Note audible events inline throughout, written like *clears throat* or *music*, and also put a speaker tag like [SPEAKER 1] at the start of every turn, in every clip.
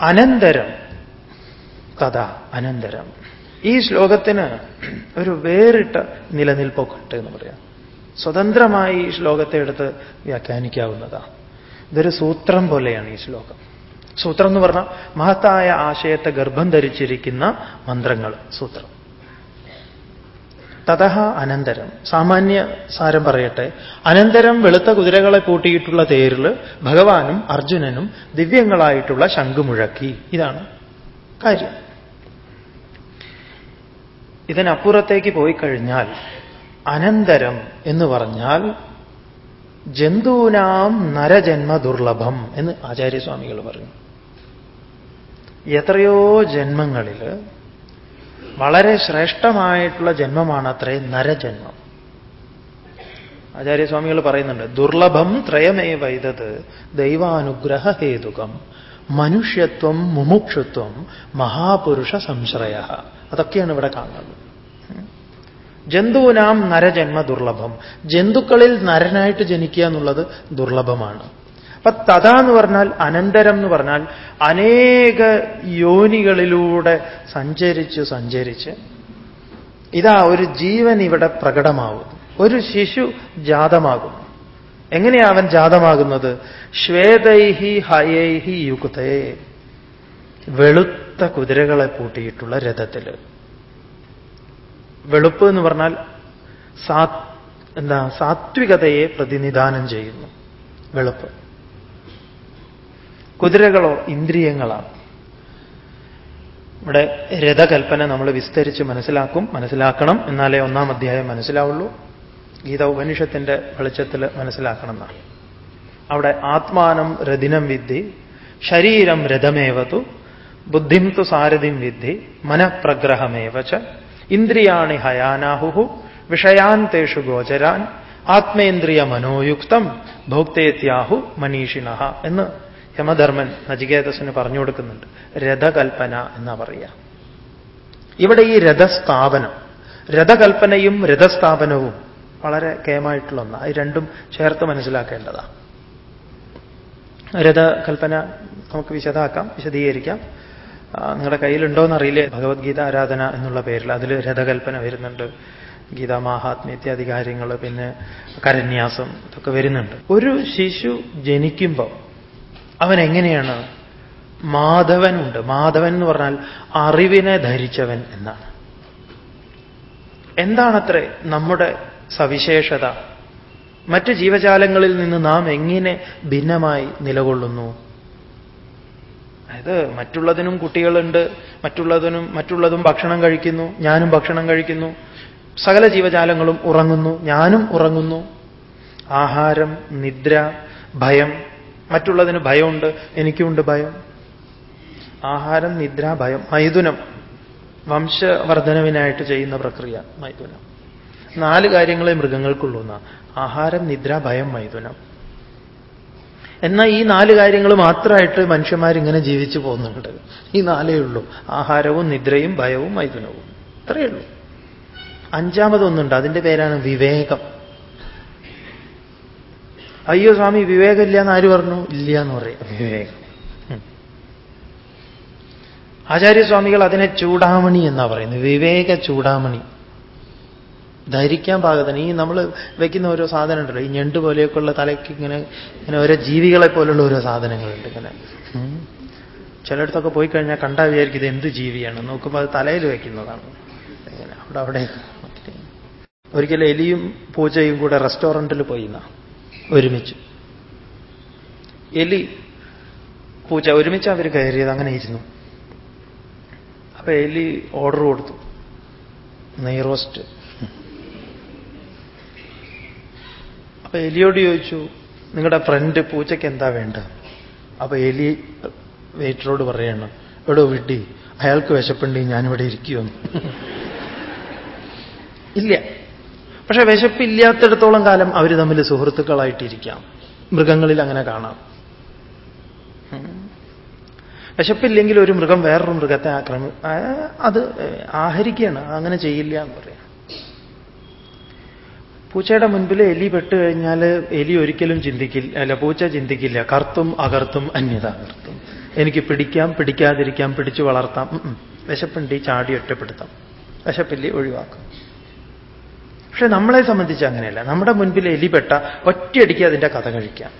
[SPEAKER 1] അനന്തരം. കഥ അനന്തരം. ഈ ശ്ലോകത്തിന് ഒരു വേറിട്ട നിലനിൽപ്പൊക്കെ എന്ന് പറയാം. സ്വതന്ത്രമായി ഈ ശ്ലോകത്തെ എടുത്ത് വ്യാഖ്യാനിക്കാവുന്നതാണ് ഇതൊരു സൂത്രം പോലെയാണ് ഈ ശ്ലോകം. സൂത്രം എന്ന് പറഞ്ഞാൽ മഹത്തായ ആശയത്തെ ഗർഭം ധരിച്ചിരിക്കുന്ന മന്ത്രങ്ങൾ സൂത്രം. തതഹ അനന്തരം. സാമാന്യ സാരം പറയട്ടെ. അനന്തരം വെളുത്ത കുതിരകളെ കൂട്ടിയിട്ടുള്ള തേരിൽ ഭഗവാനും അർജുനനും ദിവ്യങ്ങളായിട്ടുള്ള ശംഖുമുഴക്കി. ഇതാണ് കാര്യം. ഇതിനപ്പുറത്തേക്ക് പോയി കഴിഞ്ഞാൽ അനന്തരം എന്ന് പറഞ്ഞാൽ ജന്തൂനാം നരജന്മ ദുർലഭം എന്ന് ആചാര്യസ്വാമികൾ പറഞ്ഞു. എത്രയോ ജന്മങ്ങളിൽ വളരെ ശ്രേഷ്ഠമായിട്ടുള്ള ജന്മമാണ് അത്രേ നരജന്മം. ആചാര്യസ്വാമികൾ പറയുന്നുണ്ട് ദുർലഭം ത്രയമേ വൈദത് ദൈവാനുഗ്രഹ ഹേതുകം മനുഷ്യത്വം മുമുക്ഷുത്വം മഹാപുരുഷ സംശ്രയ. അതൊക്കെയാണ് ഇവിടെ കാണുന്നത്. ജന്തുവിനാം നരജന്മ ദുർലഭം. ജന്തുക്കളിൽ നരനായിട്ട് ജനിക്കുക എന്നുള്ളത് ദുർലഭമാണ്. അപ്പൊ തഥ എന്ന് പറഞ്ഞാൽ അനന്തരം എന്ന് പറഞ്ഞാൽ അനേക യോനികളിലൂടെ സഞ്ചരിച്ച് സഞ്ചരിച്ച് ഇതാ ഒരു ജീവൻ ഇവിടെ പ്രകടമാവുന്നു ഒരു ശിശു ജാതമാകും. എങ്ങനെയാ അവൻ ജാതമാകുന്നത്? ശ്വേതൈഹി ഹയൈഹി യുക്തേ. വെളുത്ത കുതിരകളെ പൂട്ടിയിട്ടുള്ള രഥത്തിൽ വെളുപ്പ് എന്ന് പറഞ്ഞാൽ സാ എന്താ സാത്വികതയെ പ്രതിനിധാനം ചെയ്യുന്നു. വെളുപ്പ്. കുതിരകളോ ഇന്ദ്രിയങ്ങളാണ്. ഇവിടെ രഥകൽപ്പന നമ്മൾ വിസ്തരിച്ച് മനസ്സിലാക്കും മനസ്സിലാക്കണം എന്നാലേ ഒന്നാം അധ്യായം മനസ്സിലാവുള്ളൂ. ഗീത ഉപനിഷത്തിന്റെ വെളിച്ചത്തിൽ മനസ്സിലാക്കണം എന്നാണ്. അവിടെ ആത്മാനം രഥിനം വിദ്ധി ശരീരം രഥമേവതു ബുദ്ധിം തു സാരഥിം വിദ്ധി മനഃപ്രഗ്രഹമേവച്ച ഇന്ദ്രിയാണി ഹയാനാഹു വിഷയാന്തേഷു ഗോചരാൻ ആത്മേന്ദ്രിയ മനോയുക്തം ഭോക്തേത്യാഹു മനീഷിണ എന്ന് യമധർമ്മൻ നചികേതസിന് പറഞ്ഞു കൊടുക്കുന്നുണ്ട്. രഥകൽപ്പന എന്നാ പറയുക. ഇവിടെ ഈ രഥസ്ഥാപനം രഥകൽപ്പനയും രഥസ്ഥാപനവും വളരെ കേമായിട്ടുള്ള ഒന്നാണ് ഈ രണ്ടും ചേർത്ത് മനസ്സിലാക്കേണ്ടതാണ് രഥകൽപ്പന നമുക്ക് വിശദാക്കാം വിശദീകരിക്കാം. നിങ്ങളുടെ കയ്യിലുണ്ടോ എന്നറിയില്ലേ? ഭഗവത്ഗീത ആരാധന എന്നുള്ള പേരിൽ അതിൽ രഥകൽപ്പന വരുന്നുണ്ട്. ഗീതാ മാഹാത്മ്യ ഇത്യാദി കാര്യങ്ങൾ പിന്നെ കരന്യാസം ഇതൊക്കെ വരുന്നുണ്ട്. ഒരു ശിശു ജനിക്കുമ്പോൾ അവൻ എങ്ങനെയാണ്? മാധവനുണ്ട്. മാധവൻ എന്ന് പറഞ്ഞാൽ അറിവിനെ ധരിച്ചവൻ എന്നാണ്. എന്താണത്രേ നമ്മുടെ സവിശേഷത? മറ്റ് ജീവജാലങ്ങളിൽ നിന്ന് നാം എങ്ങനെ ഭിന്നമായി നിലകൊള്ളുന്നു? അതായത് മറ്റുള്ളതിനും കുട്ടികളുണ്ട് മറ്റുള്ളതിനും മറ്റുള്ളതും ഭക്ഷണം കഴിക്കുന്നു ഞാനും ഭക്ഷണം കഴിക്കുന്നു സകല ജീവജാലങ്ങളും ഉറങ്ങുന്നു ഞാനും ഉറങ്ങുന്നു. ആഹാരം നിദ്ര ഭയം മറ്റുള്ളതിന് ഭയമുണ്ട് എനിക്കുമുണ്ട് ഭയം. ആഹാരം നിദ്ര ഭയം മൈഥുനം. വംശവർദ്ധനവിനായിട്ട് ചെയ്യുന്ന പ്രക്രിയ മൈഥുനം. നാല് കാര്യങ്ങളെ മൃഗങ്ങൾക്കുള്ളൂന്ന ആഹാരം നിദ്ര ഭയം മൈഥുനം. എന്നാൽ ഈ നാല് കാര്യങ്ങൾ മാത്രമായിട്ട് മനുഷ്യന്മാരിങ്ങനെ ജീവിച്ചു പോകുന്നുണ്ട്. ഈ നാലേ ഉള്ളൂ. ആഹാരവും നിദ്രയും ഭയവും മൈഥുനവും. അത്രയേ ഉള്ളൂ. അഞ്ചാമതൊന്നുണ്ട്. അതിന്റെ പേരാണ് വിവേകം. അയ്യോ സ്വാമി വിവേകമില്ല എന്ന് ആര് പറഞ്ഞു? ഇല്ല എന്ന് പറയാം. വിവേകം. ആചാര്യസ്വാമികൾ അതിനെ ചൂടാമണി എന്നാ പറയുന്നത്. വിവേക ചൂടാമണി. ധരിക്കാൻ പാകത്തിന്. ഈ നമ്മൾ വെക്കുന്ന ഓരോ സാധനം ഉണ്ടല്ലോ ഈ ഞണ്ട് പോലെയൊക്കെയുള്ള തലയ്ക്ക് ഇങ്ങനെ ഇങ്ങനെ ഓരോ ജീവികളെ പോലുള്ള ഓരോ സാധനങ്ങളുണ്ട് ഇങ്ങനെ. ചിലയിടത്തൊക്കെ പോയി കഴിഞ്ഞാൽ കണ്ടാ വിചാരിക്കും ഇത് എന്ത് ജീവിയാണ്. നോക്കുമ്പോൾ അത് തലയിൽ വയ്ക്കുന്നതാണ് ഇങ്ങനെ അവിടെ അവിടെ. ഒരിക്കലും എലിയും പൂച്ചയും കൂടെ റെസ്റ്റോറന്റിൽ പോയി ഒരുമിച്ച്. എലി പൂച്ച ഒരുമിച്ച് അവർ കയറിയത് അങ്ങനെ ഇരുന്നു. അപ്പൊ എലി ഓർഡർ കൊടുത്തു. നെയ് റോസ്റ്റ് അപ്പൊ എലിയോട് ചോദിച്ചു നിങ്ങളുടെ ഫ്രണ്ട് പൂച്ചയ്ക്ക് എന്താ വേണ്ട? അപ്പൊ എലി വെയിറ്ററോട് പറയണം എവിടോ വിട്ടി അയാൾക്ക് വിശപ്പുണ്ടെങ്കിൽ ഞാനിവിടെ ഇരിക്കുമെന്ന് ഇല്ല. പക്ഷെ വിശപ്പില്ലാത്തിടത്തോളം കാലം അവർ തമ്മിൽ സുഹൃത്തുക്കളായിട്ടിരിക്കാം. മൃഗങ്ങളിൽ അങ്ങനെ കാണാം. വിശപ്പില്ലെങ്കിൽ ഒരു മൃഗം വേറൊരു മൃഗത്തെ ആക്രമി അത് ആഹരിക്കുകയാണ്. അങ്ങനെ ചെയ്യില്ല എന്ന് പറയാം. പൂച്ചയുടെ മുൻപിൽ എലി പെട്ട് കഴിഞ്ഞാൽ എലി ഒരിക്കലും ചിന്തിക്കില്ല അല്ല പൂച്ച ചിന്തിക്കില്ല. കർത്തും അകർത്തും അന്യത. അകർത്തും എനിക്ക് പിടിക്കാം പിടിക്കാതിരിക്കാം പിടിച്ചു വളർത്താം. വിശപ്പുണ്ടി ചാടി ഒറ്റപ്പെടുത്താം. വിശപ്പില്ലി ഒഴിവാക്കും. പക്ഷെ നമ്മളെ സംബന്ധിച്ച് അങ്ങനെയല്ല. നമ്മുടെ മുൻപിൽ എലിപ്പെട്ട ഒറ്റയടിക്ക് അതിന്റെ കഥ കഴിക്കാം.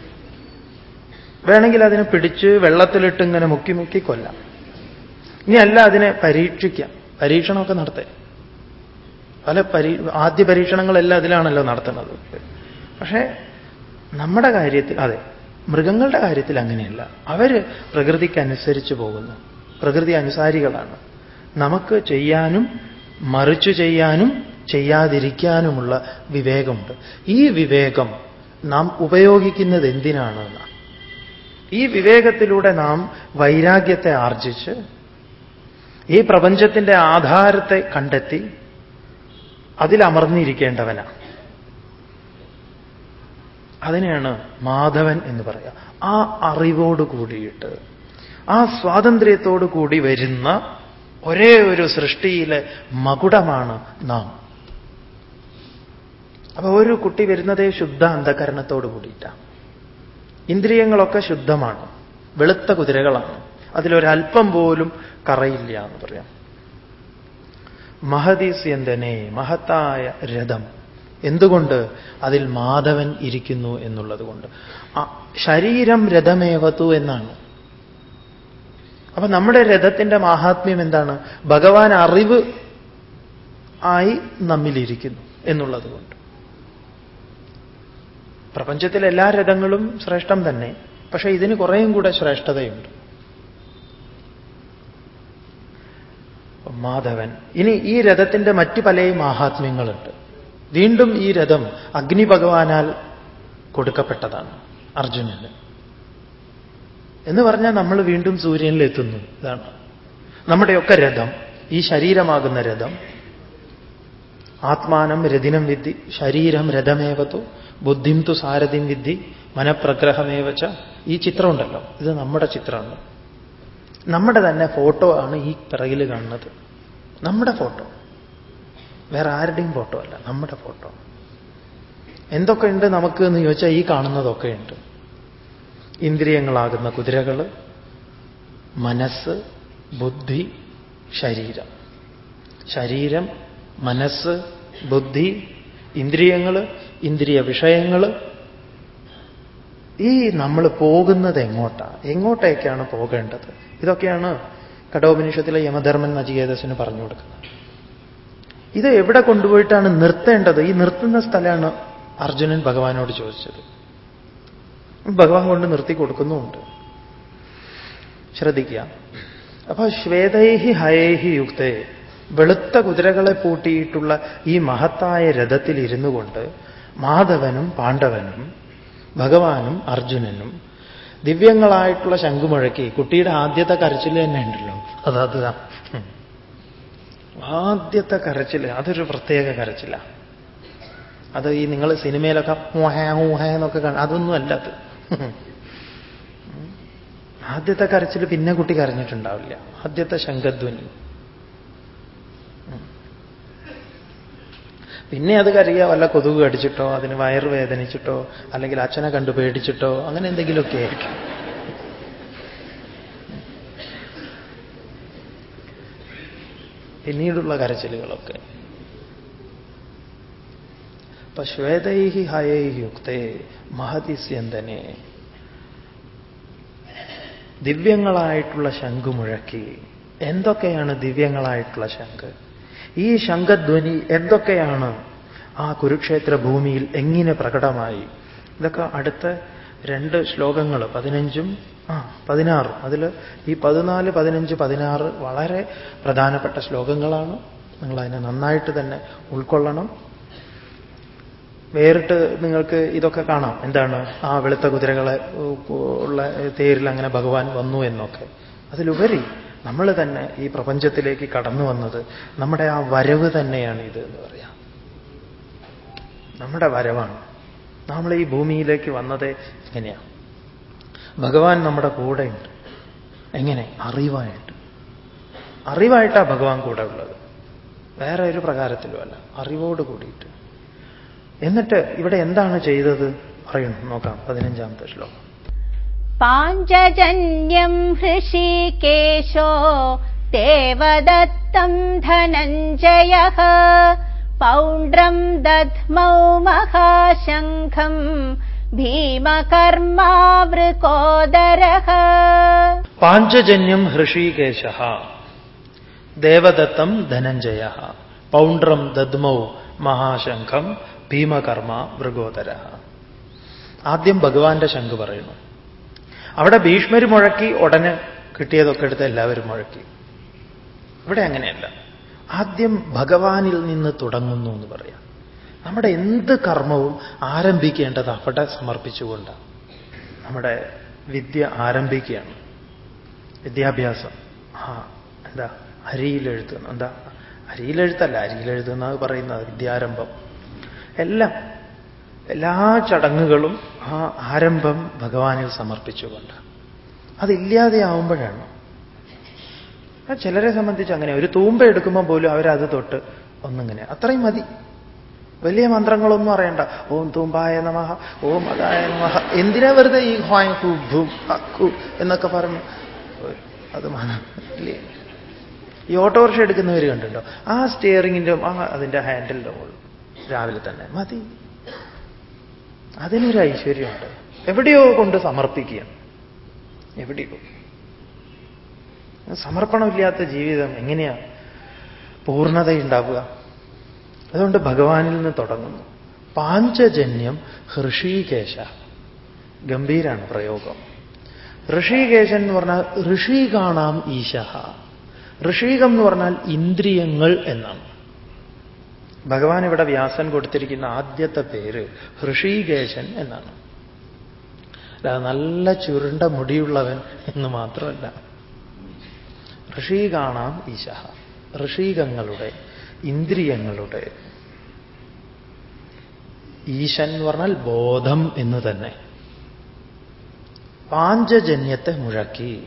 [SPEAKER 1] വേണമെങ്കിൽ അതിനെ പിടിച്ച് വെള്ളത്തിലിട്ട് ഇങ്ങനെ മുക്കി മുക്കി കൊല്ലാം. ഇനി അല്ല അതിനെ പരീക്ഷിക്കാം. പരീക്ഷണമൊക്കെ നടത്തേ. പല പരീ ആദ്യ പരീക്ഷണങ്ങളെല്ലാം അതിലാണല്ലോ നടത്തുന്നത്. പക്ഷേ നമ്മുടെ കാര്യത്തിൽ അതെ മൃഗങ്ങളുടെ കാര്യത്തിൽ അങ്ങനെയല്ല. അവർ പ്രകൃതിക്കനുസരിച്ച് പോകുന്നു. പ്രകൃതി അനുസാരികളാണ്. നമുക്ക് ചെയ്യാനും മറിച്ചു ചെയ്യാനും ചെയ്യാതിരിക്കാനുമുള്ള വിവേകമുണ്ട്. ഈ വിവേകം നാം ഉപയോഗിക്കുന്നത് എന്തിനാണ് ഈ വിവേകത്തിലൂടെ നാം വൈരാഗ്യത്തെ ആർജിച്ച് ഈ പ്രപഞ്ചത്തിന്റെ ആധാരത്തെ കണ്ടെത്തി അതിലമർന്നിരിക്കേണ്ടവനാണ് അതിനെയാണ് മാധവൻ എന്ന് പറയുക. ആ അറിവോട് കൂടിയിട്ട് ആ സ്വാതന്ത്ര്യത്തോടു കൂടി വരുന്ന ഒരേ ഒരു സൃഷ്ടിയിലെ മകുടമാണ് നാം. അപ്പൊ ഒരു കുട്ടി വരുന്നതേ ശുദ്ധ അന്ധകരണത്തോട് കൂടിയിട്ടാണ് ഇന്ദ്രിയങ്ങളൊക്കെ ശുദ്ധമാണ്. വെളുത്ത കുതിരകളാണ്. അതിലൊരൽപ്പം പോലും കറയില്ല എന്ന് പറയാം. മഹദീസ്യന്തനെ മഹത്തായ രഥം. എന്തുകൊണ്ട്? അതിൽ മാധവൻ ഇരിക്കുന്നു എന്നുള്ളത് കൊണ്ട്. ശരീരം രഥമേവത്തു എന്നാണ്. അപ്പൊ നമ്മുടെ രഥത്തിന്റെ മാഹാത്മ്യം എന്താണ്? ഭഗവാൻ അറിവ് ആയി നമ്മിലിരിക്കുന്നു എന്നുള്ളത് കൊണ്ട്. പ്രപഞ്ചത്തിലെ എല്ലാ രഥങ്ങളും ശ്രേഷ്ഠം തന്നെ. പക്ഷേ ഇതിന് കുറേയും കൂടെ ശ്രേഷ്ഠതയുണ്ട്. മാധവൻ ഇനി ഈ രഥത്തിന്റെ മറ്റു പല മാഹാത്മ്യങ്ങളുണ്ട് വീണ്ടും ഈ രഥം അഗ്നി ഭഗവാനാൽ കൊടുക്കപ്പെട്ടതാണ് അർജുനന്. എന്ന് പറഞ്ഞാൽ നമ്മൾ വീണ്ടും സൂര്യനിലെത്തുന്നു ഇതാണ് നമ്മുടെയൊക്കെ രഥം ഈ ശരീരമാകുന്ന രഥം. ആത്മാനം രഥിനം വിദ്ധി ശരീരം രഥമേവത്തു ബുദ്ധിം തു സാരഥിം വിദ്ധി മനപ്രഗ്രഹമേവച്ച ഈ ചിത്രമുണ്ടല്ലോ. ഇത് നമ്മുടെ ചിത്രമാണ്. നമ്മുടെ തന്നെ ഫോട്ടോ ആണ് ഈ പിറകിൽ കാണുന്നത്. നമ്മുടെ ഫോട്ടോ. വേറെ ആരുടെയും ഫോട്ടോ അല്ല. നമ്മുടെ ഫോട്ടോ. എന്തൊക്കെ ഉണ്ട് നമുക്ക് എന്ന് ചോദിച്ചാൽ ഈ കാണുന്നതൊക്കെയുണ്ട് ഇന്ദ്രിയങ്ങളാകുന്ന കുതിരകൾ മനസ്സ് ബുദ്ധി ശരീരം. ശരീരം മനസ്സ് ബുദ്ധി ഇന്ദ്രിയങ്ങൾ ഇന്ദ്രിയ വിഷയങ്ങൾ ഈ നമ്മൾ പോകുന്നത് എങ്ങോട്ടാണ് എങ്ങോട്ടേക്കാണ് പോകേണ്ടത്? ഇതൊക്കെയാണ് കടോപനിഷത്തിലെ യമധർമ്മൻ നജികേതസിന് പറഞ്ഞു കൊടുക്കുന്നത്. ഇത് എവിടെ കൊണ്ടുപോയിട്ടാണ് നിർത്തേണ്ടത്? ഈ നിർത്തുന്ന സ്ഥലമാണ് അർജുനൻ ഭഗവാനോട് ചോദിച്ചത്. ഭഗവാൻ കൊണ്ട് നിർത്തി കൊടുക്കുന്നുമുണ്ട്. ശ്രദ്ധിക്കുക. അപ്പൊ ശ്വേതൈഹി ഹയേഹി യുക്തേ. വെളുത്ത കുതിരകളെ പൂട്ടിയിട്ടുള്ള ഈ മഹത്തായ രഥത്തിൽ ഇരുന്നു കൊണ്ട് മാധവനും പാണ്ഡവനും ഭഗവാനും അർജുനനും ദിവ്യങ്ങളായിട്ടുള്ള ശംഖുമുഴക്കി കുട്ടിയുടെ ആദ്യത്തെ കരച്ചിൽ തന്നെ ഉണ്ടല്ലോ. അതത് ആദ്യത്തെ കരച്ചിൽ അതൊരു പ്രത്യേക കരച്ചില. അത് ഈ നിങ്ങൾ സിനിമയിലൊക്കെ ഊഹ ഊഹ എന്നൊക്കെ കാണും അതൊന്നും അല്ല അത്. ആദ്യത്തെ കരച്ചിൽ പിന്നെ കുട്ടി കരഞ്ഞിട്ടുണ്ടാവില്ല. ആദ്യത്തെ ശംഖധ്വനി. പിന്നെ അത് കരയുക വല്ല കൊതുക് കടിച്ചിട്ടോ അതിന് വയറ് വേദനിച്ചിട്ടോ അല്ലെങ്കിൽ അച്ഛനെ കണ്ടു പേടിച്ചിട്ടോ അങ്ങനെ എന്തെങ്കിലുമൊക്കെ ആയിരിക്കും. പിന്നീടുള്ള കരച്ചിലുകളൊക്കെ. അപ്പൊ ശ്വേതൈഹി ഹയൈഹി യുക്തേ മഹതിസ്യന്തനെ ദിവ്യങ്ങളായിട്ടുള്ള ശംഖ് മുഴക്കി. എന്തൊക്കെയാണ് ദിവ്യങ്ങളായിട്ടുള്ള ശംഖ്? ഈ ശംഖധ്വനി എന്തൊക്കെയാണ്? ആ കുരുക്ഷേത്ര ഭൂമിയിൽ എങ്ങനെ പ്രകടമായി? ഇതൊക്കെ അടുത്ത രണ്ട് ശ്ലോകങ്ങൾ പതിനഞ്ചും ആ പതിനാറും. അതിൽ ഈ പതിനാല് പതിനഞ്ച് പതിനാറ് വളരെ പ്രധാനപ്പെട്ട ശ്ലോകങ്ങളാണ്. നിങ്ങൾ അതിനെ നന്നായിട്ട് തന്നെ ഉൾക്കൊള്ളണം. വേറിട്ട് നിങ്ങൾക്ക് ഇതൊക്കെ കാണാം. എന്താണ്? ആ വെളുത്ത കുതിരകളെ ഉള്ള തേരിൽ അങ്ങനെ ഭഗവാൻ വന്നു എന്നൊക്കെ. അതിലുപരി നമ്മൾ തന്നെ ഈ പ്രപഞ്ചത്തിലേക്ക് കടന്നു വന്നത് നമ്മുടെ ആ വരവ് തന്നെയാണ് ഇത് എന്ന് പറയാം. നമ്മുടെ വരവാണ്. നമ്മൾ ഈ ഭൂമിയിലേക്ക് വന്നത് എങ്ങനെയാണ് ഭഗവാൻ നമ്മുടെ കൂടെയുണ്ട്. എങ്ങനെ? അറിവായിട്ട്. അറിവായിട്ടാണ് ഭഗവാൻ കൂടെ ഉള്ളത്. വേറെ ഒരു പ്രകാരത്തിലുമല്ല. അറിവോട് കൂടിയിട്ട്. എന്നിട്ട് ഇവിടെ എന്താണ് ചെയ്തത്? പറയുന്നു. നോക്കാം. പതിനഞ്ചാമത്തെ ശ്ലോകം.
[SPEAKER 2] പാഞ്ചജന്യം ഹൃഷികേശോ ദേവദത്തം ധനഞ്ജയ. പൗണ്ട്രം ദധ്മൗ മഹാശംഖം ഭീമകർമാവൃകോദര.
[SPEAKER 1] പാഞ്ചജന്യം ഹൃഷികേശ. ദേവദത്തം ധനഞ്ജയ. പൗണ്ട്രം ദദ്മൗ മഹാശംഖം ഭീമകർമ്മ മൃഗോദര ആദ്യം ഭഗവാന്റെ ശംഖ് പറയുന്നു. അവിടെ ഭീഷ്മർ മുഴക്കി ഉടനെ കിട്ടിയതൊക്കെ എടുത്ത് എല്ലാവരും മുഴക്കി. ഇവിടെ അങ്ങനെയല്ല. ആദ്യം ഭഗവാനിൽ നിന്ന് തുടങ്ങുന്നു എന്ന് പറയാം. നമ്മുടെ എന്ത് കർമ്മവും ആരംഭിക്കേണ്ടത് അവിടെ സമർപ്പിച്ചുകൊണ്ടാണ്. നമ്മുടെ വിദ്യ ആരംഭിക്കുകയാണ്. വിദ്യാഭ്യാസം. ആ എന്താ അരിയിലെഴുത്തുന്നു എന്താ അരിയിലെഴുത്തല്ല അരിയിലെഴുതുന്ന പറയുന്നത് വിദ്യാരംഭം. എല്ലാം എല്ലാ ചടങ്ങുകളും ആ ആരംഭം ഭഗവാനിൽ സമർപ്പിച്ചുകൊണ്ട്. അതില്ലാതെയാവുമ്പോഴാണ് ചിലരെ സംബന്ധിച്ച് അങ്ങനെ ഒരു തൂമ്പ എടുക്കുമ്പോൾ പോലും അവരത് തൊട്ട് ഒന്നിങ്ങനെ. അത്രയും മതി. വലിയ മന്ത്രങ്ങളൊന്നും അറിയണ്ട. ഓം തൂമ്പായ നമഹ ഓം അതായ നമഹ എന്തിനാ വെറുതെ ഈ ഹോയ് ഹു എന്നൊക്കെ പറഞ്ഞു അത് ഇല്ലേ? ഈ ഓട്ടോറിക്ഷ എടുക്കുന്നവർ കണ്ടുണ്ടോ ആ സ്റ്റിയറിങ്ങിന്റെ ആ അതിന്റെ ഹാൻഡിലിന്റെ മുകളിൽ രാവിലെ തന്നെ. മതി. അതിനൊരു ഐശ്വര്യമുണ്ട്. എവിടെയോ കൊണ്ട് സമർപ്പിക്കുക എവിടെയോ. സമർപ്പണമില്ലാത്ത ജീവിതം എങ്ങനെയാ പൂർണതയുണ്ടാവുക അതുകൊണ്ട് ഭഗവാനിൽ നിന്ന് തുടങ്ങുന്നു. പാഞ്ചജന്യം ഹൃഷീകേശ. ഗംഭീരാണ് പ്രയോഗം. ഋഷികേശൻ എന്ന് പറഞ്ഞാൽ ഋഷി കാണാം ഈശ ഋഷീകം എന്ന് പറഞ്ഞാൽ ഇന്ദ്രിയങ്ങൾ എന്നാണ്. ഭഗവാൻ ഇവിടെ വ്യാസൻ കൊടുത്തിരിക്കുന്ന ആദ്യത്തെ പേര് ഋഷികേശൻ എന്നാണ്. നല്ല ചുരുണ്ട മുടിയുള്ളവൻ എന്ന് മാത്രമല്ല. ഋഷി കാണാം ഈശ. ഋഷീകങ്ങളുടെ ഇന്ദ്രിയങ്ങളുടെ. ഈശൻ എന്ന് പറഞ്ഞാൽ ബോധം എന്ന് തന്നെ. പാഞ്ചജന്യത്തെ മുഴക്കി.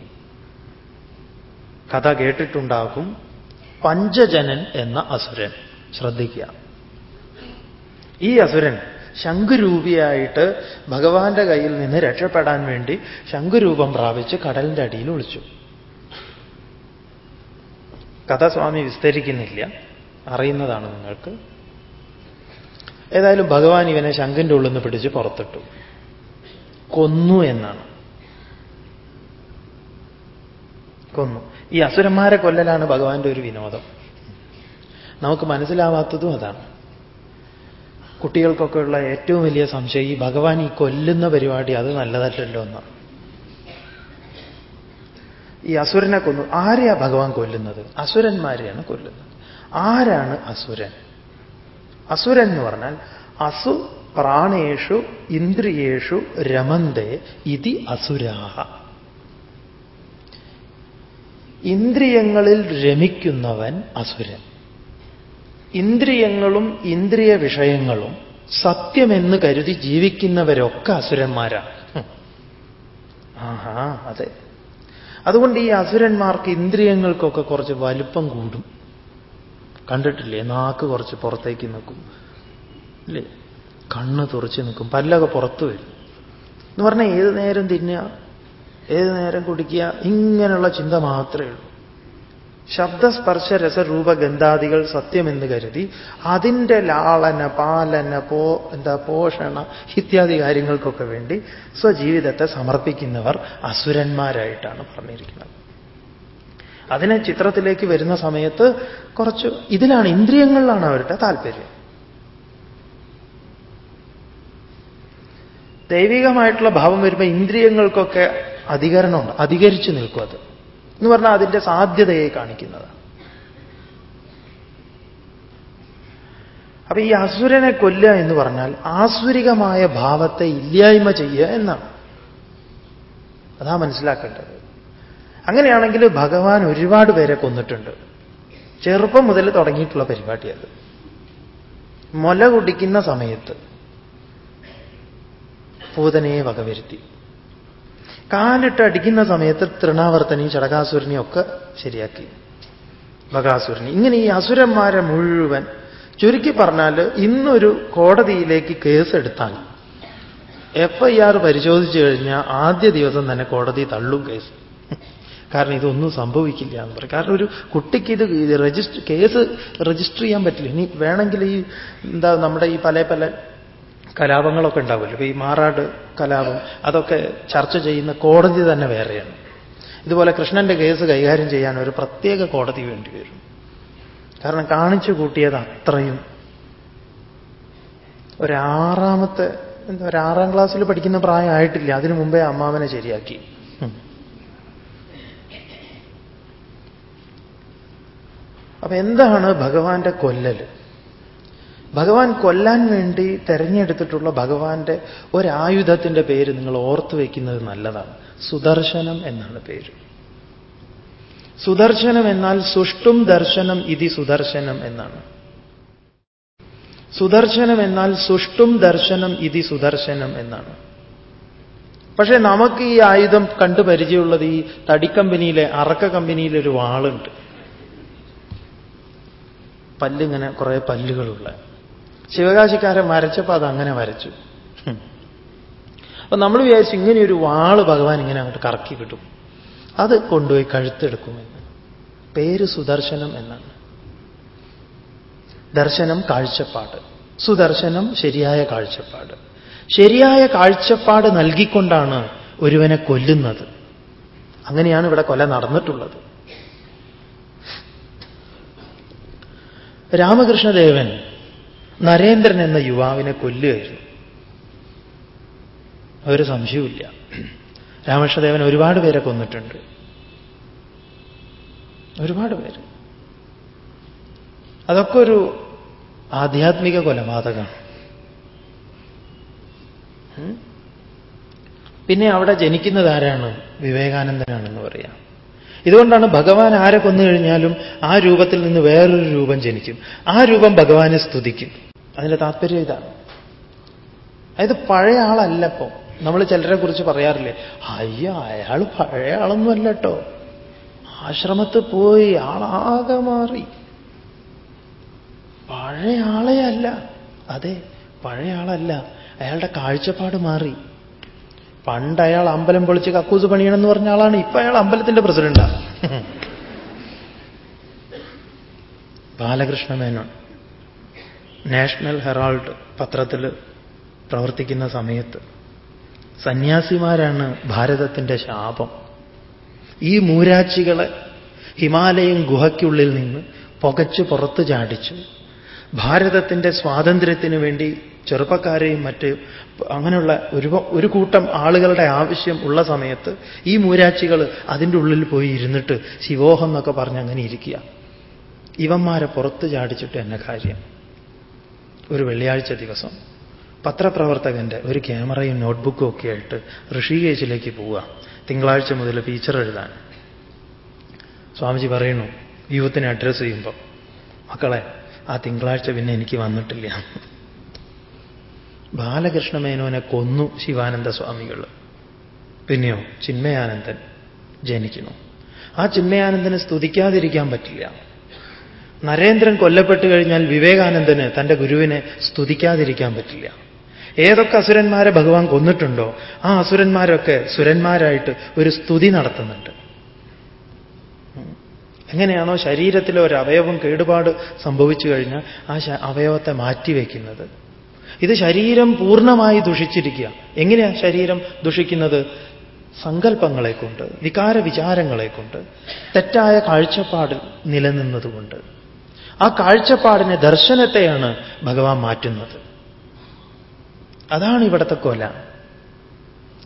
[SPEAKER 1] കഥ കേട്ടിട്ടുണ്ടാകും പഞ്ചജനൻ എന്ന അസുരൻ. ശ്രദ്ധിക്കുക. ഈ അസുരൻ ശംഖുരൂപിയായിട്ട് ഭഗവാന്റെ കയ്യിൽ നിന്ന് രക്ഷപ്പെടാൻ വേണ്ടി ശംഖുരൂപം പ്രാപിച്ച് കടലിന്റെ അടിയിൽ ഒളിച്ചു. കഥ സ്വാമി വിസ്തരിക്കുന്നില്ല. അറിയുന്നതാണ് നിങ്ങൾക്ക്. ഏതായാലും ഭഗവാൻ ഇവനെ ശംഖിന്റെ ഉള്ളിൽ നിന്ന് പിടിച്ച് പുറത്തിട്ടു. കൊന്നു എന്നാണ്. കൊന്നു. ഈ അസുരന്മാരെ കൊല്ലലാണ് ഭഗവാന്റെ ഒരു വിനോദം. നമുക്ക് മനസ്സിലാവാത്തതും അതാണ്. കുട്ടികൾക്കൊക്കെ ഉള്ള ഏറ്റവും വലിയ സംശയം ഈ ഭഗവാൻ ഈ കൊല്ലുന്ന പരിപാടി അത് നല്ലതല്ലല്ലോ എന്ന്. ഈ അസുരനെ കൊന്നു. ആരെയാ ഭഗവാൻ കൊല്ലുന്നത്? അസുരന്മാരെയാണ് കൊല്ലുന്നത്. ആരാണ് അസുരൻ? അസുരൻ എന്ന് പറഞ്ഞാൽ അസു പ്രാണേഷു ഇന്ദ്രിയേഷു രമന്തേ ഇതി അസുരാഹ. ഇന്ദ്രിയങ്ങളിൽ രമിക്കുന്നവൻ അസുരൻ. ഇന്ദ്രിയങ്ങളും ഇന്ദ്രിയ വിഷയങ്ങളും സത്യമെന്ന് കരുതി ജീവിക്കുന്നവരൊക്കെ അസുരന്മാരാണ് ആഹാ അതെ. അതുകൊണ്ട് ഈ അസുരന്മാർക്ക് ഇന്ദ്രിയങ്ങൾക്കൊക്കെ കുറച്ച് വലുപ്പം കൂടും. കണ്ടിട്ടില്ലേ? നാക്ക് കുറച്ച് പുറത്തേക്ക് നിൽക്കും. അല്ലേ കണ്ണ് തുറച്ച് നിൽക്കും. പല്ലൊക്കെ പുറത്തു വരും. എന്ന് പറഞ്ഞാൽ ഏത് നേരം തിന്നുക ഏത് നേരം കുടിക്കുക ഇങ്ങനെയുള്ള ചിന്ത മാത്രമേ ഉള്ളൂ. ശബ്ദസ്പർശ രസരൂപഗന്ധാദികൾ സത്യമെന്ന് കരുതി അതിന്റെ ലാളന പാലന പോ എന്താ പോഷണ ഇത്യാദി കാര്യങ്ങൾക്കൊക്കെ വേണ്ടി സ്വജീവിതത്തെ സമർപ്പിക്കുന്നവർ അസുരന്മാരായിട്ടാണ് പറഞ്ഞിരിക്കുന്നത്. അതിനെ ചിത്രത്തിലേക്ക് വരുന്ന സമയത്ത് കുറച്ച് ഇതിലാണ് ഇന്ദ്രിയങ്ങളിലാണ് അവരുടെ താല്പര്യം. ദൈവികമായിട്ടുള്ള ഭാവം വരുമ്പോൾ ഇന്ദ്രിയങ്ങൾക്കൊക്കെ അധികരണമുണ്ട് അധികരിച്ചു നിൽക്കും അത്. എന്ന് പറഞ്ഞാൽ അതിന്റെ സാധ്യതയെ കാണിക്കുന്നത്. അപ്പൊ ഈ അസുരനെ കൊല്ലുക എന്ന് പറഞ്ഞാൽ ആസുരികമായ ഭാവത്തെ ഇല്ലായ്മ ചെയ്യുക എന്നാണ്. അതാ മനസ്സിലാക്കേണ്ടത്. അങ്ങനെയാണെങ്കിൽ ഭഗവാൻ ഒരുപാട് പേരെ കൊന്നിട്ടുണ്ട്. ചെറുപ്പം മുതൽ തുടങ്ങിയിട്ടുള്ള പരിപാടിയത്. മുല കുടിക്കുന്ന സമയത്ത് പൂതനയെ വകവരുത്തി. കാലിട്ട് അടിക്കുന്ന സമയത്ത് തൃണാവർത്തനെയും ചടകാസുരനെയും ഒക്കെ ശരിയാക്കി. ബകാസുരനെ ഇങ്ങനെ ഈ അസുരന്മാരെ മുഴുവൻ ചുരുക്കി പറഞ്ഞാൽ ഇന്നൊരു കോടതിയിലേക്ക് കേസ് എടുത്താൽ എഫ് ഐ ആർ പരിശോധിച്ചു കഴിഞ്ഞാൽ ആദ്യ ദിവസം തന്നെ കോടതി തള്ളും കേസ്. കാരണം ഇതൊന്നും സംഭവിക്കില്ല എന്ന് പറയും. കാരണം ഒരു കുട്ടിക്ക് ഇത് രജിസ്റ്റർ കേസ് രജിസ്റ്റർ ചെയ്യാൻ പറ്റില്ല. ഇനി വേണമെങ്കിൽ ഈ എന്താ നമ്മുടെ ഈ പല പല കലാപങ്ങളൊക്കെ ഉണ്ടാവില്ല ഇപ്പൊ ഈ മാറാട് കലാപം അതൊക്കെ ചർച്ച ചെയ്യുന്ന കോടതി തന്നെ വേറെയാണ്. ഇതുപോലെ കൃഷ്ണന്റെ കേസ് കൈകാര്യം ചെയ്യാൻ ഒരു പ്രത്യേക കോടതി വേണ്ടി വരും. കാരണം കാണിച്ചു കൂട്ടിയത് അത്രയും. ഒരാറാമത്തെ എന്താ ഒരാറാം ക്ലാസ്സിൽ പഠിക്കുന്ന പ്രായമായിട്ടില്ല. അതിനു മുമ്പേ അമ്മാവനെ ശരിയാക്കി. അപ്പൊ എന്താണ് ഭഗവാന്റെ കൊല്ലൽ ഭഗവാൻ കൊല്ലാൻ വേണ്ടി തെരഞ്ഞെടുത്തിട്ടുള്ള ഭഗവാന്റെ ഒരായുധത്തിന്റെ പേര് നിങ്ങൾ ഓർത്തു വയ്ക്കുന്നത് നല്ലതാണ്. സുദർശനം എന്നാണ് പേര്. സുദർശനം എന്നാൽ സുഷ്ടും ദർശനം ഇതി സുദർശനം എന്നാണ്. സുദർശനം എന്നാൽ സുഷ്ടും ദർശനം ഇതി സുദർശനം എന്നാണ്. പക്ഷേ നമുക്ക് ഈ ആയുധം കണ്ടു പരിചയമുള്ളത് ഈ തടിക്കമ്പനിയിലെ അറക്ക കമ്പനിയിലെ ഒരു വാളുണ്ട് പല്ലിങ്ങനെ കുറേ പല്ലുകളുള്ള ശിവകാശിക്കാരൻ വരച്ചപ്പോൾ അത് അങ്ങനെ വരച്ചു അപ്പൊ നമ്മൾ വിചാരിച്ചു ഇങ്ങനെ ഒരു വാൾ ഭഗവാൻ ഇങ്ങനെ അങ്ങോട്ട് കറക്കി കിട്ടും അത് കൊണ്ടുപോയി കഴുത്തെടുക്കുമെന്ന് പേര് സുദർശനം എന്നാണ്. ദർശനം കാഴ്ചപ്പാട്. സുദർശനം ശരിയായ കാഴ്ചപ്പാട്. ശരിയായ കാഴ്ചപ്പാട് നൽകിക്കൊണ്ടാണ് ഒരുവനെ കൊല്ലുന്നത്. അങ്ങനെയാണ് ഇവിടെ കൊല നടന്നിട്ടുള്ളത്. രാമകൃഷ്ണദേവൻ നരേന്ദ്രൻ എന്ന യുവാവിനെ കൊല്ലുകയായിരുന്നു. ഒരു സംശയവുമില്ല. രാമകൃഷ്ണദേവൻ ഒരുപാട് പേരെ കൊന്നിട്ടുണ്ട്. ഒരുപാട് പേര്. അതൊക്കെ ഒരു ആധ്യാത്മിക കൊലപാതകമാണ്. പിന്നെ അവിടെ ജനിക്കുന്നത് ആരാണ്? വിവേകാനന്ദനാണെന്ന് പറയാം. ഇതുകൊണ്ടാണ് ഭഗവാൻ ആരെ കൊന്നു കഴിഞ്ഞാലും ആ രൂപത്തിൽ നിന്ന് വേറൊരു രൂപം ജനിക്കും. ആ രൂപം ഭഗവാനെ സ്തുതിക്കും. അതിന്റെ താല്പര്യം ഇതാണ് അതായത് പഴയ ആളല്ല ആളല്ലപ്പോ നമ്മൾ ചിലരെ കുറിച്ച് പറയാറില്ലേ അയ്യ അയാൾ പഴയ ആളൊന്നുമല്ല കേട്ടോ. ആശ്രമത്ത് പോയി ആളാകെ മാറി. പഴയ ആളെ അല്ല. അതെ പഴയ ആളല്ല. അയാളുടെ കാഴ്ചപ്പാട് മാറി. പണ്ട് അയാൾ അമ്പലം പൊളിച്ച് കക്കൂസ് പണിയണമെന്ന് പറഞ്ഞ ആളാണ്. ഇപ്പൊ അയാൾ അമ്പലത്തിന്റെ പ്രസിഡന്റാണ് *laughs* ബാലകൃഷ്ണ മേനോൻ. നാഷണൽ ഹെറാൾഡ് പത്രത്തിൽ പ്രവർത്തിക്കുന്ന സമയത്ത് സന്യാസിമാരാണ് ഭാരതത്തിന്റെ ശാപം. ഈ മൂരാച്ചികളെ ഹിമാലയൻ ഗുഹയ്ക്കുള്ളിൽ നിന്ന് പുകച്ച് പുറത്ത് ചാടിച്ചു. ഭാരതത്തിന്റെ സ്വാതന്ത്ര്യത്തിന് വേണ്ടി ചെറുപ്പക്കാരെയും മറ്റ് അങ്ങനെയുള്ള ഒരു ഒരു കൂട്ടം ആളുകളുടെ ആവശ്യം ഉള്ള സമയത്ത് ഈ മൂരാച്ചികൾ അതിന്റെ ഉള്ളിൽ പോയി ഇരുന്നിട്ട് ശിവോഹം എന്നൊക്കെ പറഞ്ഞ് അങ്ങനെ ഇരിക്കുക. ഇവന്മാരെ പുറത്ത് ചാടിച്ചിട്ട് എന്നെ കാര്യം. ഒരു വെള്ളിയാഴ്ച ദിവസം പത്രപ്രവർത്തകന്റെ ഒരു ക്യാമറയും നോട്ട്ബുക്കും ഒക്കെ ആയിട്ട് ഋഷികേശിലേക്ക് പോവുക. തിങ്കളാഴ്ച മുതൽ ഫീച്ചർ എഴുതാൻ. സ്വാമിജി പറയുന്നു യൂത്തിനെ അഡ്രസ് ചെയ്യുമ്പോൾ മക്കളെ ആ തിങ്കളാഴ്ച പിന്നെ എനിക്ക് വന്നിട്ടില്ല. ബാലകൃഷ്ണമേനോനെ കൊന്നു ശിവാനന്ദ സ്വാമികൾ പിന്നെയോ ചിന്മയാനന്ദൻ ജനിക്കുന്നു. ആ ചിന്മയാനന്ദനെ സ്തുതിക്കാതിരിക്കാൻ പറ്റില്ല. നരേന്ദ്രൻ കൊല്ലപ്പെട്ടു കഴിഞ്ഞാൽ വിവേകാനന്ദന് തന്റെ ഗുരുവിനെ സ്തുതിക്കാതിരിക്കാൻ പറ്റില്ല. ഏതൊക്കെ അസുരന്മാരെ ഭഗവാൻ കൊന്നിട്ടുണ്ടോ ആ അസുരന്മാരൊക്കെ സുരന്മാരായിട്ട് ഒരു സ്തുതി നടത്തുന്നുണ്ട്. എങ്ങനെയാണോ ശരീരത്തിലെ ഒരു അവയവം കേടുപാട് സംഭവിച്ചു കഴിഞ്ഞാൽ ആ അവയവത്തെ മാറ്റിവെക്കുന്നത്. ഇത് ശരീരം പൂർണമായി ദുഷിച്ചിരിക്കുക. എങ്ങനെയാ ശരീരം ദുഷിക്കുന്നത്? സങ്കല്പങ്ങളെക്കൊണ്ട് വികാര വിചാരങ്ങളെക്കൊണ്ട് തെറ്റായ കാഴ്ചപ്പാട് നിലനിന്നതുകൊണ്ട്. ആ കാഴ്ചപ്പാടിനെ ദർശനത്തെയാണ് ഭഗവാൻ മാറ്റുന്നത്. അതാണ് ഇവിടുത്തെ കൊല.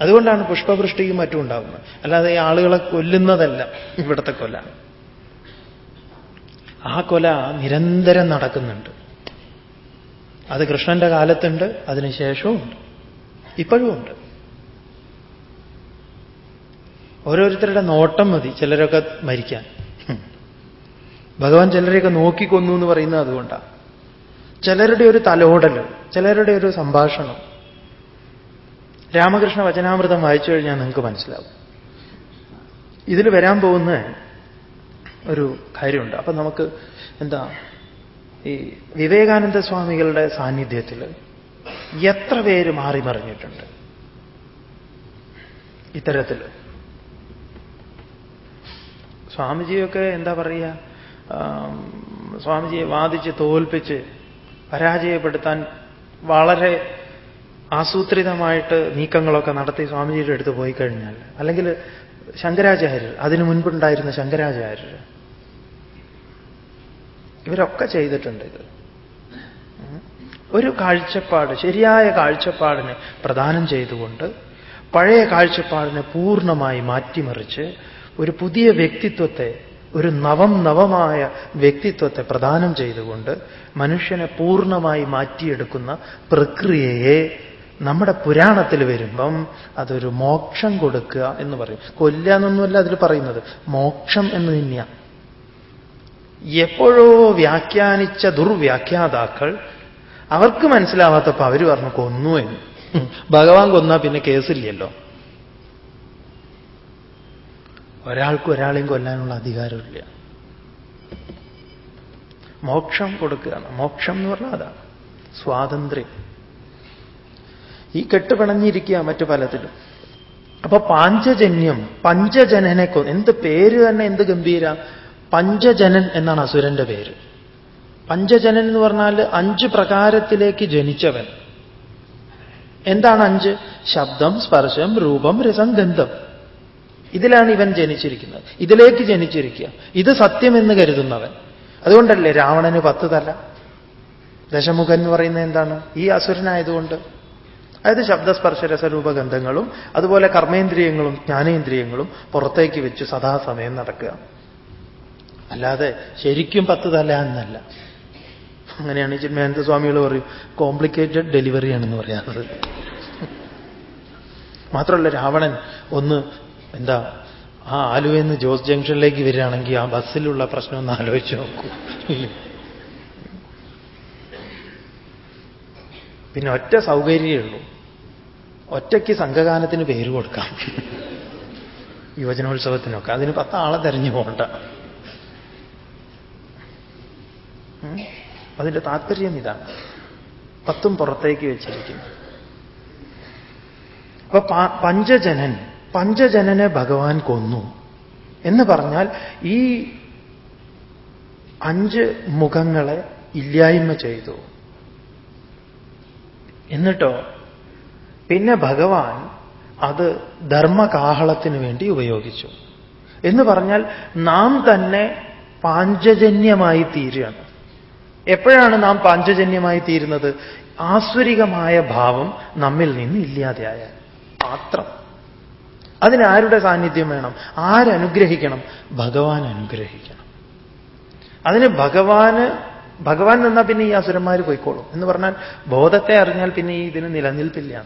[SPEAKER 1] അതുകൊണ്ടാണ് പുഷ്പവൃഷ്ടിയും മറ്റും ഉണ്ടാവുന്നത്. അല്ലാതെ ഈ ആളുകളെ കൊല്ലുന്നതല്ല ഇവിടുത്തെ കൊല. ആ കൊല നിരന്തരം നടക്കുന്നുണ്ട്. അത് കൃഷ്ണന്റെ കാലത്തുണ്ട് അതിനുശേഷവും ഉണ്ട്. ഇപ്പോഴും ഉണ്ട്. ഓരോരുത്തരുടെ നോട്ടം മതി ചിലരൊക്കെ മരിക്കാൻ. ഭഗവാൻ ചിലരെയൊക്കെ നോക്കിക്കൊന്നു എന്ന് പറയുന്നത് അതുകൊണ്ടാണ് ചിലരുടെ ഒരു തലോടൽ ചിലരുടെ ഒരു സംഭാഷണം. രാമകൃഷ്ണ വചനാമൃതം വായിച്ചു കഴിഞ്ഞാൽ നിങ്ങൾക്ക് മനസ്സിലാവും. ഇതിൽ വരാൻ പോകുന്ന ഒരു കാര്യമുണ്ട്. അപ്പം നമുക്ക് എന്താ ഈ വിവേകാനന്ദ സ്വാമികളുടെ സാന്നിധ്യത്തിൽ എത്ര പേര് മാറി മറിഞ്ഞിട്ടുണ്ട് ഇത്തരത്തിൽ സ്വാമിജിയൊക്കെ എന്താ പറയുക? സ്വാമിജിയെ വാദിച്ച് തോൽപ്പിച്ച് പരാജയപ്പെടുത്താൻ വളരെ ആസൂത്രിതമായിട്ട് നീക്കങ്ങളൊക്കെ നടത്തി സ്വാമിജിയുടെ അടുത്ത് പോയി കഴിഞ്ഞാൽ. അല്ലെങ്കിൽ ശങ്കരാചാര്യർ അതിനു മുൻപുണ്ടായിരുന്ന ശങ്കരാചാര്യർ. ഇവരൊക്കെ ചെയ്തിട്ടുണ്ട് ഇത്. ഒരു കാഴ്ചപ്പാട് ശരിയായ കാഴ്ചപ്പാടിനെ പ്രദാനം ചെയ്തുകൊണ്ട് പഴയ കാഴ്ചപ്പാടിനെ പൂർണമായി മാറ്റിമറിച്ച് ഒരു പുതിയ വ്യക്തിത്വത്തെ ഒരു നവം നവമായ വ്യക്തിത്വത്തെ പ്രദാനം ചെയ്തുകൊണ്ട് മനുഷ്യനെ പൂർണമായി മാറ്റിയെടുക്കുന്ന പ്രക്രിയയെ നമ്മുടെ പുരാണത്തിൽ വരുമ്പം അതൊരു മോക്ഷം കൊടുക്കുക എന്ന് പറയും. കൊല്ല എന്നൊന്നുമല്ല അതിൽ പറയുന്നത്. മോക്ഷം എന്ന് തന്നെയാണ് എപ്പോഴോ വ്യാഖ്യാനിച്ച ദുർവ്യാഖ്യാതാക്കൾ അവർക്ക് മനസ്സിലാവാത്തപ്പോൾ അവർ പറഞ്ഞു കൊന്നു എന്ന്. ഭഗവാൻ കൊന്നാൽ പിന്നെ കേസില്ലല്ലോ. ഒരാൾക്ക് ഒരാളെയും കൊല്ലാനുള്ള അധികാരമില്ല. മോക്ഷം കൊടുക്കുകയാണ്. മോക്ഷം എന്ന് പറഞ്ഞാൽ അതാണ്. സ്വാതന്ത്ര്യം. ഈ കെട്ടുപിണഞ്ഞിരിക്കുക മറ്റു പലതിലും. അപ്പൊ പാഞ്ചജന്യം പഞ്ചജനനെ എന്ത് പേര് തന്നെ എന്ത് ഗംഭീര? പഞ്ചജനൻ എന്നാണ് അസുരന്റെ പേര്. പഞ്ചജനൻ എന്ന് പറഞ്ഞാൽ അഞ്ച് പ്രകാരത്തിലേക്ക് ജനിച്ചവൻ. എന്താണ് അഞ്ച്? ശബ്ദം സ്പർശം രൂപം രസം ഗന്ധം ഇതിലാണ് ഇവൻ ജനിച്ചിരിക്കുന്നത്. ഇതിലേക്ക് ജനിച്ചിരിക്കുക. ഇത് സത്യമെന്ന് കരുതുന്നവൻ. അതുകൊണ്ടല്ലേ രാവണന് പത്ത് തല? ദശമുഖൻ എന്ന് പറയുന്നത് എന്താണ്? ഈ അസുരനായതുകൊണ്ട്. അതായത് ശബ്ദസ്പർശരസരൂപഗന്ധങ്ങളും രസരൂപഗന്ധങ്ങളും അതുപോലെ കർമ്മേന്ദ്രിയങ്ങളും ജ്ഞാനേന്ദ്രിയങ്ങളും പുറത്തേക്ക് വെച്ച് സദാസമയം നടക്കുക. അല്ലാതെ ശരിക്കും പത്ത് തല എന്നല്ല. അങ്ങനെയാണ് ചിന്മയാനന്ദ സ്വാമികൾ പറയും കോംപ്ലിക്കേറ്റഡ് ഡെലിവറിയാണെന്ന് പറയാറ് മാത്രമല്ല രാവണൻ ഒന്ന് എന്താ ആ ആലുവെന്ന് ജോസ് ജംഗ്ഷനിലേക്ക് വരികയാണെങ്കിൽ ആ ബസ്സിലുള്ള പ്രശ്നം ഒന്ന് ആലോചിച്ച് നോക്കൂ. പിന്നെ ഒറ്റ സൗകര്യമേ ഉള്ളൂ. ഒറ്റയ്ക്ക് സംഘഗാനത്തിന് പേര് കൊടുക്കാം. യുവജനോത്സവത്തിനൊക്കെ. അതിന് പത്താളെ തെരഞ്ഞു പോകണ്ട. അതിന്റെ താല്പര്യം ഇതാണ്. പത്തും പുറത്തേക്ക് വെച്ചിരിക്കുന്നു. അപ്പൊ പഞ്ചജനൻ പഞ്ചജനനെ ഭഗവാൻ കൊന്നു. എന്ന് പറഞ്ഞാൽ ഈ അഞ്ച് മുഖങ്ങളെ ഇല്ലായ്മ ചെയ്തു. എന്നിട്ടോ? പിന്നെ ഭഗവാൻ അത് ധർമ്മകാഹളത്തിന് വേണ്ടി ഉപയോഗിച്ചു. എന്ന് പറഞ്ഞാൽ നാം തന്നെ പാഞ്ചജന്യമായി തീരുകയാണ്. എപ്പോഴാണ് നാം പാഞ്ചജന്യമായി തീരുന്നത്? ആസ്വരികമായ ഭാവം നമ്മിൽ നിന്ന് ഇല്ലാതെയായാൽ മാത്രം. അതിന് ആരുടെ സാന്നിധ്യം വേണം? ആരനുഗ്രഹിക്കണം? ഭഗവാൻ അനുഗ്രഹിക്കണം. അതിന് ഭഗവാന് ഭഗവാൻ നിന്നാൽ പിന്നെ ഈ അസുരന്മാർ പോയിക്കോളും. എന്ന് പറഞ്ഞാൽ ബോധത്തെ അറിഞ്ഞാൽ പിന്നെ ഈ ഇതിന് നിലനിൽപ്പില്ല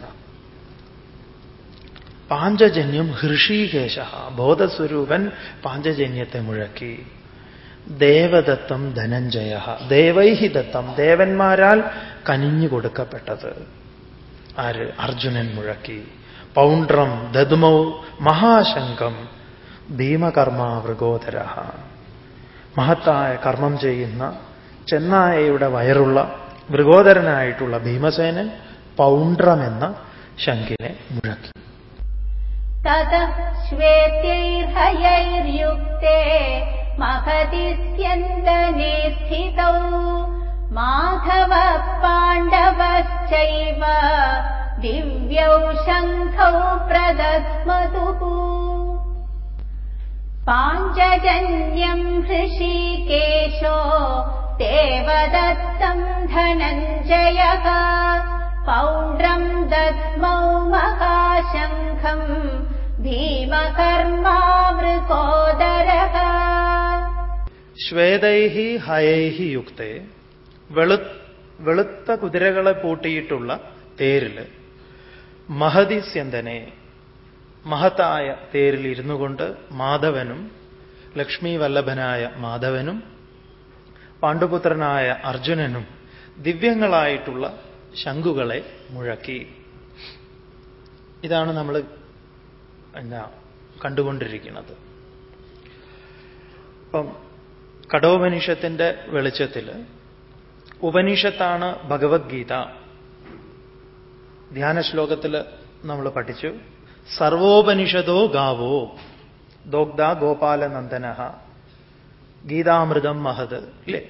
[SPEAKER 1] പാഞ്ചജന്യം ഹൃഷീകേശ ബോധസ്വരൂപൻ പാഞ്ചജന്യത്തെ മുഴക്കി. ദേവദത്തം ധനഞ്ജയ ദേവൈഹി ദത്തം ദേവന്മാരാൽ കനിഞ്ഞു കൊടുക്കപ്പെട്ടത്. ആര്? അർജുനൻ മുഴക്കി. പൗണ്ട്രം ദദ്മൗ മഹാശങ്കം ഭീമകർമാവൃഗോധര. മഹത്തായ കർമ്മം ചെയ്യുന്ന ചെന്നായയുടെ വയറുള്ള മൃഗോധരനായിട്ടുള്ള ഭീമസേനൻ പൗണ്ട്രമെന്ന ശങ്കിനെ മുഴക്കി.
[SPEAKER 2] ശ്വേതൈർഹയൈർയുക്തേ മഹതിസ്യന്തനേ മാധവ പാണ്ഡവശ്ചൈവ दिव्यौ शङ्खौ प्रदस्मतुः पाञ्चजन्यम् हृषीकेशो देवदत्तम् धनञ्जयः पौण्ड्रम् दद्मौ महाशङ्खम् ഭീമകർമാവൃകോദരഃ
[SPEAKER 1] ശ്വേതൈഹി ഹയൈഹി യുക്തേ വെളു വെളുത്ത കുതിരകളെ പൂട്ടിയിട്ടുള്ള തേരില് മഹതി സ്യന്തനെ മഹത്തായ തേരിൽ ഇരുന്നു കൊണ്ട് മാധവനും ലക്ഷ്മി വല്ലഭനായ മാധവനും പാണ്ഡുപുത്രനായ അർജുനനും ദിവ്യങ്ങളായിട്ടുള്ള ശംഖുകളെ മുഴക്കി. ഇതാണ് നമ്മൾ എന്താ കണ്ടുകൊണ്ടിരിക്കുന്നത്. അപ്പം കടോപനിഷത്തിന്റെ വെളിച്ചത്തിൽ ഉപനിഷത്താണ് ഭഗവത്ഗീത. ധ്യാന ശ്ലോകത്തിൽ നമ്മൾ പഠിച്ചു. സർവോപനിഷദോ ഗാവോ ദോഗ്ധ ഗോപാലനന്ദന ഗീതാമൃതം മഹത് ഇല്ലേ?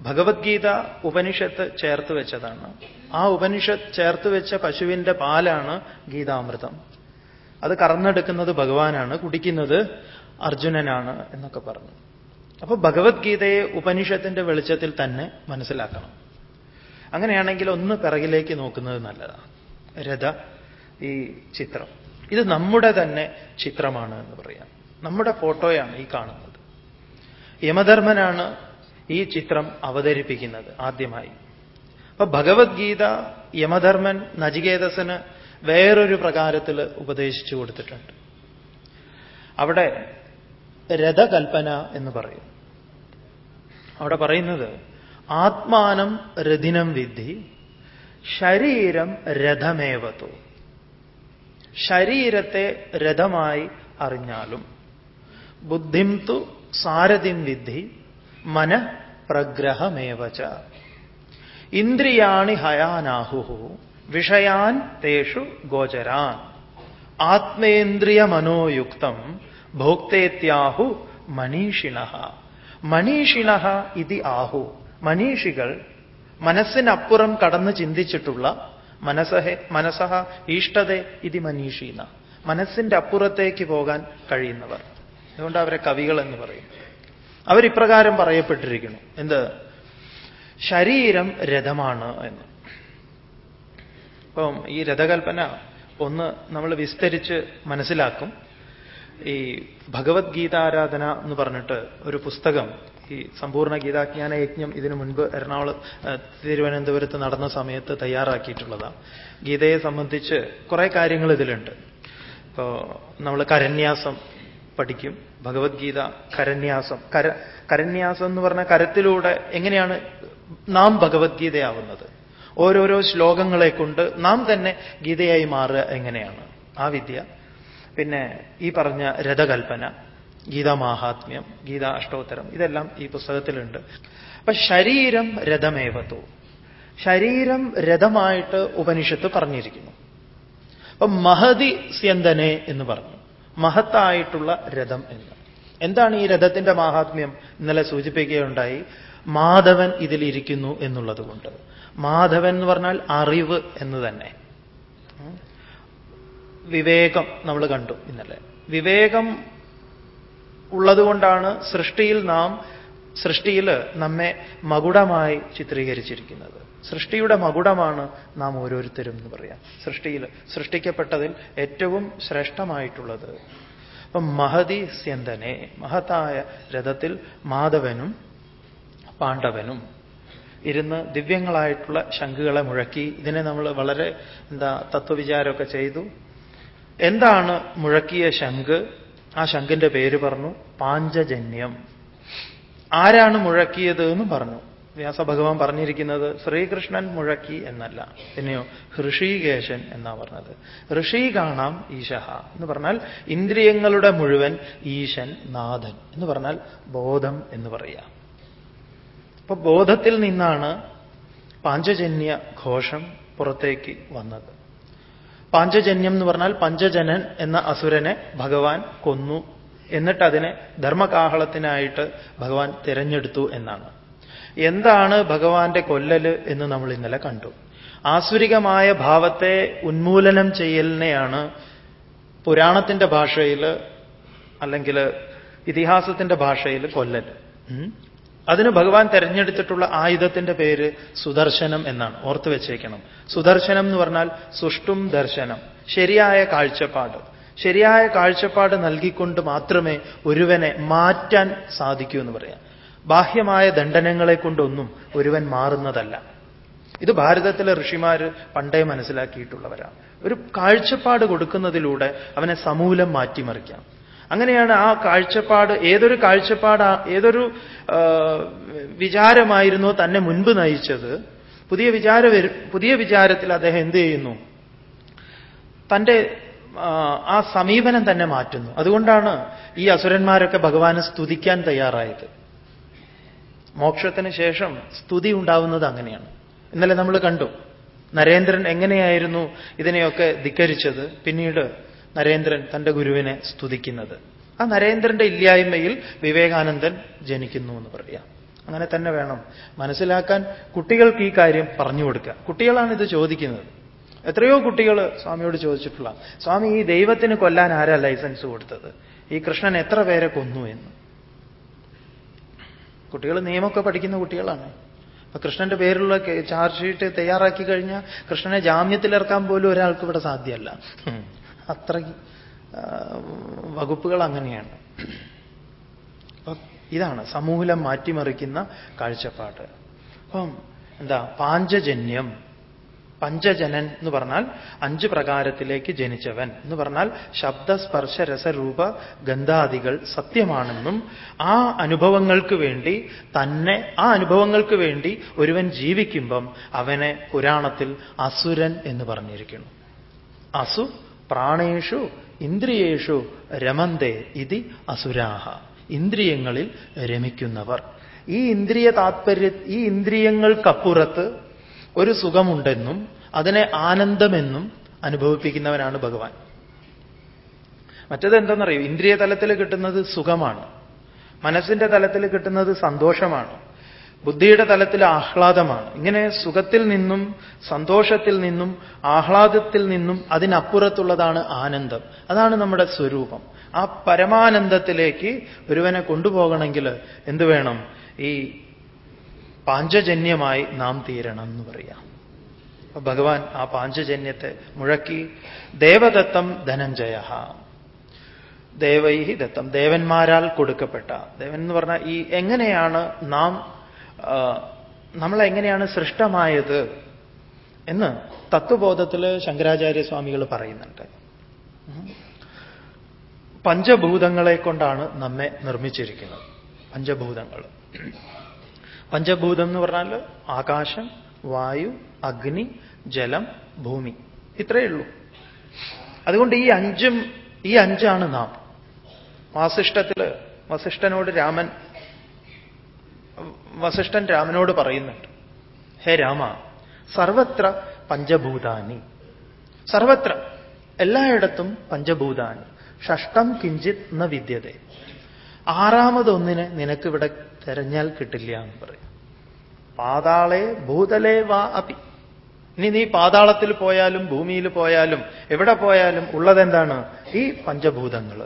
[SPEAKER 1] ഭഗവത്ഗീത ഉപനിഷത്ത് ചേർത്ത് വെച്ചതാണ്. ആ ഉപനിഷത്ത് ചേർത്ത് വെച്ച പശുവിന്റെ പാലാണ് ഗീതാമൃതം. അത് കറന്നെടുക്കുന്നത് ഭഗവാനാണ് കുടിക്കുന്നത് അർജുനനാണ് എന്നൊക്കെ പറഞ്ഞു. അപ്പൊ ഭഗവത്ഗീതയെ ഉപനിഷത്തിന്റെ വെളിച്ചത്തിൽ തന്നെ മനസ്സിലാക്കണം. അങ്ങനെയാണെങ്കിൽ ഒന്ന് പിറകിലേക്ക് നോക്കുന്നത് നല്ലതാണ് രഥ ഈ ചിത്രം. ഇത് നമ്മുടെ തന്നെ ചിത്രമാണ് എന്ന് പറയാം. നമ്മുടെ ഫോട്ടോയാണ് ഈ കാണുന്നത്. യമധർമ്മനാണ് ഈ ചിത്രം അവതരിപ്പിക്കുന്നത് ആദ്യമായി. അപ്പൊ ഭഗവത്ഗീത യമധർമ്മൻ നചികേതസന് വേറൊരു പ്രകാരത്തിൽ ഉപദേശിച്ചു കൊടുത്തിട്ടുണ്ട്. അവിടെ രഥകൽപ്പന എന്ന് പറയും. അവിടെ പറയുന്നത് ആത്മാനം രഥിനം വിദ്ധി ശരീരം രഥമേവത്തു. ശരീരത്തെ രഥമായി അറിഞ്ഞാലും ബുദ്ധിം തു സാരഥിം വിദ്ധി മന പ്രഗ്രഹമേവച. ഇന്ദ്രിയാണി ഹയാനാഹു വിഷയാൻ തേഷു ഗോചരാൻ. ആത്മേന്ദ്രിയ മനോയുക്തം ഭോക്തേത്യാഹു മനീഷിണ. മനീഷിണ ഇതി ആഹു. മനീഷികൾ മനസ്സിനപ്പുറം കടന്ന് ചിന്തിച്ചിട്ടുള്ള മനസ്സഹെ മനസ്സഹ ഈഷ്ടതെ ഇതി മനീഷീന. മനസ്സിന്റെ അപ്പുറത്തേക്ക് പോകാൻ കഴിയുന്നവർ. അതുകൊണ്ട് അവരെ കവികൾ എന്ന് പറയും. അവരിപ്രകാരം പറയപ്പെട്ടിരിക്കുന്നു. എന്ത്? ശരീരം രഥമാണ് എന്ന്. അപ്പം ഈ രഥകൽപ്പന ഒന്ന് നമ്മൾ വിസ്തരിച്ച് മനസ്സിലാക്കും. ഈ ഭഗവത്ഗീതാരാധന എന്ന് പറഞ്ഞിട്ട് ഒരു പുസ്തകം ഈ സമ്പൂർണ ഗീതാജ്ഞാന യജ്ഞം ഇതിനു മുൻപ് എറണാകുളം തിരുവനന്തപുരത്ത് നടന്ന സമയത്ത് തയ്യാറാക്കിയിട്ടുള്ളതാണ്. ഗീതയെ സംബന്ധിച്ച് കുറേ കാര്യങ്ങൾ ഇതിലുണ്ട്. ഇപ്പോ നമ്മൾ കരന്യാസം പഠിക്കും. ഭഗവത്ഗീത കരന്യാസം. കര കരന്യാസം എന്ന് പറഞ്ഞ കരത്തിലൂടെ എങ്ങനെയാണ് നാം ഭഗവത്ഗീതയാവുന്നത്? ഓരോരോ ശ്ലോകങ്ങളെ കൊണ്ട് നാം തന്നെ ഗീതയായി മാറുക എങ്ങനെയാണ്? ആ വിദ്യ. പിന്നെ ഈ പറഞ്ഞ രഥകൽപ്പന. ഗീതാമാഹാത്മ്യം ഗീത അഷ്ടോത്തരം ഇതെല്ലാം ഈ പുസ്തകത്തിലുണ്ട്. അപ്പൊ ശരീരം രഥമേവത്തു. ശരീരം രഥമായിട്ട് ഉപനിഷത്ത് പറഞ്ഞിരിക്കുന്നു. അപ്പൊ മഹതി സ്യന്തനെ എന്ന് പറഞ്ഞു. മഹത്തായിട്ടുള്ള രഥം എന്ന്. എന്താണ് ഈ രഥത്തിന്റെ മാഹാത്മ്യം? ഇന്നലെ സൂചിപ്പിക്കുകയുണ്ടായി മാധവൻ ഇതിലിരിക്കുന്നു എന്നുള്ളത് കൊണ്ട്. മാധവൻ എന്ന് പറഞ്ഞാൽ അറിവ് എന്ന് തന്നെ. വിവേകം നമ്മൾ കണ്ടു ഇന്നലെ. വിവേകം ഉള്ളതുകൊണ്ടാണ് സൃഷ്ടിയിൽ നാം സൃഷ്ടിയിൽ നമ്മെ മകുടമായി ചിത്രീകരിച്ചിരിക്കുന്നത്. സൃഷ്ടിയുടെ മകുടമാണ് നാം ഓരോരുത്തരും എന്ന് പറയാം. സൃഷ്ടിയിൽ സൃഷ്ടിക്കപ്പെട്ടതിൽ ഏറ്റവും ശ്രേഷ്ഠമായിട്ടുള്ളത്. അപ്പം മഹതി സ്യന്തനെ മഹത്തായ രഥത്തിൽ മാധവനും പാണ്ഡവനും ഇരുന്ന് ദിവ്യങ്ങളായിട്ടുള്ള ശംഖുകളെ മുഴക്കി ഇതിനെ നമ്മൾ വളരെ എന്താ തത്വവിചാരമൊക്കെ ചെയ്തു. എന്താണ് മുഴക്കിയ ശംഖ്? ആ ശംഖിന്റെ പേര് പറഞ്ഞു പാഞ്ചജന്യം. ആരാണ് മുഴക്കിയത് എന്ന് പറഞ്ഞു. വ്യാസഭഗവാൻ പറഞ്ഞിരിക്കുന്നത് ശ്രീകൃഷ്ണൻ മുഴക്കി എന്നല്ല. പിന്നെയോ ഋഷികേശൻ എന്നാ പറഞ്ഞത്. ഋഷി കാണാം ഈശഹ എന്ന് പറഞ്ഞാൽ ഇന്ദ്രിയങ്ങളുടെ മുഴുവൻ ഈശൻ നാഥൻ എന്ന് പറഞ്ഞാൽ ബോധം എന്ന് പറയാം. അപ്പൊ ബോധത്തിൽ നിന്നാണ് പാഞ്ചജന്യ ഘോഷം പുറത്തേക്ക് വന്നത്. പാഞ്ചജന്യം എന്ന് പറഞ്ഞാൽ പഞ്ചജനൻ എന്ന അസുരനെ ഭഗവാൻ കൊന്നു. എന്നിട്ട് അതിനെ ധർമ്മകാഹളത്തിനായിട്ട് ഭഗവാൻ തിരഞ്ഞെടുത്തു എന്നാണ്. എന്താണ് ഭഗവാന്റെ കൊല്ലല് എന്ന് നമ്മൾ ഇന്നലെ കണ്ടു. ആസുരികമായ ഭാവത്തെ ഉന്മൂലനം ചെയ്യലിനെയാണ് പുരാണത്തിന്റെ ഭാഷയിൽ അല്ലെങ്കിൽ ഇതിഹാസത്തിന്റെ ഭാഷയിൽ കൊല്ലൽ അതിന് ഭഗവാൻ തെരഞ്ഞെടുത്തിട്ടുള്ള ആയുധത്തിന്റെ പേര് സുദർശനം എന്നാണ്. ഓർത്തു വെച്ചേക്കണം. സുദർശനം എന്ന് പറഞ്ഞാൽ സുഷ്ടും ദർശനം. ശരിയായ കാഴ്ചപ്പാട്. ശരിയായ കാഴ്ചപ്പാട് നൽകിക്കൊണ്ട് മാത്രമേ ഒരുവനെ മാറ്റാൻ സാധിക്കൂ എന്ന് പറയാം. ബാഹ്യമായ ദണ്ഡനങ്ങളെ കൊണ്ടൊന്നും ഒരുവൻ മാറുന്നതല്ല. ഇത് ഭാരതത്തിലെ ഋഷിമാർ പണ്ടേ മനസ്സിലാക്കിയിട്ടുള്ളവരാണ്. ഒരു കാഴ്ചപ്പാട് കൊടുക്കുന്നതിലൂടെ അവനെ സമൂലം മാറ്റിമറിക്കാം. അങ്ങനെയാണ് ആ കാഴ്ചപ്പാട് ഏതൊരു കാഴ്ചപ്പാട് ഏതൊരു വിചാരമായിരുന്നോ തന്നെ മുൻപ് നയിച്ചത്. പുതിയ വിചാര പുതിയ വിചാരത്തിൽ അദ്ദേഹം എന്ത് ചെയ്യുന്നു? തന്റെ ആ സമീപനം തന്നെ മാറ്റുന്നു. അതുകൊണ്ടാണ് ഈ അസുരന്മാരൊക്കെ ഭഗവാനെ സ്തുതിക്കാൻ തയ്യാറായത്. മോക്ഷത്തിന് ശേഷം സ്തുതി ഉണ്ടാവുന്നത് അങ്ങനെയാണ്. ഇന്നലെ നമ്മൾ കണ്ടു നരേന്ദ്രൻ എങ്ങനെയായിരുന്നു ഇതിനെയൊക്കെ ധിക്കരിച്ചത്. പിന്നീട് നരേന്ദ്രൻ തന്റെ ഗുരുവിനെ സ്തുതിക്കുന്നത്. ആ നരേന്ദ്രന്റെ ഇല്ലായ്മയിൽ വിവേകാനന്ദൻ ജനിക്കുന്നു എന്ന് പറയാം. അങ്ങനെ തന്നെ വേണം മനസ്സിലാക്കാൻ കുട്ടികൾക്ക് ഈ കാര്യം പറഞ്ഞു കൊടുക്കുക. കുട്ടികളാണ് ഇത് ചോദിക്കുന്നത്. എത്രയോ കുട്ടികൾ സ്വാമിയോട് ചോദിച്ചിട്ടുള്ള സ്വാമി ഈ ദൈവത്തിന് കൊല്ലാൻ ആരാ ലൈസൻസ് കൊടുത്തത്? ഈ കൃഷ്ണൻ എത്ര പേരെ കൊന്നു എന്ന്? കുട്ടികൾ നിയമമൊക്കെ പഠിക്കുന്ന കുട്ടികളാണ്. അപ്പൊ കൃഷ്ണന്റെ പേരിലുള്ള ചാർജ് ഷീറ്റ് തയ്യാറാക്കി കഴിഞ്ഞാൽ കൃഷ്ണനെ ജാമ്യത്തിലിറക്കാൻ പോലും ഒരാൾക്ക് ഇവിടെ സാധ്യമല്ല. അത്ര വകുപ്പുകൾ അങ്ങനെയാണ്. അപ്പം ഇതാണ് സമൂലം മാറ്റിമറിക്കുന്ന കാഴ്ചപ്പാട്. അപ്പം എന്താ പാഞ്ചജന്യം പഞ്ചജനൻ എന്ന് പറഞ്ഞാൽ അഞ്ച് പ്രകാരത്തിലേക്ക് ജനിച്ചവൻ എന്ന് പറഞ്ഞാൽ ശബ്ദ സ്പർശ രസരൂപ ഗന്ധാദികൾ സത്യമാണെന്നും ആ അനുഭവങ്ങൾക്ക് വേണ്ടി തന്നെ ആ അനുഭവങ്ങൾക്ക് വേണ്ടി ഒരുവൻ ജീവിക്കുമ്പം അവനെ പുരാണത്തിൽ അസുരൻ എന്ന് പറഞ്ഞിരിക്കുന്നു. അസു പ്രാണേഷു ഇന്ദ്രിയേഷു രമന്തേ ഇതി അസുരാഹ. ഇന്ദ്രിയങ്ങളിൽ രമിക്കുന്നവർ. ഈ ഇന്ദ്രിയ താത്പര്യ ഈ ഇന്ദ്രിയങ്ങൾക്കപ്പുറത്ത് ഒരു സുഖമുണ്ടെന്നും അതിനെ ആനന്ദമെന്നും അനുഭവിപ്പിക്കുന്നവനാണ് ഭഗവാൻ. മറ്റത് എന്തെന്നറിയോ ഇന്ദ്രിയ തലത്തിൽ കിട്ടുന്നത് സുഖമാണ്. മനസ്സിന്റെ തലത്തിൽ കിട്ടുന്നത് സന്തോഷമാണ്. ബുദ്ധിയുടെ തലത്തിൽ ആഹ്ലാദമാണ്. ഇങ്ങനെ സുഖത്തിൽ നിന്നും സന്തോഷത്തിൽ നിന്നും ആഹ്ലാദത്തിൽ നിന്നും അതിനപ്പുറത്തുള്ളതാണ് ആനന്ദം. അതാണ് നമ്മുടെ സ്വരൂപം. ആ പരമാനന്ദത്തിലേക്ക് ഒരുവനെ കൊണ്ടുപോകണമെങ്കിൽ എന്തു വേണം? ഈ പാഞ്ചജന്യമായി നാം തീരണം എന്ന് പറയാം. ഭഗവാൻ ആ പാഞ്ചജന്യത്തെ മുഴക്കി ദേവദത്തം ധനഞ്ജയ. ദേവൈഹി ദത്തം. ദേവന്മാരാൽ കൊടുക്കപ്പെട്ട. ദേവൻ എന്ന് പറഞ്ഞാൽ ഈ എങ്ങനെയാണ് നാം നമ്മളെങ്ങനെയാണ് സൃഷ്ടമായത് എന്ന് തത്വബോധത്തിൽ ശങ്കരാചാര്യ സ്വാമികൾ പറയുന്നുണ്ട്. പഞ്ചഭൂതങ്ങളെ കൊണ്ടാണ് നമ്മെ നിർമ്മിച്ചിരിക്കുന്നത്. പഞ്ചഭൂതങ്ങൾ. പഞ്ചഭൂതം എന്ന് പറഞ്ഞാൽ ആകാശം വായു അഗ്നി ജലം ഭൂമി. ഇത്രയേ ഉള്ളൂ. അതുകൊണ്ട് ഈ അഞ്ചും ഈ അഞ്ചാണ് നാം. വാസിഷ്ഠത്തിൽ വസിഷ്ഠനോട് രാമൻ വസിഷ്ഠൻ രാമനോട് പറയുന്നുണ്ട് ഹേ രാമ സർവത്ര പഞ്ചഭൂതാനി സർവത്ര എല്ലായിടത്തും പഞ്ചഭൂതാനി ഷഷ്ടം കിഞ്ചിത് ന വിദ്യത. ആറാമതൊന്നിനെ നിനക്കിവിടെ തെരഞ്ഞാൽ കിട്ടില്ല എന്ന് പറയും. പാതാളെ ഭൂതലേ വാ അപി. ഇനി നീ പാതാളത്തിൽ പോയാലും ഭൂമിയിൽ പോയാലും എവിടെ പോയാലും ഉള്ളതെന്താണ്? ഈ പഞ്ചഭൂതങ്ങൾ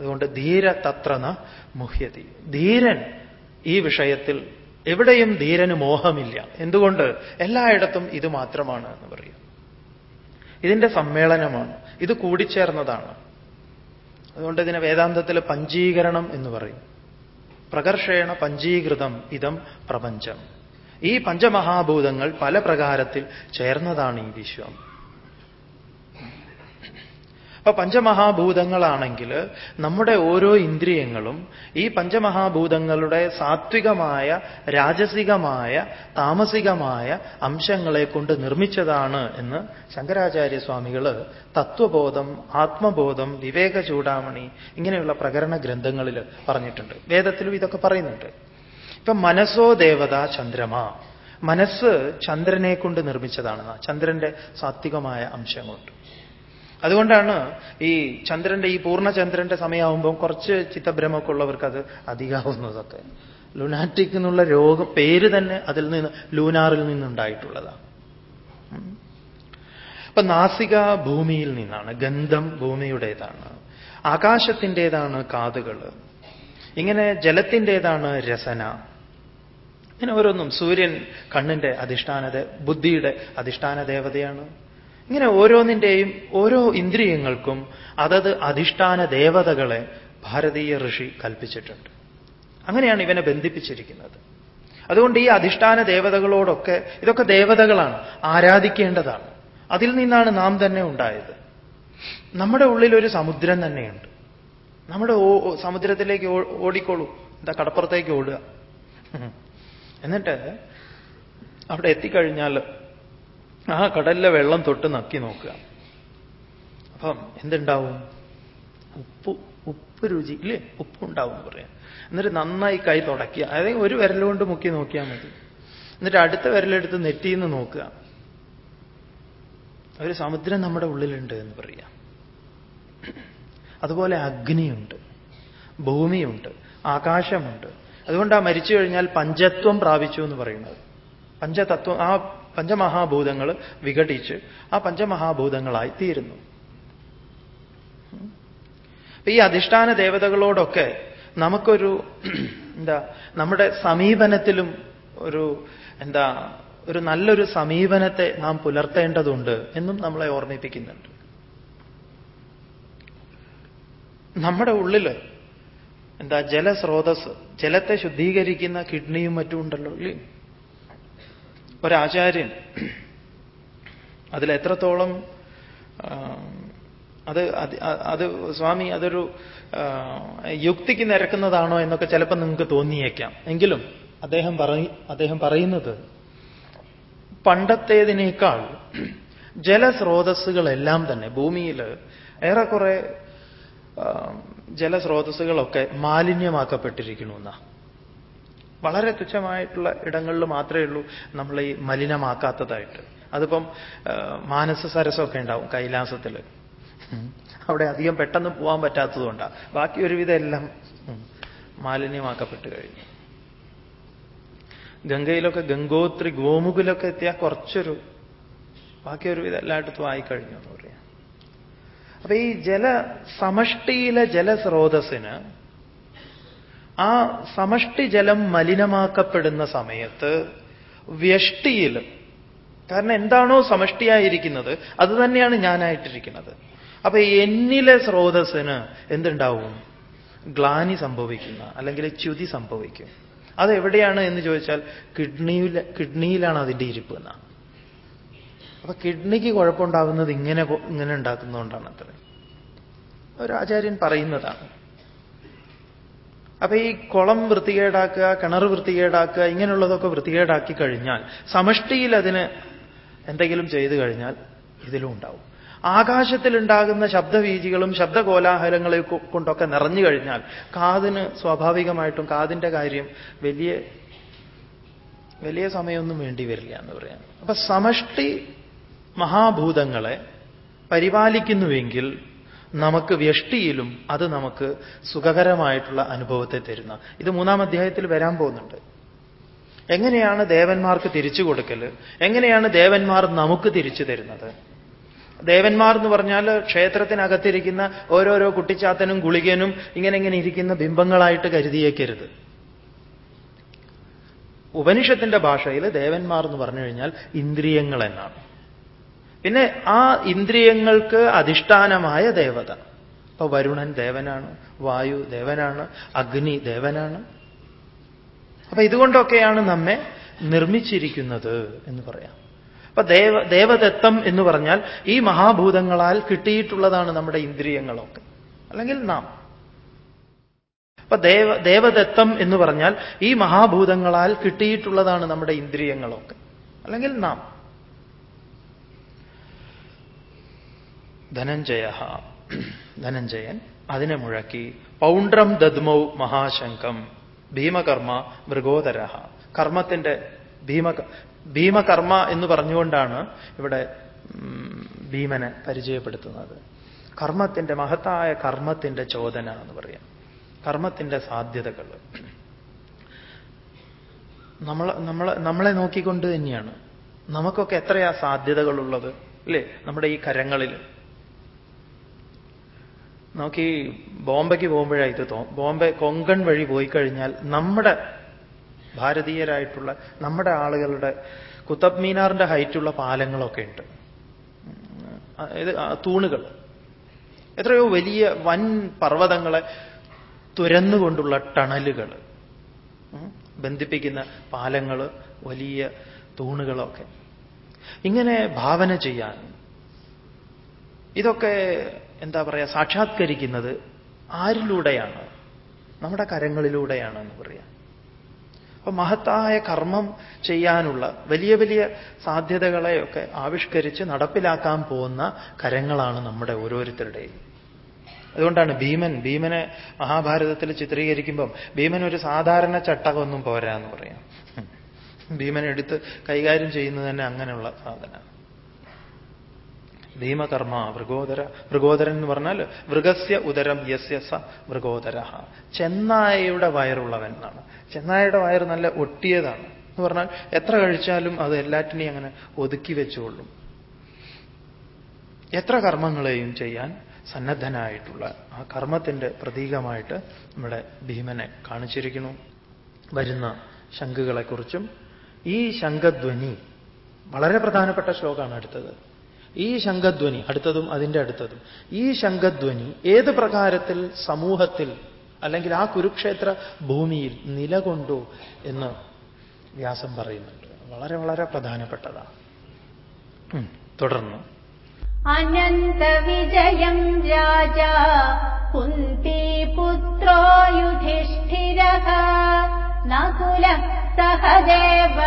[SPEAKER 1] അതുകൊണ്ട് ധീര തത്രന മുഹ്യതി. ധീരൻ ഈ വിഷയത്തിൽ എവിടെയും ധീരന് മോഹമില്ല. എന്തുകൊണ്ട്? എല്ലായിടത്തും ഇത് മാത്രമാണ് എന്ന് പറയും. ഇതിന്റെ സമ്മേളനമാണ്. ഇത് കൂടിച്ചേർന്നതാണ്. അതുകൊണ്ട് ഇതിനെ വേദാന്തത്തിൽ പഞ്ചീകരണം എന്ന് പറയും. പ്രകർഷേണ പഞ്ചീകൃതം ഇതം പ്രപഞ്ചം. ഈ പഞ്ചമഹാഭൂതങ്ങൾ പല പ്രകാരത്തിൽ ചേർന്നതാണ് ഈ വിശ്വം. അപ്പൊ പഞ്ചമഹാഭൂതങ്ങളാണെങ്കിൽ നമ്മുടെ ഓരോ ഇന്ദ്രിയങ്ങളും ഈ പഞ്ചമഹാഭൂതങ്ങളുടെ സാത്വികമായ രാജസികമായ താമസികമായ അംശങ്ങളെ കൊണ്ട് നിർമ്മിച്ചതാണ് എന്ന് ശങ്കരാചാര്യ സ്വാമികൾ തത്വബോധം ആത്മബോധം വിവേക ചൂടാമണി ഇങ്ങനെയുള്ള പ്രകരണ ഗ്രന്ഥങ്ങളിൽ പറഞ്ഞിട്ടുണ്ട്. വേദത്തിലും ഇതൊക്കെ പറയുന്നുണ്ട്. ഇപ്പൊ മനസ്സോ ദേവത ചന്ദ്രമ. മനസ്സ് ചന്ദ്രനെ കൊണ്ട് നിർമ്മിച്ചതാണ്. ചന്ദ്രന്റെ സാത്വികമായ അംശങ്ങളുണ്ട്. അതുകൊണ്ടാണ് ഈ ചന്ദ്രന്റെ ഈ പൂർണചന്ദ്രന്റെ സമയമാകുമ്പോൾ കുറച്ച് ചിത്തഭ്രമമൊക്കെ ഉള്ളവർക്ക് അത് അധികാവുന്നതൊക്കെ. ലുനാറ്റിക് എന്നുള്ള രോഗം പേര് തന്നെ അതിൽ നിന്ന് ലൂനാറിൽ നിന്നുണ്ടായിട്ടുള്ളതാണ് അപ്പൊ നാസിക ഭൂമിയിൽ നിന്നാണ് ഗന്ധം ഭൂമിയുടേതാണ് ആകാശത്തിന്റെതാണ് കാതുകൾ ഇങ്ങനെ ജലത്തിന്റെതാണ് രസന. ഇങ്ങനെ ഓരോന്നും സൂര്യൻ കണ്ണിന്റെ അധിഷ്ഠാനത ബുദ്ധിയുടെ അധിഷ്ഠാന ദേവതയാണ് ഇങ്ങനെ ഓരോന്നിന്റെയും ഓരോ ഇന്ദ്രിയങ്ങൾക്കും അതത് അധിഷ്ഠാന ദേവതകളെ ഭാരതീയ ഋഷി കൽപ്പിച്ചിട്ടുണ്ട്. അങ്ങനെയാണ് ഇവനെ ബന്ധിപ്പിച്ചിരിക്കുന്നത്. അതുകൊണ്ട് ഈ അധിഷ്ഠാന ദേവതകളോടൊക്കെ ഇതൊക്കെ ദേവതകളാണ് ആരാധിക്കേണ്ടതാണ്. അതിൽ നിന്നാണ് നാം തന്നെ ഉണ്ടായത്. നമ്മുടെ ഉള്ളിൽ ഒരു സമുദ്രം തന്നെയുണ്ട്. നമ്മുടെ സമുദ്രത്തിലേക്ക് ഓടിക്കോളൂ. എന്താ കടപ്പുറത്തേക്ക് ഓടുക? എന്നിട്ട് അവിടെ എത്തിക്കഴിഞ്ഞാൽ ആ കടലിലെ വെള്ളം തൊട്ട് നക്കി നോക്കുക. അപ്പം എന്തുണ്ടാവും? ഉപ്പ് ഉപ്പ് രുചി ഇല്ലേ? ഉപ്പുണ്ടാവും എന്ന് പറയാം. എന്നിട്ട് നന്നായി കൈ തുടയ്ക്കുക. അതായത് ഒരു വിരലുകൊണ്ട് മുക്കി നോക്കിയാൽ മതി. എന്നിട്ട് അടുത്ത വിരലെടുത്ത് നെറ്റിന്ന് നോക്കുക. ഒരു സമുദ്രം നമ്മുടെ ഉള്ളിലുണ്ട് എന്ന് പറയാം. അതുപോലെ അഗ്നിയുണ്ട്. ഭൂമിയുണ്ട്. ആകാശമുണ്ട്. അതുകൊണ്ടാണ് മരിച്ചു കഴിഞ്ഞാൽ പഞ്ചത്വം പ്രാപിച്ചു എന്ന് പറയുന്നത്. പഞ്ചതത്വം ആ പഞ്ചമഹാഭൂതങ്ങൾ വിഘടിച്ച് ആ പഞ്ചമഹാഭൂതങ്ങളായി തീരുന്നു. ഈ അധിഷ്ഠാന ദേവതകളോടൊക്കെ നമുക്കൊരു *clears throat* എന്താ നമ്മുടെ സമീപനത്തിലും ഒരു എന്താ ഒരു നല്ലൊരു സമീപനത്തെ നാം പുലർത്തേണ്ടതുണ്ട് എന്നും നമ്മളെ ഓർമ്മിപ്പിക്കുന്നുണ്ട്. നമ്മുടെ ഉള്ളിൽ എന്താ ജലസ്രോതസ് ജലത്തെ ശുദ്ധീകരിക്കുന്ന കിഡ്നിയും മറ്റും ഉണ്ടല്ലോ ഇല്ലേ? ഒരാചാര്യൻ. അതിലെത്രത്തോളം അത് അത് സ്വാമി അതൊരു യുക്തിക്ക് നിരക്കുന്നതാണോ എന്നൊക്കെ ചിലപ്പോൾ നിങ്ങൾക്ക് തോന്നിയേക്കാം. എങ്കിലും അദ്ദേഹം പറയ അദ്ദേഹം പറയുന്നത് പണ്ടത്തേതിനേക്കാൾ ജലസ്രോതസ്സുകളെല്ലാം തന്നെ ഭൂമിയിൽ ഏറെക്കുറെ ജലസ്രോതസ്സുകളൊക്കെ മാലിന്യമാക്കപ്പെട്ടിരിക്കണമെന്നാണ് വളരെ തുച്ഛമായിട്ടുള്ള ഇടങ്ങളിൽ മാത്രമേ ഉള്ളൂ നമ്മൾ ഈ മലിനമാക്കാത്തതായിട്ട്. അതിപ്പം മാനസ സരസമൊക്കെ ഉണ്ടാവും കൈലാസത്തിൽ അവിടെ അധികം പെട്ടെന്ന് പോകാൻ പറ്റാത്തതുകൊണ്ടാണ് ബാക്കി ഒരുവിധം എല്ലാം മാലിന്യമാക്കപ്പെട്ട് കഴിഞ്ഞു. ഗംഗയിലൊക്കെ ഗംഗോത്രി ഗോമുഖിലൊക്കെ എത്തിയാൽ കുറച്ചൊരു ബാക്കി ഒരുവിധം എല്ലായിടത്തും ആയിക്കഴിഞ്ഞു എന്ന് പറയാം. അപ്പൊ ഈ ജല സമഷ്ടിയിലെ ജലസ്രോതസ്സിന് ആ സമഷ്ടി ജലം മലിനമാക്കപ്പെടുന്ന സമയത്ത് വ്യഷ്ടിയിൽ കാരണം എന്താണോ സമഷ്ടിയായിരിക്കുന്നത് അത് തന്നെയാണ് ഞാനായിട്ടിരിക്കുന്നത്. അപ്പൊ എന്നിലെ സ്രോതസ്സിന് എന്തുണ്ടാവും? ഗ്ലാനി സംഭവിക്കുന്ന അല്ലെങ്കിൽ ച്യുതി സംഭവിക്കും. അതെവിടെയാണ് എന്ന് ചോദിച്ചാൽ കിഡ്നിയിൽ കിഡ്നിയിലാണ് അതിന്റെ ഇരിപ്പ് എന്നാണ് അപ്പൊ കിഡ്നിക്ക് കുഴപ്പമുണ്ടാകുന്നത് ഇങ്ങനെ ഇങ്ങനെ ഉണ്ടാക്കുന്നതുകൊണ്ടാണ് അത്ര. ഒരു ആചാര്യൻ പറയുന്നതാണ്. അപ്പൊ ഈ കുളം വൃത്തികേടാക്കുക കിണർ വൃത്തികേടാക്കുക ഇങ്ങനെയുള്ളതൊക്കെ വൃത്തികേടാക്കി കഴിഞ്ഞാൽ സമഷ്ടിയിൽ അതിന് എന്തെങ്കിലും ചെയ്തു കഴിഞ്ഞാൽ ഇതിലും ഉണ്ടാവും. ആകാശത്തിലുണ്ടാകുന്ന ശബ്ദവീജികളും ശബ്ദകോലാഹലങ്ങളെ കൊണ്ടൊക്കെ നിറഞ്ഞു കഴിഞ്ഞാൽ കാതിന് സ്വാഭാവികമായിട്ടും കാതിന്റെ കാര്യം വലിയ വലിയ സമയമൊന്നും വേണ്ടി വരില്ല എന്ന് പറയാം. അപ്പൊ സമഷ്ടി മഹാഭൂതങ്ങളെ പരിപാലിക്കുന്നുവെങ്കിൽ നമുക്ക് വ്യഷ്ടിയിലും അത് നമുക്ക് സുഖകരമായിട്ടുള്ള അനുഭവത്തെ തരുന്ന. ഇത് മൂന്നാം അധ്യായത്തിൽ വരാൻ പോകുന്നുണ്ട്. എങ്ങനെയാണ് ദേവന്മാർക്ക് തിരിച്ചു കൊടുക്കൽ എങ്ങനെയാണ് ദേവന്മാർ നമുക്ക് തിരിച്ചു തരുന്നത്? ദേവന്മാർ എന്ന് പറഞ്ഞാൽ ക്ഷേത്രത്തിനകത്തിരിക്കുന്ന ഓരോരോ കുട്ടിച്ചാത്തനും ഗുളികനും ഇങ്ങനെ ഇങ്ങനെ ഇരിക്കുന്ന ബിംബങ്ങളായിട്ട് കരുതിയേക്കരുത്. ഉപനിഷത്തിന്റെ ഭാഷയിൽ ദേവന്മാർ എന്ന് പറഞ്ഞു കഴിഞ്ഞാൽ ഇന്ദ്രിയങ്ങൾ എന്നാണ്. പിന്നെ ആ ഇന്ദ്രിയങ്ങൾക്ക് അധിഷ്ഠാനമായ ദേവത. ഇപ്പൊ വരുണൻ ദേവനാണ് വായു ദേവനാണ് അഗ്നി ദേവനാണ്. അപ്പൊ ഇതുകൊണ്ടൊക്കെയാണ് നമ്മെ നിർമ്മിച്ചിരിക്കുന്നത് എന്ന് പറയാം. അപ്പൊ ദേവ ദേവതത്വം എന്ന് പറഞ്ഞാൽ ഈ മഹാഭൂതങ്ങളാൽ കിട്ടിയിട്ടുള്ളതാണ് നമ്മുടെ ഇന്ദ്രിയങ്ങളൊക്കെ. അല്ലെങ്കിൽ നാം. അപ്പൊ ദേവ ദേവതത്വം എന്ന് പറഞ്ഞാൽ ഈ മഹാഭൂതങ്ങളാൽ കിട്ടിയിട്ടുള്ളതാണ് നമ്മുടെ ഇന്ദ്രിയങ്ങളൊക്കെ. അല്ലെങ്കിൽ നാം. ധനഞ്ജയ ധനഞ്ജയൻ അതിനെ മുഴക്കി. പൗണ്ട്രം ദദ്മൗ മഹാശങ്കം ഭീമകർമ്മ മൃഗോദര കർമ്മത്തിന്റെ ഭീമ ഭീമകർമ്മ എന്ന് പറഞ്ഞുകൊണ്ടാണ് ഇവിടെ ഭീമനെ പരിചയപ്പെടുത്തുന്നത്. കർമ്മത്തിന്റെ മഹത്തായ കർമ്മത്തിന്റെ ചോദന എന്ന് പറയാം. കർമ്മത്തിന്റെ സാധ്യതകൾ. നമ്മൾ നമ്മൾ നമ്മളെ നോക്കിക്കൊണ്ട് തന്നെയാണ്. നമുക്കൊക്കെ എത്രയാ സാധ്യതകളുള്ളത്? അല്ലേ? നമ്മുടെ ഈ കരങ്ങളിൽ. നോക്കി ബോംബെക്ക് പോകുമ്പോഴാണ് ഇത് തോ ബോംബെ കൊങ്കൺ വഴി പോയി കഴിഞ്ഞാൽ നമ്മുടെ ഭാരതീയരായിട്ടുള്ള നമ്മുടെ ആളുകളുടെ കുത്തബ് മീനാറിന്റെ ഹൈറ്റുള്ള പാലങ്ങളൊക്കെ ഉണ്ട്. ഇത് തൂണുകൾ. എത്രയോ വലിയ വൻ പർവതങ്ങളെ തുരന്നുകൊണ്ടുള്ള ടണലുകൾ. ബന്ധിപ്പിക്കുന്ന പാലങ്ങൾ വലിയ തൂണുകളൊക്കെ. ഇങ്ങനെ ഭാവന ചെയ്യാൻ ഇതൊക്കെ എന്താ പറയുക സാക്ഷാത്കരിക്കുന്നത് ആരിലൂടെയാണ്? നമ്മുടെ കരങ്ങളിലൂടെയാണ് എന്ന് പറയാം. അപ്പൊ മഹത്തായ കർമ്മം ചെയ്യാനുള്ള വലിയ വലിയ സാധ്യതകളെയൊക്കെ ആവിഷ്കരിച്ച് നടപ്പിലാക്കാൻ പോകുന്ന കരങ്ങളാണ് നമ്മുടെ ഓരോരുത്തരുടെയും. അതുകൊണ്ടാണ് ഭീമൻ ഭീമനെ മഹാഭാരതത്തിൽ ചിത്രീകരിക്കുമ്പം ഭീമൻ ഒരു സാധാരണ ചട്ടകമൊന്നും പോരാ എന്ന് പറയാം. ഭീമൻ എടുത്ത് കൈകാര്യം ചെയ്യുന്നത് തന്നെ അങ്ങനെയുള്ള സാധന ഭീമകർമ്മ വൃഗോദര വൃഗോദരൻ എന്ന് പറഞ്ഞാൽ വൃഗസ്യ ഉദരം യസ്യ സ വൃഗോദര ചെന്നായയുടെ വയറുള്ളവൻ എന്നാണ്. ചെന്നായയുടെ വയറ് നല്ല ഒട്ടിയതാണ്. എന്ന് പറഞ്ഞാൽ എത്ര കഴിച്ചാലും അത് എല്ലാറ്റിനെയും അങ്ങനെ ഒതുക്കി വെച്ചുകൊള്ളും എത്ര കർമ്മങ്ങളെയും ചെയ്യാൻ സന്നദ്ധനായിട്ടുള്ള ആ കർമ്മത്തിന്റെ പ്രതീകമായിട്ട് നമ്മുടെ ഭീമനെ കാണിച്ചിരിക്കുന്നു. വരുന്ന ശംഖുകളെക്കുറിച്ചും ഈ ശംഖധ്വനി വളരെ പ്രധാനപ്പെട്ട ശ്ലോകമാണ് അടുത്തത്. ഈ ശംഖധ്വനി അടുത്തതും അതിന്റെ അടുത്തതും ഈ ശംഖധ്വനി ഏത് പ്രകാരത്തിൽ സമൂഹത്തിൽ അല്ലെങ്കിൽ ആ കുരുക്ഷേത്ര ഭൂമിയിൽ നിലകൊണ്ടു എന്ന് വ്യാസം പറയുന്നുണ്ട്. വളരെ വളരെ പ്രധാനപ്പെട്ടതാണ്. തുടർന്ന്.
[SPEAKER 2] അനന്ത വിജയം രാജ കുന്തി പുത്രോ യുധിഷ്ഠിര നകുല
[SPEAKER 1] സഹദേവ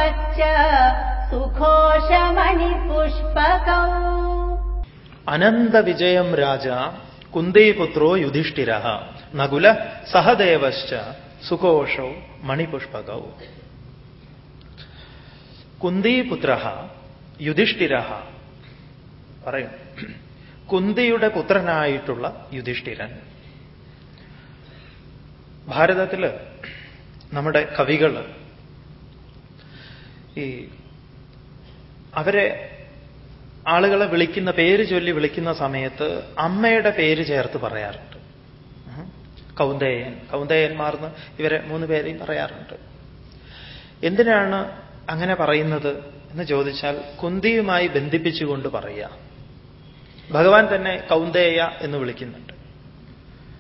[SPEAKER 1] സുഘോഷമണിപുഷ്പകൗ അനന്ത വിജയം രാജ കുന്തീപുത്രോ യുധിഷ്ഠിര. നകുല സഹദേവശ്ച സുഘോഷോ മണിപുഷ്പകൗ. കുന്തീപുത്ര യുധിഷ്ഠിര. പറയും. കുന്തിയുടെ പുത്രനായിട്ടുള്ള യുധിഷ്ഠിരൻ. ഭാരതത്തിൽ നമ്മുടെ കവികൾ ഈ അവരെ ആളുകളെ വിളിക്കുന്ന പേര് ചൊല്ലി വിളിക്കുന്ന സമയത്ത് അമ്മയുടെ പേര് ചേർത്ത് പറയാറുണ്ട്. കൗന്ദേയൻ കൗന്ദേയന്മാർന്ന് ഇവരെ മൂന്ന് പേരെയും പറയാറുണ്ട്. എന്തിനാണ് അങ്ങനെ പറയുന്നത് എന്ന് ചോദിച്ചാൽ കുന്തിയുമായി ബന്ധിപ്പിച്ചുകൊണ്ട് പറയുക. ഭഗവാൻ തന്നെ കൗന്ദേയ എന്ന് വിളിക്കുന്നുണ്ട്.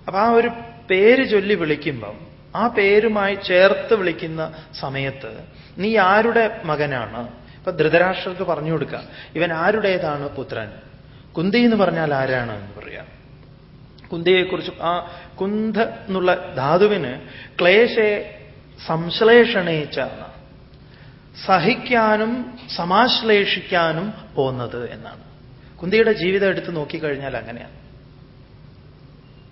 [SPEAKER 1] അപ്പൊ ആ ഒരു പേര് ചൊല്ലി വിളിക്കുമ്പം ആ പേരുമായി ചേർത്ത് വിളിക്കുന്ന സമയത്ത് നീ ആരുടെ മകനാണ്? ഇപ്പൊ ധൃതരാഷ്ട്രർക്ക് പറഞ്ഞു കൊടുക്കുക. ഇവൻ ആരുടേതാണ് പുത്രൻ? കുന്തി എന്ന് പറഞ്ഞാൽ ആരാണ് എന്ന് പറയാം. കുന്തിയെക്കുറിച്ച് ആ കുന്ത എന്നുള്ള ധാതുവിന് ക്ലേശെ സംശ്ലേഷണേച്ച സഹിക്കാനും സമാശ്ലേഷിക്കാനും പോന്നത് എന്നാണ്. കുന്തിയുടെ ജീവിതം എടുത്ത് നോക്കിക്കഴിഞ്ഞാൽ അങ്ങനെയാണ്.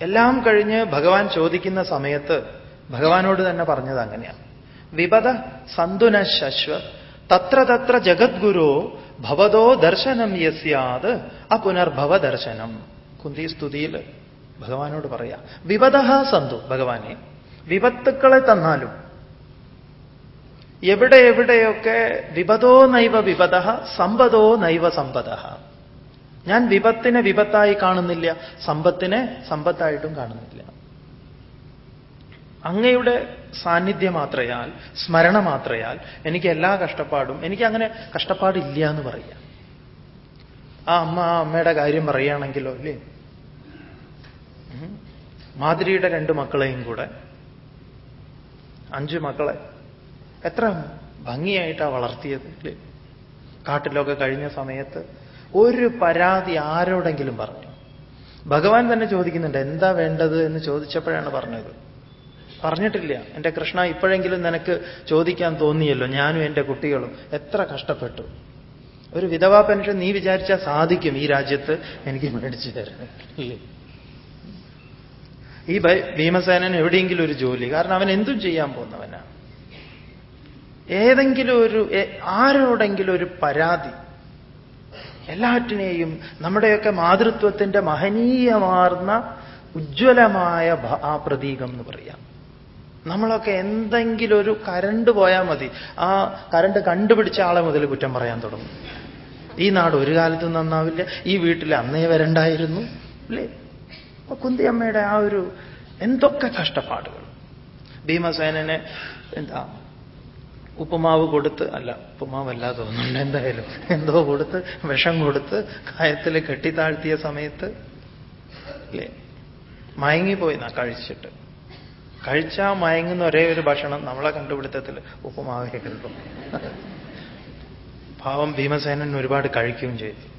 [SPEAKER 1] എല്ലാം കഴിഞ്ഞ് ഭഗവാൻ ചോദിക്കുന്ന സമയത്ത് ഭഗവാനോട് തന്നെ പറഞ്ഞത് അങ്ങനെയാണ്. വിപദ സന്തുന ശശ്വ തത്ര തത്ര ജഗദ്ഗുരു ഭവതോ ദർശനം യസ്യാത് അപുനർഭവ ദർശനം. കുന്തി സ്തുതിയിൽ ഭഗവാനോട് പറയാ വിപതഹ സന്തു ഭഗവാനെ വിപത്തുക്കളെ തന്നാലും എവിടെ എവിടെയൊക്കെ വിപതോ നൈവ വിപത സമ്പതോ നൈവ സമ്പത ഞാൻ വിപത്തിനെ വിപത്തായി കാണുന്നില്ല സമ്പത്തിനെ സമ്പത്തായിട്ടും കാണുന്നില്ല. അങ്ങയുടെ സാന്നിധ്യം മാത്രയാൽ സ്മരണ മാത്രയാൽ എനിക്ക് എല്ലാ കഷ്ടപ്പാടും എനിക്ക് അങ്ങനെ കഷ്ടപ്പാടില്ല എന്ന് പറയാം. ആ അമ്മ ആ അമ്മയുടെ കാര്യം പറയുകയാണെങ്കിലോ അല്ലേ. മാതിരിയുടെ രണ്ട് മക്കളെയും കൂടെ അഞ്ച് മക്കളെ എത്ര ഭംഗിയായിട്ടാണ് വളർത്തിയത് അല്ലേ കാട്ടിലൊക്കെ കഴിഞ്ഞ സമയത്ത് ഒരു പരാതി ആരോടെങ്കിലും പറഞ്ഞു. ഭഗവാൻ തന്നെ ചോദിക്കുന്നുണ്ട് എന്താ വേണ്ടത്? എന്ന് ചോദിച്ചപ്പോഴാണ് പറഞ്ഞത്. പറഞ്ഞിട്ടില്ല. എന്റെ കൃഷ്ണ ഇപ്പോഴെങ്കിലും നിനക്ക് ചോദിക്കാൻ തോന്നിയല്ലോ. ഞാനും എന്റെ കുട്ടികളും എത്ര കഷ്ടപ്പെട്ടു. ഒരു വിധവാ പെൻഷൻ നീ വിചാരിച്ചാൽ സാധിക്കും ഈ രാജ്യത്ത്. എനിക്ക് മേടിച്ചു തരാൻ ഈ ഭീമസേനൻ എവിടെയെങ്കിലും ഒരു ജോലി. കാരണം അവൻ എന്തും ചെയ്യാൻ പോകുന്നവനാണ് ഏതെങ്കിലും ഒരു ആരോടെങ്കിലും ഒരു പരാതി. എല്ലാറ്റിനെയും നമ്മുടെയൊക്കെ മാതൃത്വത്തിന്റെ മഹനീയമാർന്ന ഉജ്ജ്വലമായ ആ പ്രതീകം എന്ന് പറയാം. നമ്മളൊക്കെ എന്തെങ്കിലും ഒരു കരണ്ട് പോയാൽ മതി. ആ കരണ്ട് കണ്ടുപിടിച്ച ആളെ മുതൽ കുറ്റം പറയാൻ തുടങ്ങും. ഈ നാട് ഒരു കാലത്തും നന്നാവില്ല. ഈ വീട്ടിൽ അന്നേ വരണ്ടായിരുന്നു അല്ലേ കുന്തിയമ്മയുടെ ആ ഒരു എന്തൊക്കെ കഷ്ടപ്പാടുകൾ. ഭീമസേനനെ എന്താ ഉപ്പുമാവ് കൊടുത്ത് അല്ല ഉപ്പുമാവല്ല തോന്നുന്നുണ്ട് എന്തായാലും. എന്തോ കൊടുത്ത് വിഷം കൊടുത്ത് കായത്തിൽ കെട്ടിത്താഴ്ത്തിയ സമയത്ത് അല്ലേ മയങ്ങിപ്പോയി നാ കഴിച്ചിട്ട്. കഴിച്ചാ മയങ്ങുന്ന ഒരേ ഒരു ഭക്ഷണം നമ്മളെ കണ്ടുപിടുത്തത്തിൽ ഉപ്പുമാവേ കിട്ടും പാവം ഭീമസേനൻ ഒരുപാട് കഴിക്കുകയും ചെയ്തു.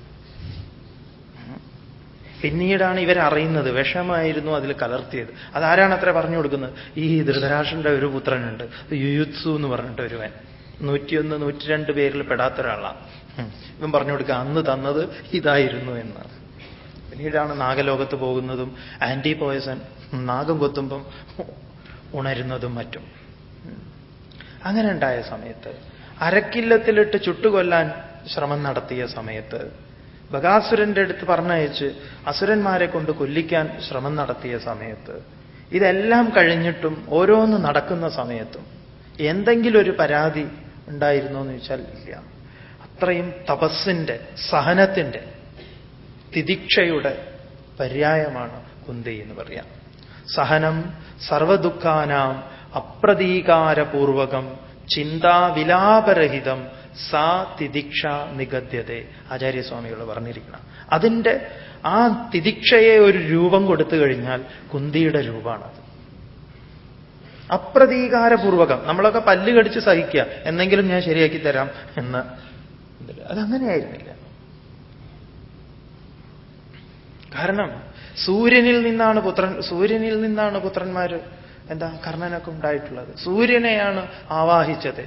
[SPEAKER 1] പിന്നീടാണ് ഇവരറിയുന്നത് വിഷമായിരുന്നു അതിൽ കലർത്തിയത്. അതാരാണ് അത്ര പറഞ്ഞു കൊടുക്കുന്നത്? ഈ ധൃതരാഷ്ട്രന്റെ ഒരു പുത്രനുണ്ട്. യുയുത്സു എന്ന് പറഞ്ഞിട്ട് ഒരുവൻ. നൂറ്റിയൊന്ന് നൂറ്റി രണ്ട് പേരിൽ പെടാത്ത ഒരാളാണ്. ഇവൻ പറഞ്ഞു കൊടുക്കുക അന്ന് തന്നത് ഇതായിരുന്നു എന്ന് പിന്നീടാണ് നാഗലോകത്ത് പോകുന്നതും ആന്റി പോയസൺ നാഗം കൊത്തുമ്പം ഉണരുന്നതും മറ്റും. അങ്ങനെ ഉണ്ടായ സമയത്ത് അരക്കില്ലത്തിലിട്ട് ചുട്ടുകൊല്ലാൻ ശ്രമം നടത്തിയ സമയത്ത് ബകാസുരന്റെ അടുത്ത് പറഞ്ഞയച്ച് അസുരന്മാരെ കൊണ്ട് കൊല്ലിക്കാൻ ശ്രമം നടത്തിയ സമയത്ത് ഇതെല്ലാം കഴിഞ്ഞിട്ടും ഓരോന്ന് നടക്കുന്ന സമയത്തും എന്തെങ്കിലും ഒരു പരാതി ഉണ്ടായിരുന്നോ എന്ന് വെച്ചാൽ ഇല്ല അത്രയും തപസ്സിന്റെ സഹനത്തിന്റെ തിദിക്ഷയുടെ പര്യായമാണ് കുന്തി എന്ന് പറയാം സഹനം സർവദുഃഖാനാം അപ്രതീകാരപൂർവകം ചിന്താവിലാപരഹിതം സാ തിദിക്ഷ നിഗദ്യത ആചാര്യസ്വാമികൾ പറഞ്ഞിരിക്കണം. അതിന്റെ ആ തിദിക്ഷയെ ഒരു രൂപം കൊടുത്തു കഴിഞ്ഞാൽ കുന്തിയുടെ രൂപമാണത്. അപ്രതീകാരപൂർവകം നമ്മളൊക്കെ പല്ല് കടിച്ച് സഹിക്കുക. എന്നെങ്കിലും ഞാൻ ശരിയാക്കി തരാം എന്ന്. അതങ്ങനെയായിരുന്നില്ല. കാരണം സൂര്യനിൽ നിന്നാണ് പുത്രൻ സൂര്യനിൽ നിന്നാണ് പുത്രന്മാർ എന്താ കർണനൊക്കെ ഉണ്ടായിട്ടുള്ളത്. സൂര്യനെയാണ് ആവാഹിച്ചത്.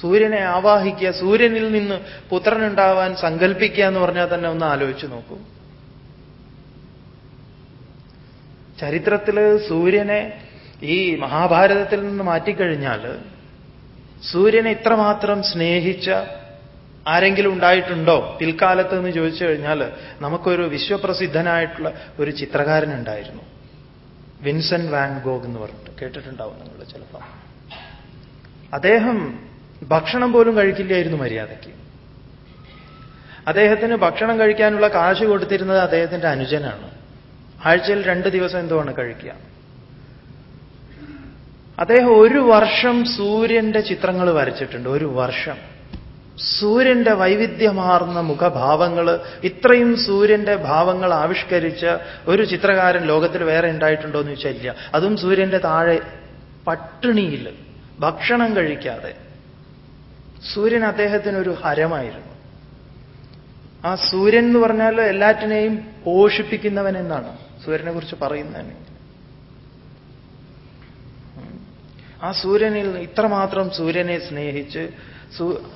[SPEAKER 1] സൂര്യനെ ആവാഹിക്കുക സൂര്യനിൽ നിന്ന് പുത്രനുണ്ടാവാൻ സങ്കല്പിക്കുക എന്ന് പറഞ്ഞാൽ തന്നെ ഒന്ന് ആലോചിച്ചു നോക്കൂ. ചരിത്രത്തിൽ സൂര്യനെ ഈ മഹാഭാരതത്തിൽ നിന്ന് മാറ്റിക്കഴിഞ്ഞാൽ സൂര്യനെ ഇത്രമാത്രം സ്നേഹിച്ച ആരെങ്കിലും ഉണ്ടായിട്ടുണ്ടോ? പിൽക്കാലത്ത് എന്ന് ചോദിച്ചു കഴിഞ്ഞാൽ നമുക്കൊരു വിശ്വപ്രസിദ്ധനായിട്ടുള്ള ഒരു ചിത്രകാരൻ ഉണ്ടായിരുന്നു വിൻസെന്റ് വാൻ ഗോഗ് എന്ന് പറഞ്ഞിട്ട് കേട്ടിട്ടുണ്ടാവും നിങ്ങൾ ചിലപ്പോൾ അദ്ദേഹം ഭക്ഷണം പോലും കഴിക്കില്ലായിരുന്നു മര്യാദയ്ക്ക്. അദ്ദേഹത്തിന് ഭക്ഷണം കഴിക്കാനുള്ള കാശ് കൊടുത്തിരുന്നത് അദ്ദേഹത്തിന്റെ അനുജനാണ്. ആഴ്ചയിൽ രണ്ട് ദിവസം എന്തുമാണ് കഴിക്കുക. അദ്ദേഹം ഒരു വർഷം സൂര്യന്റെ ചിത്രങ്ങൾ വരച്ചിട്ടുണ്ട്. ഒരു വർഷം. സൂര്യന്റെ വൈവിധ്യമാർന്ന മുഖഭാവങ്ങൾ ഇത്രയും സൂര്യന്റെ ഭാവങ്ങൾ ആവിഷ്കരിച്ച ഒരു ചിത്രകാരൻ ലോകത്തിൽ വേറെ ഉണ്ടായിട്ടുണ്ടോ എന്ന് ചോദിച്ചാൽ ഇല്ല. അതും സൂര്യന്റെ താഴെ പട്ടിണിയിൽ ഭക്ഷണം കഴിക്കാതെ. സൂര്യൻ അദ്ദേഹത്തിന് ഒരു ഹരമായിരുന്നു. ആ സൂര്യൻ എന്ന് പറഞ്ഞാൽ എല്ലാറ്റിനെയും പോഷിപ്പിക്കുന്നവൻ എന്നാണ്. സൂര്യനെ കുറിച്ച് പറയുന്നതിന് ആ സൂര്യനിൽ ഇത്രമാത്രം സൂര്യനെ സ്നേഹിച്ച്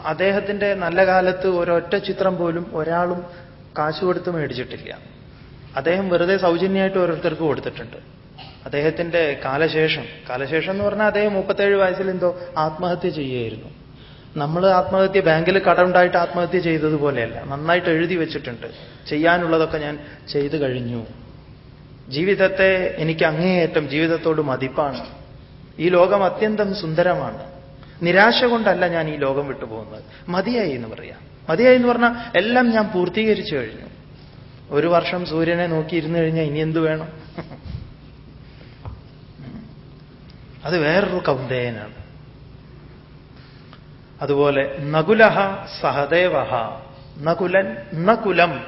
[SPEAKER 1] അദ്ദേഹത്തിന്റെ നല്ല കാലത്ത് ഒരൊറ്റ ചിത്രം പോലും ഒരാളും കാശ് കൊടുത്ത് മേടിച്ചിട്ടില്ല. അദ്ദേഹം വെറുതെ സൗജന്യമായിട്ട് ഓരോരുത്തർക്ക് കൊടുത്തിട്ടുണ്ട്. അദ്ദേഹത്തിന്റെ കാലശേഷം കാലശേഷം എന്ന് പറഞ്ഞാൽ അദ്ദേഹം മുപ്പത്തേഴ് വയസ്സിൽ എന്തോ ആത്മഹത്യ ചെയ്യുമായിരുന്നു നമ്മൾ ആത്മഹത്യ ബാങ്കിൽ കടമുണ്ടായിട്ട് ആത്മഹത്യ ചെയ്തതുപോലെയല്ല. നന്നായിട്ട് എഴുതി വെച്ചിട്ടുണ്ട്. ചെയ്യാനുള്ളതൊക്കെ ഞാൻ ചെയ്തു കഴിഞ്ഞു. ജീവിതത്തെ എനിക്ക് അങ്ങേയറ്റം ജീവിതത്തോട് മതിപ്പാണ്. ഈ ലോകം അത്യന്തം സുന്ദരമാണ്. നിരാശ കൊണ്ടല്ല ഞാൻ ഈ ലോകം വിട്ടുപോകുന്നത്. മതിയായി എന്ന് പറയാം. മതിയായി എന്ന് പറഞ്ഞാൽ എല്ലാം ഞാൻ പൂർത്തീകരിച്ചു കഴിഞ്ഞു. ഒരു വർഷം സൂര്യനെ നോക്കിയിരുന്നു കഴിഞ്ഞാൽ ഇനി എന്ത് വേണം? അത് വേറൊരു കൗന്ദേയനാണ്. അതുപോലെ നകുലഹ സഹദേവഹ. നകുലൻ നകുലം.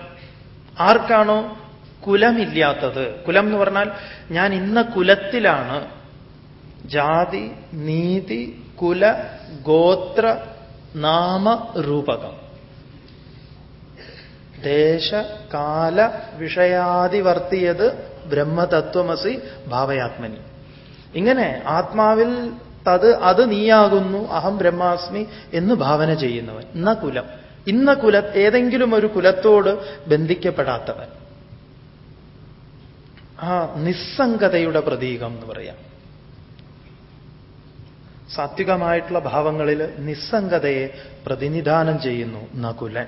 [SPEAKER 1] ആർക്കാണോ കുലമില്ലാത്തത്? കുലം എന്ന് പറഞ്ഞാൽ ഞാൻ ഇന്ന കുലത്തിലാണ്. ജാതി നീതി കുല ഗോത്ര നാമ രൂപകം. ദേശ കാല വിഷയാതിവർത്തിയത് ബ്രഹ്മതത്വമസി ഭാവയാത്മനി. ഇങ്ങനെ ആത്മാവിൽ തത് അത് നീയാകുന്നു അഹം ബ്രഹ്മാസ്മി എന്ന് ഭാവന ചെയ്യുന്നവൻ. ഇന്ന കുലം. ഇന്ന കുല ഏതെങ്കിലും ഒരു കുലത്തോട് ബന്ധിക്കപ്പെടാത്തവൻ. ആ നിസ്സംഗതയുടെ പ്രതീകം എന്ന് പറയാം. സാത്വികമായിട്ടുള്ള ഭാവങ്ങളിൽ നിസ്സംഗതയെ പ്രതിനിധാനം ചെയ്യുന്നു നകുലൻ.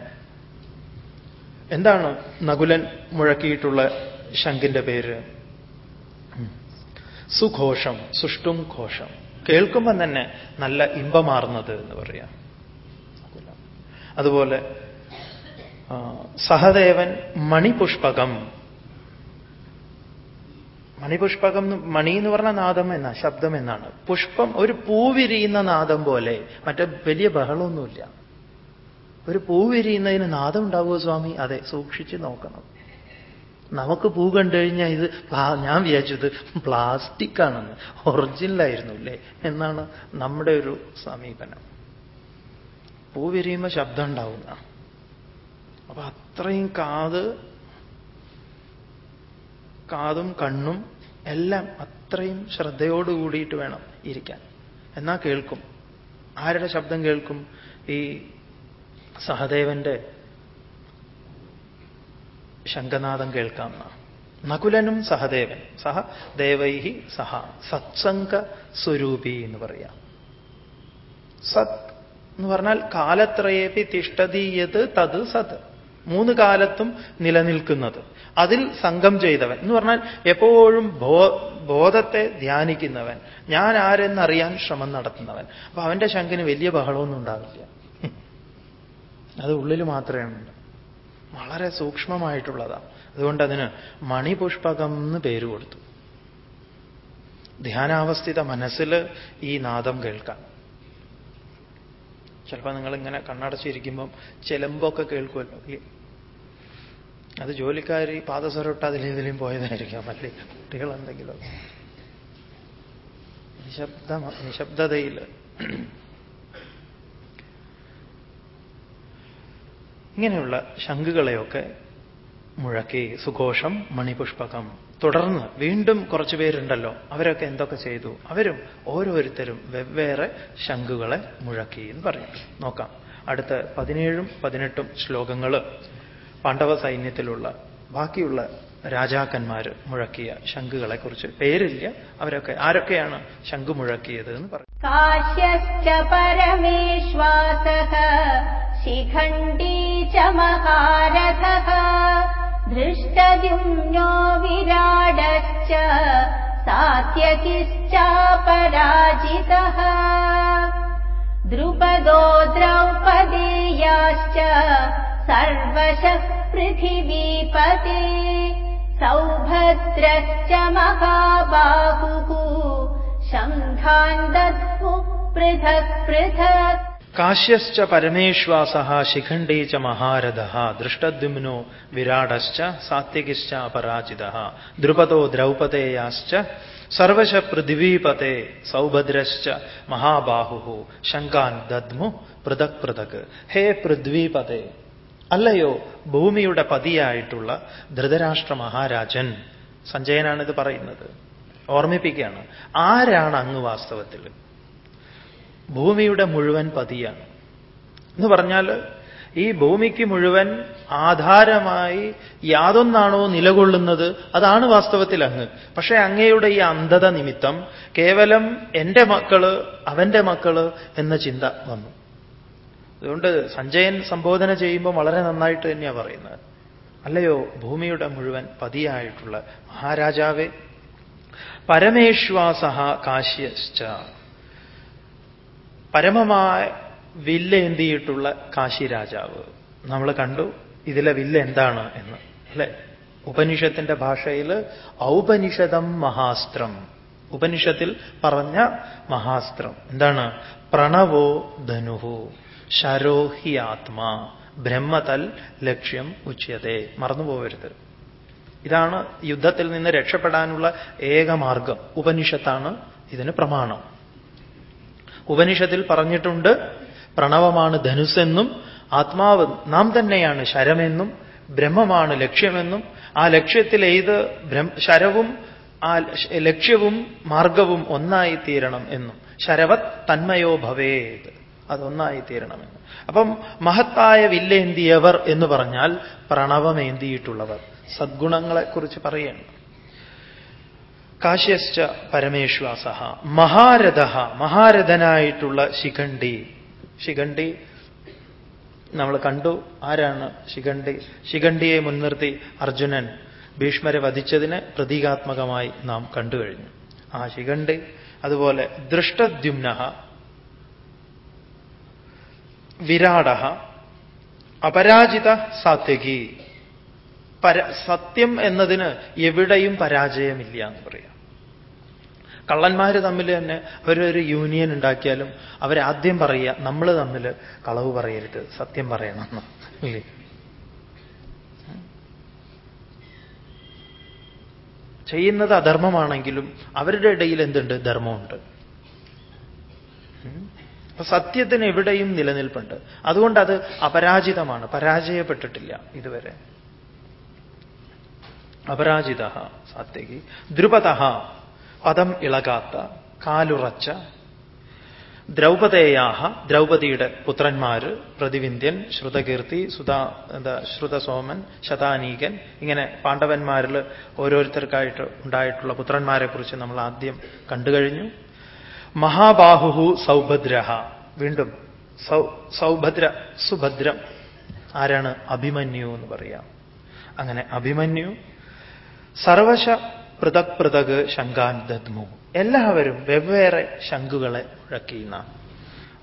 [SPEAKER 1] എന്താണ് നകുലൻ മുഴക്കിയിട്ടുള്ള ശങ്കിന്റെ പേര്? സുഘോഷം സുഷ്ടും ഘോഷം. കേൾക്കുമ്പം തന്നെ നല്ല ഇമ്പമാർന്നത് എന്ന് പറയാം. അതുപോലെ സഹദേവൻ മണിപുഷ്പകം മണിപുഷ്പകം മണി എന്ന് പറഞ്ഞ നാദം എന്നാ ശബ്ദം എന്നാണ്. പുഷ്പം ഒരു പൂവിരിയുന്ന നാദം പോലെ മറ്റേ വലിയ ബഹളമൊന്നുമില്ല. ഒരു പൂവിരിയുന്നതിന് നാദം ഉണ്ടാവുമോ സ്വാമി? അതെ സൂക്ഷിച്ച് നോക്കണം. നമുക്ക് പൂ കണ്ടു കഴിഞ്ഞാൽ ഇത് ഞാൻ വിചാരിച്ചത് പ്ലാസ്റ്റിക് ആണെന്ന് ഒറിജിനലായിരുന്നു അല്ലേ? എന്നാണ് നമ്മുടെ ഒരു സമീപനം. പൂ വിരിയുമ്പോൾ ശബ്ദം ഉണ്ടാവുന്ന. അപ്പൊ അത്രയും കാത് കാതും കണ്ണും എല്ലാം അത്രയും ശ്രദ്ധയോട് കൂടിയിട്ട് വേണം ഇരിക്കാൻ. എന്നാ കേൾക്കും. ആരുടെ ശബ്ദം കേൾക്കും? ഈ സഹദേവന്റെ ശംഖനാഥം കേൾക്കാം നകുലനും സഹദേവൻ. സഹ ദേവൈഹി സഹ. സത്സംഗ സ്വരൂപി എന്ന് പറയാം. സത് എന്ന് പറഞ്ഞാൽ കാലത്രയേപി തിഷ്ടതീയത് തത് സത്. മൂന്ന് കാലത്തും നിലനിൽക്കുന്നത്. അതിൽ സംഘം ചെയ്തവൻ. എന്ന് പറഞ്ഞാൽ എപ്പോഴും ബോ ബോധത്തെ ധ്യാനിക്കുന്നവൻ. ഞാൻ ആരെന്നറിയാൻ ശ്രമം നടത്തുന്നവൻ. അപ്പൊ അവന്റെ ശങ്കിന് വലിയ ബഹളമൊന്നും ഉണ്ടാവില്ല. *laughs* അത് ഉള്ളിൽ മാത്രമേ ഉണ്ട് വളരെ സൂക്ഷ്മമായിട്ടുള്ളതാണ് അതുകൊണ്ട് അതിന് മണിപുഷ്പകം എന്ന് പേര് കൊടുത്തു. ധ്യാനാവസ്ഥിത മനസ്സിൽ ഈ നാദം കേൾക്കാം. ചിലപ്പോൾ നിങ്ങളിങ്ങനെ കണ്ണടച്ചിരിക്കുമ്പം ചെലമ്പൊക്കെ കേൾക്കുമല്ലോ? അത് ജോലിക്കാർ ഈ പാദസരൊട്ട് അതിലേതിലും പോയതായിരിക്കാം. അല്ലേ കുട്ടികൾ എന്തെങ്കിലും നിശബ്ദ നിശബ്ദതയിൽ ഇങ്ങനെയുള്ള ശംഖുകളെയൊക്കെ മുഴക്കി സുഘോഷം മണിപുഷ്പകം. തുടർന്ന് വീണ്ടും കുറച്ചു പേരുണ്ടല്ലോ. അവരൊക്കെ എന്തൊക്കെ ചെയ്തു? അവരും ഓരോരുത്തരും വെവ്വേറെ ശംഖുകളെ മുഴക്കി എന്ന് പറയും. നോക്കാം. അടുത്ത പതിനേഴും പതിനെട്ടും ശ്ലോകങ്ങൾ പാണ്ഡവ സൈന്യത്തിലുള്ള ബാക്കിയുള്ള രാജാക്കന്മാർ മുഴക്കിയ ശംഖുകളെക്കുറിച്ച് പേരില്ല. അവരൊക്കെ ആരൊക്കെയാണ് ശംഖു മുഴക്കിയത് എന്ന്
[SPEAKER 2] പറഞ്ഞു കാശ്യശ്ച പരമേശ്വാസക ശിഖണ്ഡി ച മഹാരഥ ദ്രുപദോ ദ്രൗപദേയാശ്ച सर्वशः पृथिवीपते सौभद्रश्च महाबाहुः शङ्खान् दत् पृथक् पृथक्।
[SPEAKER 1] काश्यश्च परमेश्वासः शिखण्डे च महारथः दृष्टद्युम्नो विराटश्च सात्विकिश्च अपराजितः। द्रुपदो द्रौपदेयाश्च सर्वश पृथिवीपते सौभद्रश्च महाबाहुः। शङ्कान् दद्मु पृथक् पृथक्। हे पृथ्वीपते। അല്ലയോ ഭൂമിയുടെ പതിയായിട്ടുള്ള ധൃതരാഷ്ട്ര മഹാരാജൻ? സഞ്ജയനാണിത് പറയുന്നത്. ഓർമ്മിപ്പിക്കുകയാണ് ആരാണ് അങ്ങ് വാസ്തവത്തിൽ? ഭൂമിയുടെ മുഴുവൻ പതിയാണ്. എന്ന് പറഞ്ഞാൽ ഈ ഭൂമിക്ക് മുഴുവൻ ആധാരമായി യാതൊന്നാണോ നിലകൊള്ളുന്നത്? അതാണ് വാസ്തവത്തിൽ അങ്ങ്. പക്ഷേ അങ്ങയുടെ ഈ അന്ധത നിമിത്തം കേവലം എന്റെ മക്കൾ അവന്റെ മക്കൾ എന്ന ചിന്ത വന്നു. അതുകൊണ്ട് സഞ്ജയൻ സംബോധന ചെയ്യുമ്പോൾ വളരെ നന്നായിട്ട് തന്നെയാണ് പറയുന്നത്. അല്ലയോ ഭൂമിയുടെ മുഴുവൻ പതിയായിട്ടുള്ള മഹാരാജാവേ പരമേശ്വാസ കാശ്യശ്ച. പരമമായ വില്ലേന്തിയിട്ടുള്ള കാശി രാജാവ് നമ്മൾ കണ്ടു ഇതിലെ വില്ല എന്താണ് എന്ന് അല്ലെ? ഉപനിഷത്തിന്റെ ഭാഷയിൽ ഔപനിഷതം മഹാസ്ത്രം. ഉപനിഷത്തിൽ പറഞ്ഞ മഹാസ്ത്രം. എന്താണ്? പ്രണവോ ധനുഹു ശരോഹി ആത്മാ ബ്രഹ്മതൽ ലക്ഷ്യം ഉച്ചതേ മറന്നുപോകരുത്. ഇതാണ് യുദ്ധത്തിൽ നിന്ന് രക്ഷപ്പെടാനുള്ള ഏക മാർഗം ഉപനിഷത്താണ് ഇതിന് പ്രമാണം. ഉപനിഷത്തിൽ പറഞ്ഞിട്ടുണ്ട് പ്രണവമാണ് ധനുസെന്നും ആത്മാവ് നാം തന്നെയാണ് ശരമെന്നും ബ്രഹ്മമാണ് ലക്ഷ്യമെന്നും. ആ ലക്ഷ്യത്തിൽ ഏത് ശരവും ആ ലക്ഷ്യവും മാർഗവും ഒന്നായി തീരണം എന്നും. ശരവത് തന്മയോ ഭവേത്. അതൊന്നായി തീരണമെന്ന് അപ്പം മഹത്തായ വില്ലേന്തിയവർ എന്ന് പറഞ്ഞാൽ പ്രണവമേന്തിയിട്ടുള്ളവർ. സദ്ഗുണങ്ങളെക്കുറിച്ച് പറയണം കാശ്യശ്ച പരമേശ്വാസ മഹാരഥ മഹാരഥനായിട്ടുള്ള ശിഖണ്ഡി. ശിഖണ്ഡി നമ്മൾ കണ്ടു. ആരാണ് ശിഖണ്ഡി? ശിഖണ്ഡിയെ മുൻനിർത്തി അർജുനൻ ഭീഷ്മരെ വധിച്ചതിന് പ്രതീകാത്മകമായി നാം കണ്ടു കഴിഞ്ഞു. ആ ശിഖണ്ഡി അതുപോലെ ദൃഷ്ടദ്യുമ്ന വിരാട അപരാജിത സാത്യകി. പര സത്യം എന്നതിന് എവിടെയും പരാജയമില്ല എന്ന് പറയാം. കള്ളന്മാർ തമ്മിൽ തന്നെ അവരൊരു യൂണിയൻ ഉണ്ടാക്കിയാലും അവരാദ്യം പറയുക നമ്മൾ തമ്മിൽ കളവ് പറയരുത് സത്യം പറയണമെന്ന് ഇല്ലേ ചെയ്യുന്നത് അധർമ്മമാണെങ്കിലും അവരുടെ ഇടയിൽ എന്തുണ്ട്? ധർമ്മമുണ്ട്. അപ്പൊ സത്യത്തിന് എവിടെയും നിലനിൽപ്പുണ്ട്. അതുകൊണ്ട് അത് അപരാജിതമാണ്. പരാജയപ്പെട്ടിട്ടില്ല ഇതുവരെ. അപരാജിത സാത്യകി ദ്രുപത പദം ഇളകാത്ത കാലുറച്ച ദ്രൗപദേയാഹ ദ്രൗപതിയുടെ പുത്രന്മാര് പ്രതിവിന്ധ്യൻ ശ്രുതകീർത്തി സുധാ എന്താ ശ്രുതസോമൻ ശതാനീകൻ ഇങ്ങനെ പാണ്ഡവന്മാരിൽ ഓരോരുത്തർക്കായിട്ട് ഉണ്ടായിട്ടുള്ള പുത്രന്മാരെ കുറിച്ച് നമ്മൾ ആദ്യം കണ്ടുകഴിഞ്ഞു. മഹാബാഹു സൗഭദ്ര വീണ്ടും സൗ സൗഭദ്ര സുഭദ്രം. ആരാണ് അഭിമന്യു എന്ന് പറയാം. അങ്ങനെ അഭിമന്യു സർവശ പൃഥക് പൃഥക് ശങ്കാൻ ദദ്മു. എല്ലാവരും വെവ്വേറെ ശംഖുകളെ മുഴക്കിയുന്ന.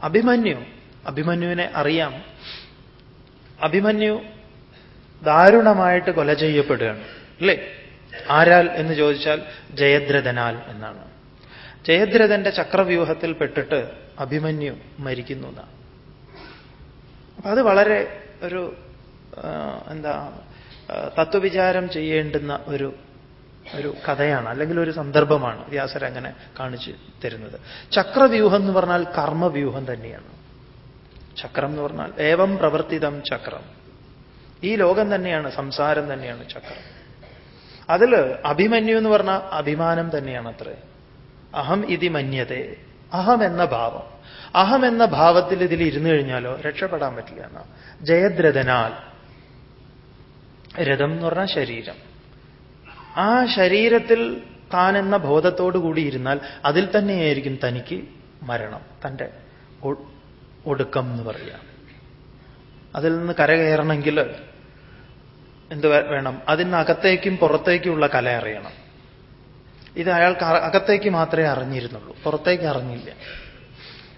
[SPEAKER 1] അഭിമന്യു അഭിമന്യുവിനെ അറിയാം. അഭിമന്യു ദാരുണമായിട്ട് കൊല ചെയ്യപ്പെടുകയാണ്. അല്ലേ? ആരാൽ എന്ന് ചോദിച്ചാൽ ജയദ്രഥനാൽ എന്നാണ്. ജയദ്രഥന്റെ ചക്രവ്യൂഹത്തിൽ പെട്ടിട്ട് അഭിമന്യു മരിക്കുന്നു എന്നാണ്. അപ്പൊ അത് വളരെ ഒരു എന്താ തത്വവിചാരം ചെയ്യേണ്ടുന്ന ഒരു ഒരു കഥയാണ് അല്ലെങ്കിൽ ഒരു സന്ദർഭമാണ് വ്യാസർ അങ്ങനെ കാണിച്ചു തരുന്നത്. ചക്രവ്യൂഹം എന്ന് പറഞ്ഞാൽ കർമ്മവ്യൂഹം തന്നെയാണ്. ചക്രം എന്ന് പറഞ്ഞാൽ ഏവം പ്രവർത്തിതം ചക്രം. ഈ ലോകം തന്നെയാണ് സംസാരം തന്നെയാണ് ചക്രം. അതിൽ അഭിമന്യു എന്ന് പറഞ്ഞാൽ അഭിമാനം തന്നെയാണ് അത്രേ അഹം ഇതി മന്യതേ. അഹം എന്ന ഭാവം. അഹം എന്ന ഭാവത്തിൽ ഇതിൽ ഇരുന്നു കഴിഞ്ഞാലോ രക്ഷപ്പെടാൻ പറ്റില്ല എന്നാ. ജയദ്രഥനാൽ. രഥം എന്ന് പറഞ്ഞാൽ ശരീരം. ആ ശരീരത്തിൽ താൻ എന്ന ബോധത്തോടു കൂടി ഇരുന്നാൽ അതിൽ തന്നെയായിരിക്കും തനിക്ക് മരണം. തന്റെ ഒടുക്കം എന്ന് പറയാം അതിൽ നിന്ന് കരകയറണമെങ്കിൽ എന്ത് വേണം. അതിനകത്തേക്കും പുറത്തേക്കുമുള്ള കല അറിയണം. ഇത് അയാൾക്ക് അകത്തേക്ക് മാത്രമേ അറിഞ്ഞിരുന്നുള്ളൂ. പുറത്തേക്ക് അറിഞ്ഞില്ല.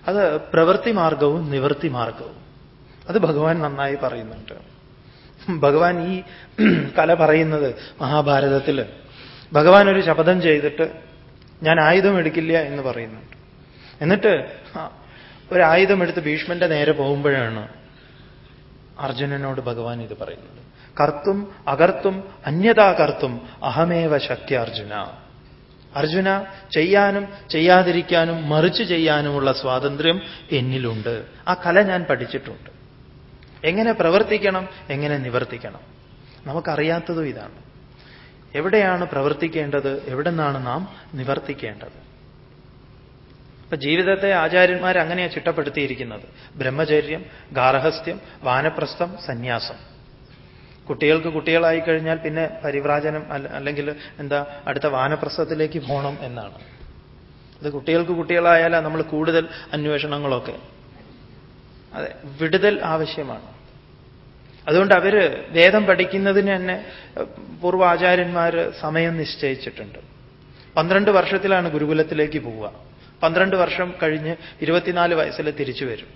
[SPEAKER 1] അത് പ്രവൃത്തി മാർഗവും നിവൃത്തി മാർഗവും. അത് ഭഗവാൻ നന്നായി പറയുന്നുണ്ട്. ഭഗവാൻ ഈ *clears throat* കല പറയുന്നത് മഹാഭാരതത്തിൽ ഭഗവാൻ ഒരു ശപഥം ചെയ്തിട്ട് ഞാൻ ആയുധം എടുക്കില്ല എന്ന് പറയുന്നുണ്ട്. എന്നിട്ട് ഒരു ആയുധം എടുത്ത് ഭീഷ്മന്റെ നേരെ പോകുമ്പോഴാണ് അർജുനനോട് ഭഗവാൻ ഇത് പറയുന്നത്. കർത്തും അകർത്തും അന്യതാ കർത്തും അഹമേവ ശക്തി അർജുന അർജുന ചെയ്യാനും ചെയ്യാതിരിക്കാനും മറിച്ച് ചെയ്യാനുമുള്ള സ്വാതന്ത്ര്യം എന്നിലുണ്ട്. ആ കല ഞാൻ പഠിച്ചിട്ടുണ്ട്. എങ്ങനെ പ്രവർത്തിക്കണം? എങ്ങനെ നിവർത്തിക്കണം? നമുക്കറിയാത്തതും ഇതാണ്. എവിടെയാണ് പ്രവർത്തിക്കേണ്ടത്? എവിടെ നിന്നാണ് നാം നിവർത്തിക്കേണ്ടത്? ഇപ്പൊ ജീവിതത്തെ ആചാര്യന്മാർ അങ്ങനെയാണ് ചിട്ടപ്പെടുത്തിയിരിക്കുന്നത്. ബ്രഹ്മചര്യം ഗാർഹസ്ഥ്യം വാനപ്രസ്ഥം സന്യാസം. കുട്ടികൾക്ക് കുട്ടികളായി കഴിഞ്ഞാൽ പിന്നെ പരിവ്രാജനം അല്ലെങ്കിൽ എന്താ അടുത്ത വാനപ്രസ്ഥത്തിലേക്ക് പോകണം എന്നാണ്. ഇത് കുട്ടികൾക്ക് കുട്ടികളായാലും നമ്മൾ കൂടുതൽ അന്വേഷണങ്ങളൊക്കെ. അതെ വിടുതൽ ആവശ്യമാണ്. അതുകൊണ്ട് അവർ വേദം പഠിക്കുന്നതിന് തന്നെ പൂർവാചാര്യന്മാർ സമയം നിശ്ചയിച്ചിട്ടുണ്ട്. പന്ത്രണ്ട് വർഷത്തിലാണ് ഗുരുകുലത്തിലേക്ക് പോവുക. പന്ത്രണ്ട് വർഷം കഴിഞ്ഞ് ഇരുപത്തിനാല് വയസ്സിൽ തിരിച്ചു വരും.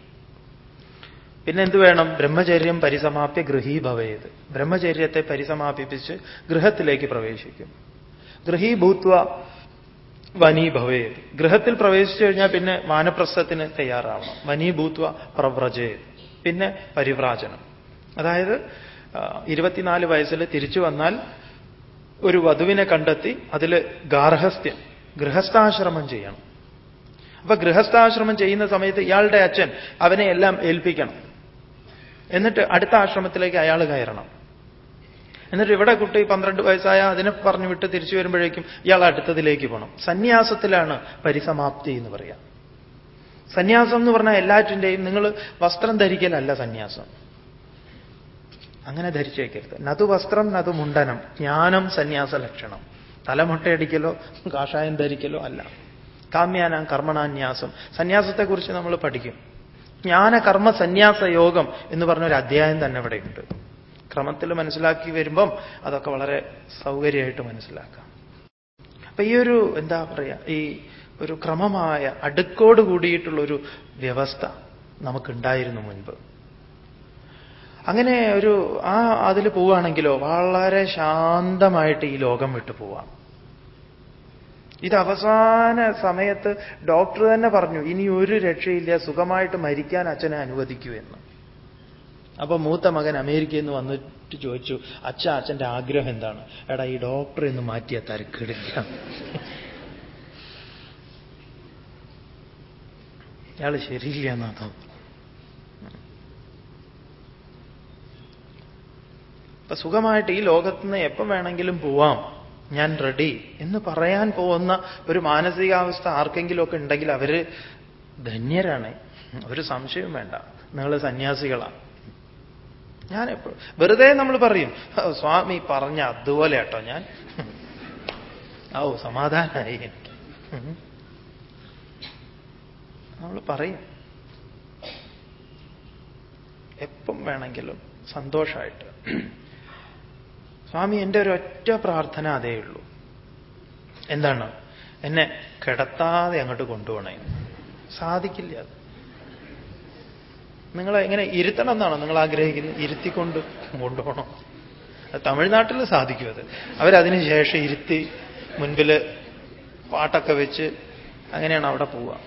[SPEAKER 1] പിന്നെ എന്ത് വേണം? ബ്രഹ്മചര്യം പരിസമാപ്യ ഗൃഹീഭവേത് ബ്രഹ്മചര്യത്തെ പരിസമാപിപ്പിച്ച് ഗൃഹത്തിലേക്ക് പ്രവേശിക്കും. ഗൃഹീഭൂത്വ വനീഭവേത് വനീ ഭവേത്. ഗൃഹത്തിൽ പ്രവേശിച്ചു കഴിഞ്ഞാൽ പിന്നെ വാനപ്രസ്ഥത്തിന് തയ്യാറാവണം. വനീഭൂത്വ പ്രവ്രജേത്. പിന്നെ പരിവ്രാജനം. അതായത് ഇരുപത്തിനാല് വയസ്സിൽ തിരിച്ചു വന്നാൽ ഒരു വധുവിനെ കണ്ടെത്തി അതിൽ ഗാർഹസ്ഥ്യം ഗൃഹസ്ഥാശ്രമം ചെയ്യണം. അപ്പൊ ഗൃഹസ്ഥാശ്രമം ചെയ്യുന്ന സമയത്ത് ഇയാളുടെ അച്ഛൻ അവനെ എല്ലാം ഏൽപ്പിക്കണം. എന്നിട്ട് അടുത്ത ആശ്രമത്തിലേക്ക് അയാൾ കയറണം. എന്നിട്ട് ഇവിടെ കുട്ടി പന്ത്രണ്ട് വയസ്സായ അതിനെ പറഞ്ഞു വിട്ട് തിരിച്ചു വരുമ്പോഴേക്കും ഇയാൾ അടുത്തതിലേക്ക് പോകണം സന്യാസത്തിലാണ് പരിസമാപ്തി എന്ന് പറയാം. സന്യാസം എന്ന് പറഞ്ഞാൽ എല്ലാറ്റിന്റെയും നിങ്ങൾ വസ്ത്രം ധരിക്കലല്ല സന്യാസം. അങ്ങനെ ധരിച്ചേക്കരുത്. നതു വസ്ത്രം നതു മുണ്ടനം ജ്ഞാനം സന്യാസ ലക്ഷണം. തലമുട്ടയടിക്കലോ കാഷായം ധരിക്കലോ അല്ല. കാമ്യാനാം കർമ്മണാന്യാസം. സന്യാസത്തെക്കുറിച്ച് നമ്മൾ പഠിക്കും. ജ്ഞാന കർമ്മ സന്യാസ യോഗം എന്ന് പറഞ്ഞ ഒരു അധ്യായം തന്നെ ഇവിടെയുണ്ട്. ക്രമത്തിൽ മനസ്സിലാക്കി വരുമ്പം അതൊക്കെ വളരെ സൗകര്യമായിട്ട് മനസ്സിലാക്കാം. അപ്പൊ ഈ ഒരു എന്താ പറയുക ഈ ഒരു ക്രമമായ അടുക്കോട് കൂടിയിട്ടുള്ളൊരു വ്യവസ്ഥ നമുക്കുണ്ടായിരുന്നു മുൻപ്. അങ്ങനെ ഒരു ആ അതിൽ പോവുകയാണെങ്കിലോ വളരെ ശാന്തമായിട്ട് ഈ ലോകം വിട്ടു പോവാം. ഇത് അവസാന സമയത്ത് ഡോക്ടർ തന്നെ പറഞ്ഞു ഇനി ഒരു രക്ഷയില്ല സുഖമായിട്ട് മരിക്കാൻ അച്ഛനെ അനുവദിക്കൂ എന്ന്. അപ്പൊ മൂത്ത മകൻ അമേരിക്കയിൽ നിന്ന് വന്നിട്ട് ചോദിച്ചു അച്ഛ അച്ഛന്റെ ആഗ്രഹം എന്താണ്? എടാ ഈ ഡോക്ടർ എന്ന് മാറ്റിയ തരക്കിടില്ല. ഇയാൾ ശരിയില്ല എന്നാ തോന്നുന്നു. അപ്പൊ സുഖമായിട്ട് ഈ ലോകത്ത് നിന്ന് എപ്പം വേണമെങ്കിലും പോവാം. ഞാൻ റെഡി എന്ന് പറയാൻ പോകുന്ന ഒരു മാനസികാവസ്ഥ ആർക്കെങ്കിലുമൊക്കെ ഉണ്ടെങ്കിൽ അവർ ധന്യരാണ്. ഒരു സംശയവും വേണ്ട. നിങ്ങൾ സന്യാസികളാണ്. ഞാൻ എപ്പോഴും വെറുതെ നമ്മൾ പറയും സ്വാമി പറഞ്ഞ അതുപോലെ കേട്ടോ ഞാൻ. *laughs* ഓ സമാധാനമായി എനിക്ക് *laughs* നമ്മൾ പറയും. എപ്പം വേണമെങ്കിലും സന്തോഷമായിട്ട് സ്വാമി എന്റെ ഒരു ഒറ്റ പ്രാർത്ഥന അതേ ഉള്ളൂ. എന്താണ്? എന്നെ കിടത്താതെ അങ്ങോട്ട് കൊണ്ടുപോകണേ. സാധിക്കില്ല അത്. നിങ്ങൾ എങ്ങനെ ഇരുത്തണം എന്നാണോ നിങ്ങൾ ആഗ്രഹിക്കുന്നത്? ഇരുത്തിക്കൊണ്ട് കൊണ്ടുപോകണം. തമിഴ്നാട്ടിൽ സാധിക്കും അത്. അവരതിന് ശേഷം ഇരുത്തി മുൻപിൽ പാട്ടൊക്കെ വെച്ച് അങ്ങനെയാണ് അവിടെ പോവുക.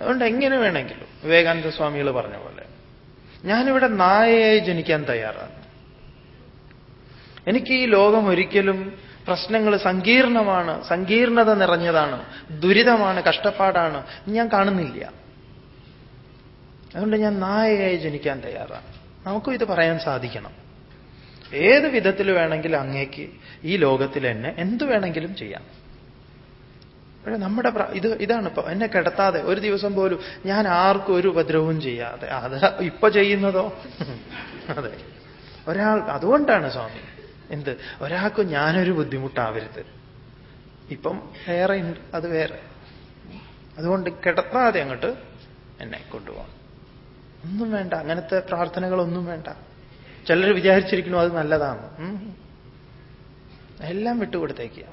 [SPEAKER 1] അതുകൊണ്ട് എങ്ങനെ വേണമെങ്കിലും വിവേകാനന്ദ സ്വാമികൾ പറഞ്ഞ പോലെ ഞാനിവിടെ നായയായി ജനിക്കാൻ തയ്യാറാണ്. എനിക്ക് ഈ ലോകം ഒരിക്കലും പ്രശ്നങ്ങൾ സങ്കീർണമാണ് സങ്കീർണത നിറഞ്ഞതാണ് ദുരിതമാണ് കഷ്ടപ്പാടാണ് ഞാൻ കാണുന്നില്ല. അതുകൊണ്ട് ഞാൻ നായയായി ജനിക്കാൻ തയ്യാറാണ്. നമുക്കും ഇത് പറയാൻ സാധിക്കണം. ഏത് വിധത്തിൽ വേണമെങ്കിലും അങ്ങേക്ക് ഈ ലോകത്തിൽ എന്നെ എന്തു വേണമെങ്കിലും ചെയ്യാം. പക്ഷെ നമ്മുടെ ഇത് ഇതാണ് ഇപ്പൊ. എന്നെ കിടത്താതെ ഒരു ദിവസം പോലും ഞാൻ ആർക്കും ഒരു ഉപദ്രവവും ചെയ്യാതെ. അത് ഇപ്പൊ ചെയ്യുന്നതോ? അതെ. ഒരാൾ അതുകൊണ്ടാണ് സ്വാമി. എന്ത്? ഒരാൾക്ക് ഞാനൊരു ബുദ്ധിമുട്ടാവരുത്. ഇപ്പം വേറെ ഉണ്ട് അത് വേറെ. അതുകൊണ്ട് കിടത്താതെ അങ്ങോട്ട് എന്നെ കൊണ്ടുപോകണം. ഒന്നും വേണ്ട. അങ്ങനത്തെ പ്രാർത്ഥനകളൊന്നും വേണ്ട. ചിലർ വിചാരിച്ചിരിക്കണു അത് നല്ലതാണ്. എല്ലാം വിട്ടുകൊടുത്തേക്കുക.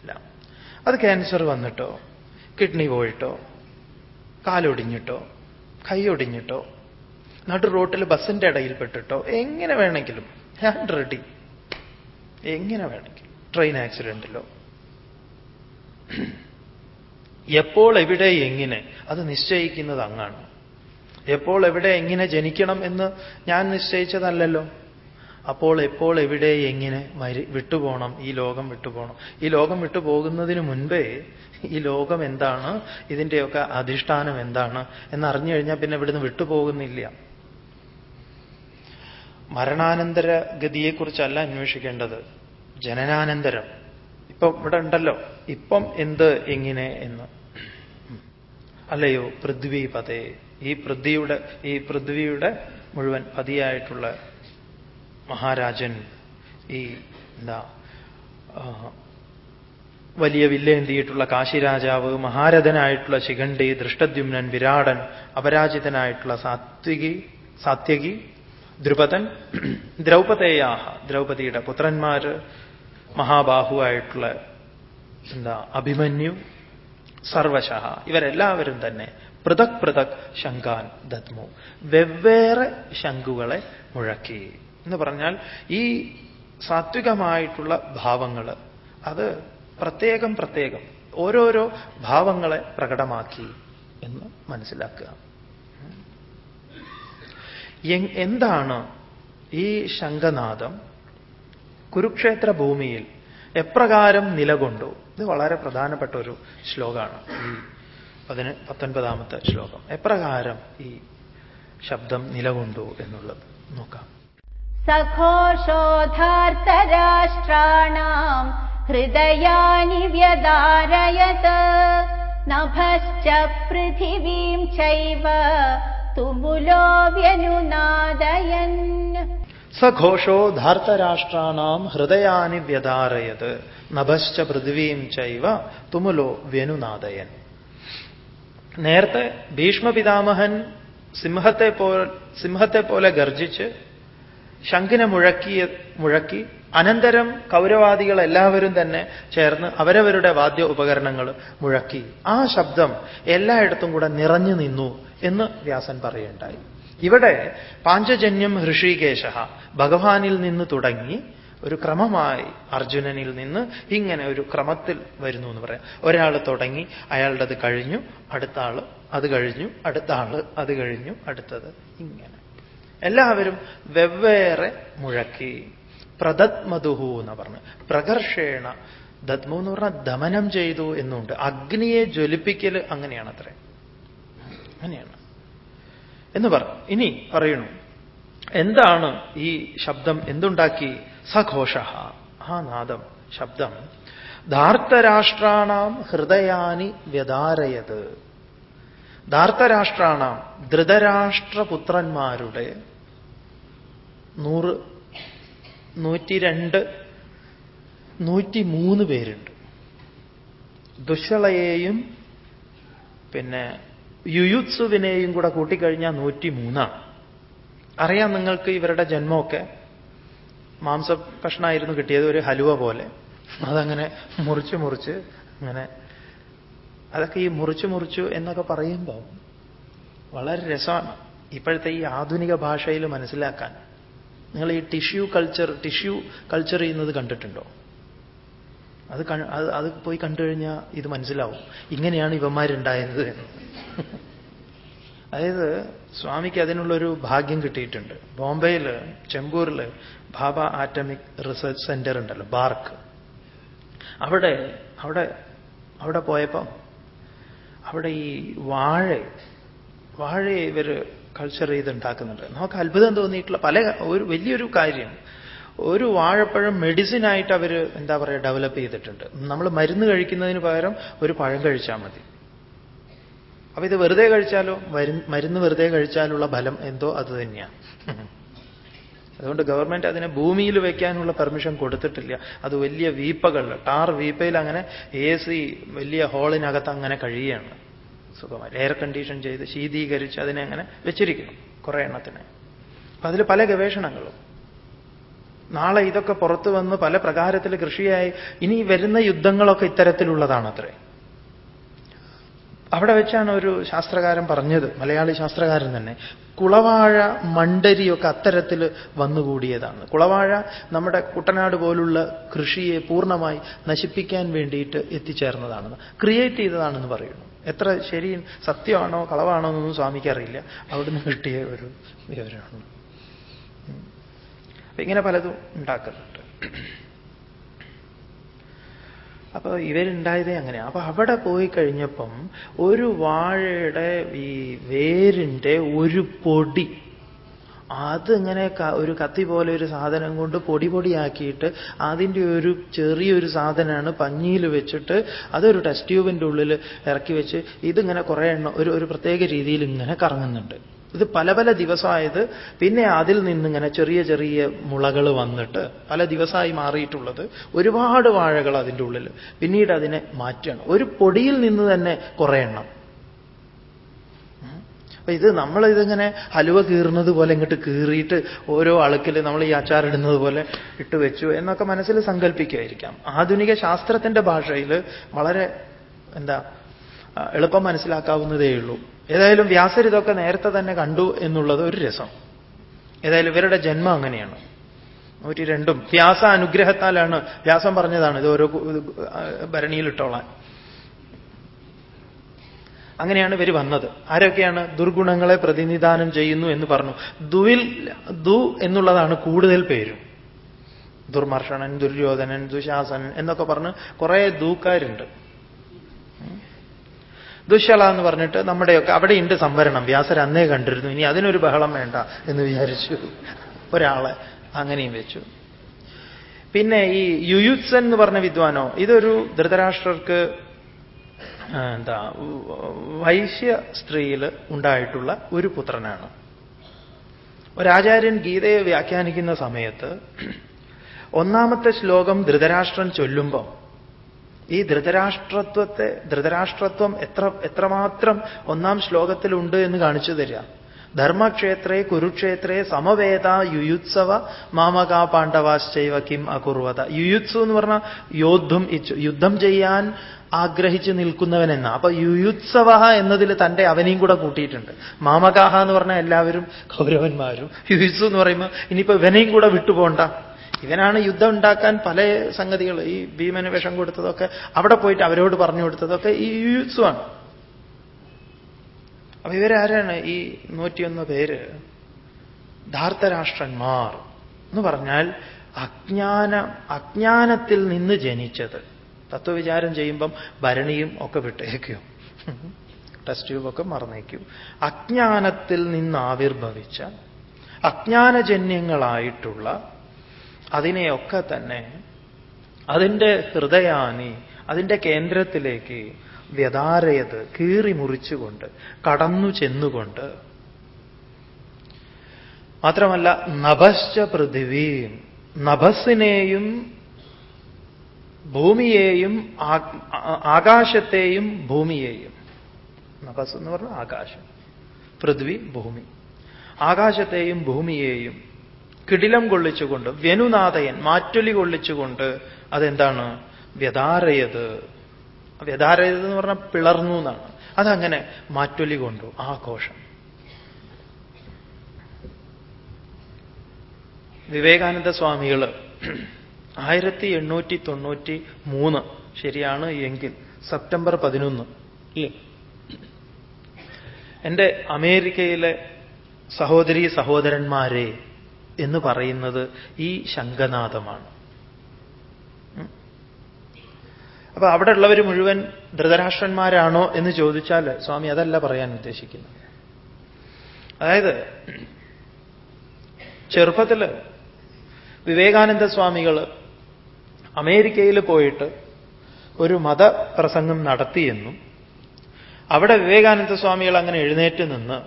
[SPEAKER 1] എല്ലാം. അത് ക്യാൻസർ വന്നിട്ടോ കിഡ്നി പോയിട്ടോ കാലൊടിഞ്ഞിട്ടോ കൈ ഒടിഞ്ഞിട്ടോ നടു റോട്ടിൽ ബസ്സിന്റെ ഇടയിൽ പെട്ടിട്ടോ എങ്ങനെ വേണമെങ്കിലും ഞാൻ റെഡി എങ്ങനെ വേണമെങ്കിലും ട്രെയിൻ ആക്സിഡന്റിലോ എപ്പോൾ എവിടെ എങ്ങനെ അത് നിശ്ചയിക്കുന്നത് അങ്ങാണ്. എപ്പോൾ എവിടെ എങ്ങനെ ജനിക്കണം എന്ന് ഞാൻ നിശ്ചയിച്ചതല്ലല്ലോ. അപ്പോൾ എപ്പോൾ എവിടെ എങ്ങനെ മരി വിട്ടുപോകണം ഈ ലോകം വിട്ടുപോകണം ഈ ലോകം വിട്ടുപോകുന്നതിന് മുൻപേ ഈ ലോകം എന്താണ്? ഇതിന്റെയൊക്കെ അധിഷ്ഠാനം എന്താണ്? എന്നറിഞ്ഞു കഴിഞ്ഞാൽ പിന്നെ ഇവിടുന്ന് വിട്ടുപോകുന്നില്ല. മരണാനന്തര ഗതിയെക്കുറിച്ചല്ല അന്വേഷിക്കേണ്ടത്. ജനനാനന്തരം. ഇപ്പം ഇവിടെ ഉണ്ടല്ലോ. ഇപ്പം എന്ത് എങ്ങനെ എന്ന്. അല്ലയോ? പൃഥ്വി പതേ. ഈ പൃഥ്വിയുടെ ഈ പൃഥ്വിയുടെ മുഴുവൻ പതിയായിട്ടുള്ള മഹാരാജൻ ഈ എന്താ വലിയ വില്ലേന്തിയിട്ടുള്ള കാശിരാജാവ് മഹാരഥനായിട്ടുള്ള ശിഖണ്ഡി ദൃഷ്ടദ്യുമ്നൻ വിരാടൻ അപരാജിതനായിട്ടുള്ള സാത്വികി സാത്യകി ദ്രുപദൻ ദ്രൗപദേയാഹ ദ്രൗപതിയുടെ പുത്രന്മാർ മഹാബാഹുവായിട്ടുള്ള എന്താ അഭിമന്യു സർവശ ഇവരെല്ലാവരും തന്നെ പൃഥക് പൃഥക് ശങ്കാൻ ദത്മു വെവ്വേറെ ശംഖുകളെ മുഴക്കി. എന്ന് പറഞ്ഞാൽ ഈ സാത്വികമായിട്ടുള്ള ഭാവങ്ങൾ അത് പ്രത്യേകം പ്രത്യേകം ഓരോരോ ഭാവങ്ങളെ പ്രകടമാക്കി എന്ന് മനസ്സിലാക്കുക. എന്താണ് ഈ ശംഖനാഥം കുരുക്ഷേത്ര ഭൂമിയിൽ എപ്രകാരം നിലകൊണ്ടു? ഇത് വളരെ പ്രധാനപ്പെട്ട ഒരു ശ്ലോകമാണ് ഈ പതിന് പത്തൊൻപതാമത്തെ ശ്ലോകം. എപ്രകാരം ഈ ശബ്ദം നിലകൊണ്ടു എന്നുള്ളത്? നോക്കാം.
[SPEAKER 2] സഘോഷോധാർത്തരാഷ്ട്രാണാം ഹൃദയാനി വ്യദാരയത് നഭശ്ച പൃഥിവീം ചൈവ തുമുലോ വ്യനുനാദയൻ
[SPEAKER 1] സഘോഷോ ധാർത്തരാഷ്ട്രാണാം ഹൃദയാനി വ്യദാരയത് നഭശ്ച പൃഥിവീം ചൈവ തുമുലോ വ്യനുനാദയൻ നേരത്തെ ഭീഷ്മപിതാമഹൻ സിംഹത്തെ പോ സിംഹത്തെ പോലെ ഗർജിച്ച് ശംഖിനെ മുഴക്കിയ മുഴക്കി അനന്തരം കൗരവാദികൾ എല്ലാവരും തന്നെ ചേർന്ന് അവരവരുടെ വാദ്യ ഉപകരണങ്ങൾ മുഴക്കി. ആ ശബ്ദം എല്ലായിടത്തും കൂടെ നിറഞ്ഞു നിന്നു എന്ന് വ്യാസൻ പറയുണ്ടായി ഇവിടെ പാഞ്ചജന്യം ഹൃഷികേശ ഭഗവാനിൽ നിന്ന് തുടങ്ങി ഒരു ക്രമമായി അർജുനനിൽ നിന്ന് ഇങ്ങനെ ഒരു ക്രമത്തിൽ വരുന്നു എന്ന് പറയാം. ഒരാൾ തുടങ്ങി അയാളുടെ അത് കഴിഞ്ഞു അടുത്ത ആൾ അത് കഴിഞ്ഞു അടുത്ത ആൾ അത് കഴിഞ്ഞു അടുത്തത് ഇങ്ങനെ. എല്ലാവരും വെവ്വേറെ മുഴക്കി. പ്രദത്മതുഹു എന്ന് പറഞ്ഞു. പ്രകർഷേണ ദത്മു എന്ന് പറഞ്ഞാൽ ദമനം ചെയ്തു എന്നുണ്ട്. അഗ്നിയെ ജ്വലിപ്പിക്കൽ അങ്ങനെയാണ് അത്രേ അങ്ങനെയാണ്. എന്ന് പറഞ്ഞു ഇനി പറയണു എന്താണ് ഈ ശബ്ദം? എന്തുണ്ടാക്കി? സഘോഷ. ആ നാദം ശബ്ദം. ധാർത്തരാഷ്ട്രാണാം ഹൃദയാനി വ്യതാരയത്. ധാർത്തരാഷ്ട്രാണാം ധൃതരാഷ്ട്രപുത്രന്മാരുടെ നൂറ് നൂറ്റി രണ്ട് നൂറ്റി മൂന്ന് പേരുണ്ട്. ദുഷളയെയും പിന്നെ യുയുത്സുവിനെയും കൂടെ കൂട്ടിക്കഴിഞ്ഞാൽ നൂറ്റി മൂന്നാണ് അറിയാം നിങ്ങൾക്ക് ഇവരുടെ ജന്മമൊക്കെ. മാംസ കഷ്ണമായിരുന്നു കിട്ടിയത് ഒരു ഹലുവ പോലെ. അതങ്ങനെ മുറിച്ച് മുറിച്ച് അങ്ങനെ അതൊക്കെ ഈ മുറിച്ച് മുറിച്ചു എന്നൊക്കെ പറയുമ്പോൾ വളരെ രസമാണ് ഇപ്പോഴത്തെ ഈ ആധുനിക ഭാഷയിൽ മനസ്സിലാക്കാൻ. നിങ്ങൾ ഈ ടിഷ്യൂ കൾച്ചർ ടിഷ്യൂ കൾച്ചർ ചെയ്യുന്നത് കണ്ടിട്ടുണ്ടോ? അത് അത് പോയി കണ്ടു കഴിഞ്ഞാൽ ഇത് മനസ്സിലാവും. ഇങ്ങനെയാണ് ഇവന്മാരുണ്ടായത് *laughs* അതായത് സ്വാമിക്ക് അതിനുള്ളൊരു ഭാഗ്യം കിട്ടിയിട്ടുണ്ട്. ബോംബെയിൽ ചെമ്പൂരിൽ ബാബ ആറ്റമിക് റിസർച്ച് സെന്റർ ഉണ്ടല്ലോ ബാർക്ക്. അവിടെ അവിടെ അവിടെ പോയപ്പം അവിടെ ഈ വാഴ വാഴയെ ഇവർ കൾച്ചർ ചെയ്തുണ്ടാക്കുന്നുണ്ട് നമുക്ക് അത്ഭുതം തോന്നിയിട്ടുള്ള പല ഒരു വലിയൊരു കാര്യം. ഒരു വാഴപ്പഴം മെഡിസിനായിട്ട് അവർ എന്താ പറയുക ഡെവലപ്പ് ചെയ്തിട്ടുണ്ട്. നമ്മൾ മരുന്ന് കഴിക്കുന്നതിന് പകരം ഒരു പഴം കഴിച്ചാൽ മതി. അപ്പൊ ഇത് വെറുതെ കഴിച്ചാലോ? മരുന്ന് വെറുതെ കഴിച്ചാലുള്ള ഫലം എന്തോ അത് തന്നെയാണ് അതുകൊണ്ട് ഗവൺമെന്റ് അതിനെ ഭൂമിയിൽ വയ്ക്കാനുള്ള പെർമിഷൻ കൊടുത്തിട്ടില്ല. അത് വലിയ വീപ്പകളിൽ ടാർ വീപ്പയിൽ അങ്ങനെ എ വലിയ ഹോളിനകത്ത് അങ്ങനെ കഴിയുകയാണ്. സുഖമായി എയർ കണ്ടീഷൻ ചെയ്ത് ശീതീകരിച്ച് അതിനെ അങ്ങനെ വെച്ചിരിക്കുന്നു കുറേ എണ്ണത്തിന്. അപ്പൊ അതിൽ പല ഗവേഷണങ്ങളും. നാളെ ഇതൊക്കെ പുറത്തു വന്ന് പല പ്രകാരത്തിൽ കൃഷിയായി ഇനി വരുന്ന യുദ്ധങ്ങളൊക്കെ ഇത്തരത്തിലുള്ളതാണത്രേ. അവിടെ വെച്ചാണ് ഒരു ശാസ്ത്രകാരൻ പറഞ്ഞത് മലയാളി ശാസ്ത്രകാരൻ തന്നെ കുളവാഴ മണ്ടരിയൊക്കെ അത്തരത്തിൽ വന്നുകൂടിയതാണ്. കുളവാഴ നമ്മുടെ കുട്ടനാട് പോലുള്ള കൃഷിയെ പൂർണമായി നശിപ്പിക്കാൻ വേണ്ടിയിട്ട് എത്തിച്ചേർന്നതാണെന്ന് ക്രിയേറ്റ് ചെയ്തതാണെന്ന് പറയുന്നു. എത്ര ശരി സത്യമാണോ കളവാണോ എന്നൊന്നും സ്വാമിക്ക് അറിയില്ല. അവിടുന്ന് കിട്ടിയ ഒരു വിവരമാണ് അപ്പൊ ഇങ്ങനെ പലതും ഉണ്ടാക്കുന്നുണ്ട് അപ്പൊ ഇവരുണ്ടായതേ അങ്ങനെ അപ്പൊ അവിടെ പോയി കഴിഞ്ഞപ്പം ഒരു വാഴയുടെ ഈ വേരിന്റെ ഒരു പൊടി അതിങ്ങനെ ഒരു കത്തി പോലെ ഒരു സാധനം കൊണ്ട് പൊടി പൊടിയാക്കിയിട്ട് അതിന്റെ ഒരു ചെറിയൊരു സാധനമാണ് പഞ്ഞിയിൽ വെച്ചിട്ട് അതൊരു ടെസ്റ്റ് ട്യൂബിന്റെ ഉള്ളിൽ ഇറക്കി വെച്ച് ഇതിങ്ങനെ കുറേ എണ്ണം ഒരു ഒരു പ്രത്യേക രീതിയിൽ ഇങ്ങനെ കറങ്ങുന്നുണ്ട്. ഇത് പല പല ദിവസമായത് പിന്നെ അതിൽ നിന്നിങ്ങനെ ചെറിയ ചെറിയ മുളകൾ വന്നിട്ട് പല ദിവസമായി മാറിയിട്ടുള്ളത് ഒരുപാട് വാഴകൾ അതിന്റെ ഉള്ളിൽ പിന്നീട് അതിനെ മാറ്റണം ഒരു പൊടിയിൽ നിന്ന് തന്നെ കുറേ എണ്ണം. അപ്പൊ ഇത് നമ്മൾ ഇതിങ്ങനെ ഹലുവ കീറുന്നത് പോലെ ഇങ്ങോട്ട് കീറിയിട്ട് ഓരോ അളുക്കിൽ നമ്മൾ ഈ അച്ചാറിടുന്നത് പോലെ ഇട്ട് വെച്ചു എന്നൊക്കെ മനസ്സിൽ സങ്കല്പിക്കുമായിരിക്കാം ആധുനിക ശാസ്ത്രത്തിന്റെ ഭാഷയിൽ വളരെ എന്താ എളുപ്പം മനസ്സിലാക്കാവുന്നതേ ഉള്ളൂ. ഏതായാലും വ്യാസർ ഇതൊക്കെ നേരത്തെ തന്നെ കണ്ടു എന്നുള്ളത് ഒരു രസം. ഏതായാലും ഇവരുടെ ജന്മം അങ്ങനെയാണ്. നൂറ്റി രണ്ടും വ്യാസ അനുഗ്രഹത്താലാണ് വ്യാസം പറഞ്ഞതാണ്. ഇത് ഓരോ ഭരണിയിലിട്ടോളാൻ അങ്ങനെയാണ് ഇവർ വന്നത്. ആരൊക്കെയാണ് ദുർഗുണങ്ങളെ പ്രതിനിധാനം ചെയ്യുന്നു എന്ന് പറഞ്ഞു. ദുവിൽ ദു എന്നുള്ളതാണ് കൂടുതൽ പേരും. ദുർമർഷണൻ ദുര്യോധനൻ ദുശാസനൻ എന്നൊക്കെ പറഞ്ഞ് കുറേ ദൂക്കാരുണ്ട്. ദുശല എന്ന് പറഞ്ഞിട്ട് നമ്മുടെയൊക്കെ അവിടെയുണ്ട് സംവരണം. വ്യാസർ അന്നേ കണ്ടിരുന്നു. ഇനി അതിനൊരു ബഹളം വേണ്ട എന്ന് വിചാരിച്ചു. ഒരാളെ അങ്ങനെയും വെച്ചു. പിന്നെ ഈ യുയുത്സൻ എന്ന് പറഞ്ഞ വിദ്വാനോ ഇതൊരു ധൃതരാഷ്ട്രർക്ക് എന്താ വൈശ്യ സ്ത്രീയിൽ ഉണ്ടായിട്ടുള്ള ഒരു പുത്രനാണ്. ഒരാചാര്യൻ ഗീതയെ വ്യാഖ്യാനിക്കുന്ന സമയത്ത് ഒന്നാമത്തെ ശ്ലോകം ധൃതരാഷ്ട്രൻ ചൊല്ലുമ്പം ഈ ധൃതരാഷ്ട്രത്വത്തെ ധൃതരാഷ്ട്രത്വം എത്ര എത്രമാത്രം ഒന്നാം ശ്ലോകത്തിലുണ്ട് എന്ന് കാണിച്ചു തരിക. ധർമ്മക്ഷേത്രേ കുരുക്ഷേത്രേ സമവേദ യുയുത്സവ മാമകാ പാണ്ഡവാശ്ചൈവ കിം അകുർവത. യുയുത്സു എന്ന് പറഞ്ഞാൽ യോദ്ധം ഇച്ചു യുദ്ധം ചെയ്യാൻ ആഗ്രഹിച്ചു നിൽക്കുന്നവനെന്ന. അപ്പൊ യുയുത്സവ എന്നതിൽ തന്റെ അവനെയും കൂടെ കൂട്ടിയിട്ടുണ്ട്. മാമകാഹ എന്ന് പറഞ്ഞാൽ എല്ലാവരും കൗരവന്മാരും. യുയുത്സു എന്ന് പറയുമ്പോൾ ഇനിയിപ്പോ ഇവനെയും കൂടെ വിട്ടുപോണ്ട. ഇവനാണ് യുദ്ധം ഉണ്ടാക്കാൻ പല സംഗതികൾ ഈ ഭീമന് വിഷം കൊടുത്തതൊക്കെ അവിടെ പോയിട്ട് അവരോട് പറഞ്ഞു കൊടുത്തതൊക്കെ ഈ യുയുത്സുവാണ്. അപ്പൊ ഇവരാരാണ് ഈ നൂറ്റിയൊന്ന് പേര്? ധാർത്തരാഷ്ട്രന്മാർ എന്ന് പറഞ്ഞാൽ അജ്ഞാന അജ്ഞാനത്തിൽ നിന്ന് ജനിച്ചത്. തത്വവിചാരം ചെയ്യുമ്പം ഭരണിയും ഒക്കെ വിട്ടേക്കും. ടെസ്റ്റ് ട്യൂബൊക്കെ മറന്നേക്കും. അജ്ഞാനത്തിൽ നിന്ന് ആവിർഭവിച്ച അജ്ഞാനജന്യങ്ങളായിട്ടുള്ള അതിനെയൊക്കെ തന്നെ അതിന്റെ ഹൃദയാനി അതിന്റെ കേന്ദ്രത്തിലേക്ക് വ്യതാരയത് കീറി മുറിച്ചുകൊണ്ട് കടന്നു ചെന്നുകൊണ്ട്. മാത്രമല്ല നഭശ്ച പൃഥിവീം നഭസ്സിനെയും ഭൂമിയെയും ആകാശത്തെയും ഭൂമിയെയും. നഭസ് എന്ന് പറഞ്ഞാൽ ആകാശം പൃഥ്വി ഭൂമി. ആകാശത്തെയും ഭൂമിയെയും കിടിലം കൊള്ളിച്ചുകൊണ്ട് വ്യനുനാഥയൻ മാറ്റൊലി കൊള്ളിച്ചുകൊണ്ട് അതെന്താണ്? വ്യതാരയത് വ്യതാരയത് എന്ന് പറഞ്ഞാൽ പിളർന്നു എന്നാണ്. അതങ്ങനെ മാറ്റൊലി കൊണ്ടു. ആഘോഷം വിവേകാനന്ദ സ്വാമികൾ ആയിരത്തി എണ്ണൂറ്റി തൊണ്ണൂറ്റി മൂന്ന് ശരിയാണ് എങ്കിൽ സെപ്റ്റംബർ പതിനൊന്ന് ഇല്ലേ? എന്റെ അമേരിക്കയിലെ സഹോദരി സഹോദരന്മാരെ എന്ന് പറയുന്നത് ഈ ശംഖനാഥമാണ് അപ്പൊ അവിടെ ഉള്ളവർ മുഴുവൻ ധൃതരാഷ്ട്രന്മാരാണോ എന്ന് ചോദിച്ചാൽ സ്വാമി അതല്ല പറയാൻ ഉദ്ദേശിക്കുന്നു അതായത് ചെറുപ്പത്തിൽ വിവേകാനന്ദ സ്വാമികൾ അമേരിക്കയിൽ പോയിട്ട് ഒരു മതപ്രസംഗം നടത്തിയെന്നും അവിടെ വിവേകാനന്ദ സ്വാമികൾ അങ്ങനെ എഴുന്നേറ്റ് നിന്ന്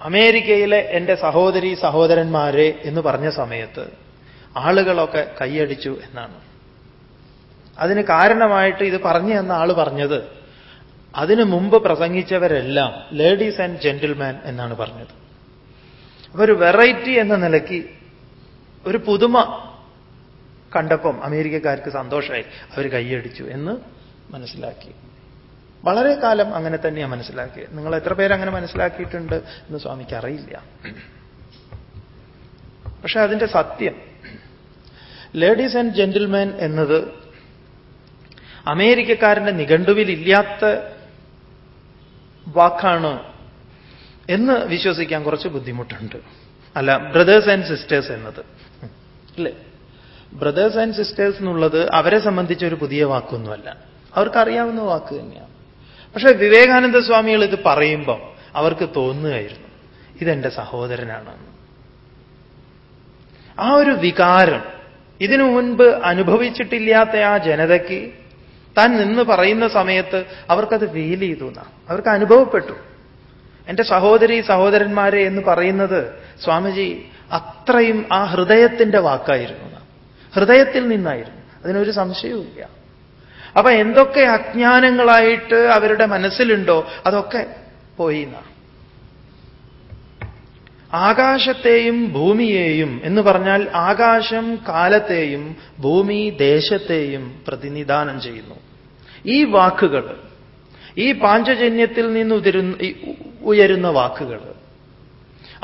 [SPEAKER 1] അമേരിക്കയിലെ എന്റെ സഹോദരി സഹോദരന്മാരെ എന്ന് പറഞ്ഞ സമയത്ത് ആളുകളൊക്കെ കൈയടിച്ചു എന്നാണ്. അതിന് കാരണമായിട്ട് ഇത് പറഞ്ഞു എന്ന ആൾ പറഞ്ഞത്. അതിനു മുമ്പ് പ്രസംഗിച്ചവരെല്ലാം ലേഡീസ് ആൻഡ് ജെന്റിൽമാൻ എന്നാണ് പറഞ്ഞത്. അപ്പൊ ഒരു വെറൈറ്റി എന്ന നിലയ്ക്ക് ഒരു പുതുമ കണ്ടപ്പം അമേരിക്കക്കാർക്ക് സന്തോഷമായി അവർ കൈയടിച്ചു എന്ന് മനസ്സിലാക്കി. വളരെ കാലം അങ്ങനെ തന്നെയാണ് മനസ്സിലാക്കിയത് നിങ്ങൾ എത്ര പേര് അങ്ങനെ മനസ്സിലാക്കിയിട്ടുണ്ട് എന്ന് സ്വാമിക്ക് അറിയില്ല. പക്ഷെ അതിന്റെ സത്യം. ലേഡീസ് ആൻഡ് ജെന്റിൽമാൻ എന്നത് അമേരിക്കക്കാരന്റെ നിഘണ്ടുവിൽ ഇല്ലാത്ത വാക്കാണ് എന്ന് വിശ്വസിക്കാൻ കുറച്ച് ബുദ്ധിമുട്ടുണ്ട്. അല്ല ബ്രദേഴ്സ് ആൻഡ് സിസ്റ്റേഴ്സ് എന്നത്. അല്ലേ? ബ്രദേഴ്സ് ആൻഡ് സിസ്റ്റേഴ്സ് എന്നുള്ളത് അവരെ സംബന്ധിച്ച് ഒരു പുതിയ വാക്കൊന്നുമല്ല. അവർക്കറിയാവുന്ന വാക്ക് തന്നെയാണ്. പക്ഷെ വിവേകാനന്ദ സ്വാമികൾ ഇത് പറയുമ്പോൾ അവർക്ക് തോന്നുകയായിരുന്നു ഇതെന്റെ സഹോദരനാണ്. ആ ഒരു വികാരം ഇതിനു മുൻപ് അനുഭവിച്ചിട്ടില്ലാത്ത ആ ജനതയ്ക്ക് താൻ നിന്ന് പറയുന്ന സമയത്ത് അവർക്കത് ഫീൽ ചെയ്തു എന്നാ. അവർക്ക് അനുഭവപ്പെട്ടു. എന്റെ സഹോദരി സഹോദരന്മാരെ എന്ന് പറയുന്നത് സ്വാമിജി അത്രയും ആ ഹൃദയത്തിന്റെ വാക്കായിരുന്നു ഹൃദയത്തിൽ നിന്നായിരുന്നു. അതിനൊരു സംശയവുമില്ല അപ്പൊ എന്തൊക്കെ അജ്ഞാനങ്ങളായിട്ട് അവരുടെ മനസ്സിലുണ്ടോ അതൊക്കെ പോയി എന്നാണ് ആകാശത്തെയും ഭൂമിയെയും എന്ന് പറഞ്ഞാൽ ആകാശം കാലത്തെയും ഭൂമി ദേശത്തെയും പ്രതിനിധാനം ചെയ്യുന്നു. ഈ വാക്കുകൾ ഈ പാഞ്ചജന്യത്തിൽ നിന്ന് ഉതിരുന്ന ഉയരുന്ന വാക്കുകൾ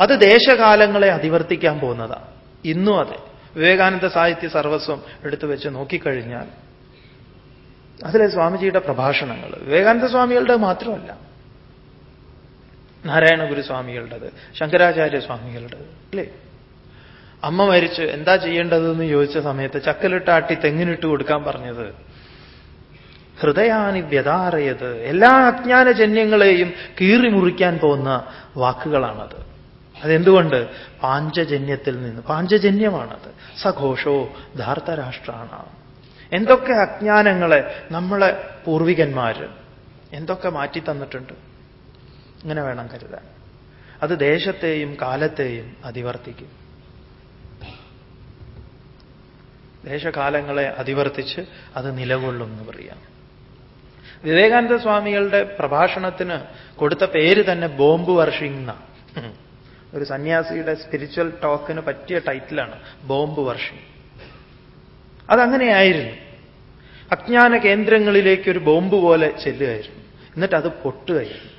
[SPEAKER 1] അത് ദേശകാലങ്ങളെ അതിവർത്തിക്കാൻ പോകുന്നതാണ് ഇന്നും അതെ. വിവേകാനന്ദ സാഹിത്യ സർവസ്വം എടുത്തു വെച്ച് നോക്കിക്കഴിഞ്ഞാൽ അതിലെ സ്വാമിജിയുടെ പ്രഭാഷണങ്ങൾ വിവേകാനന്ദ സ്വാമികളുടെ മാത്രമല്ല. നാരായണ ഗുരുസ്വാമികളുടേത് ശങ്കരാചാര്യ സ്വാമികളുടേത് അല്ലേ? അമ്മ മരിച്ചു എന്താ ചെയ്യേണ്ടതെന്ന് ചോദിച്ച സമയത്ത് ചക്കലിട്ടാട്ടി തെങ്ങിനിട്ട് കൊടുക്കാൻ പറഞ്ഞത് ഹൃദയാനി വ്യതാറയത് എല്ലാ അജ്ഞാനജന്യങ്ങളെയും കീറി മുറിക്കാൻ പോകുന്ന വാക്കുകളാണത്. അതെന്തുകൊണ്ട്? പാഞ്ചജന്യത്തിൽ നിന്ന്. പാഞ്ചജന്യമാണത്. സഘോഷോ ധാർത്തരാഷ്ട്രാണ്. എന്തൊക്കെ അജ്ഞാനങ്ങളെ നമ്മളെ പൂർവികന്മാർ എന്തൊക്കെ മാറ്റി തന്നിട്ടുണ്ട് ഇങ്ങനെ വേണം കരുതാൻ. അത് ദേശത്തെയും കാലത്തെയും അതിവർത്തിക്കും. ദേശകാലങ്ങളെ അതിവർത്തിച്ച് അത് നിലകൊള്ളും എന്ന് പറയാം വിവേകാനന്ദ സ്വാമികളുടെ പ്രഭാഷണത്തിന് കൊടുത്ത പേര് തന്നെ ബോംബ് വർഷിംഗ് ഒരു സന്യാസിയുടെ സ്പിരിച്വൽ ടോക്കിന് പറ്റിയ ടൈറ്റിലാണ് ബോംബ് വർഷിംഗ്. അതങ്ങനെയായിരുന്നു. അജ്ഞാന കേന്ദ്രങ്ങളിലേക്ക് ഒരു ബോംബ് പോലെ ചെല്ലുകയായിരുന്നു. എന്നിട്ട് അത് പൊട്ടുകയായിരുന്നു.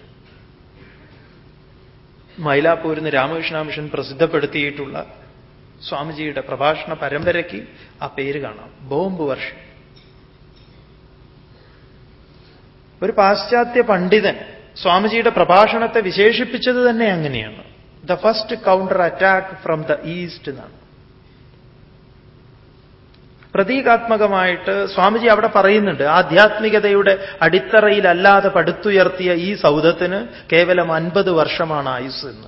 [SPEAKER 1] മൈലാപ്പൂരിന്ന് രാമകൃഷ്ണ മിഷൻ പ്രസിദ്ധപ്പെടുത്തിയിട്ടുള്ള സ്വാമിജിയുടെ പ്രഭാഷണ പരമ്പരയ്ക്ക് ആ പേര് കാണാം. ബോംബ് വർഷം. ഒരു പാശ്ചാത്യ പണ്ഡിതൻ സ്വാമിജിയുടെ പ്രഭാഷണത്തെ വിശേഷിപ്പിച്ചത് തന്നെ അങ്ങനെയാണ്. The first counter attack from the east എന്നാണ്. പ്രതീകാത്മകമായിട്ട് സ്വാമിജി അവിടെ പറയുന്നുണ്ട് ആധ്യാത്മികതയുടെ അടിത്തറയിലല്ലാതെ പടുത്തുയർത്തിയ ഈ സൗധത്തിന് കേവലം അൻപത് വർഷമാണ് ആയുസ് എന്ന്.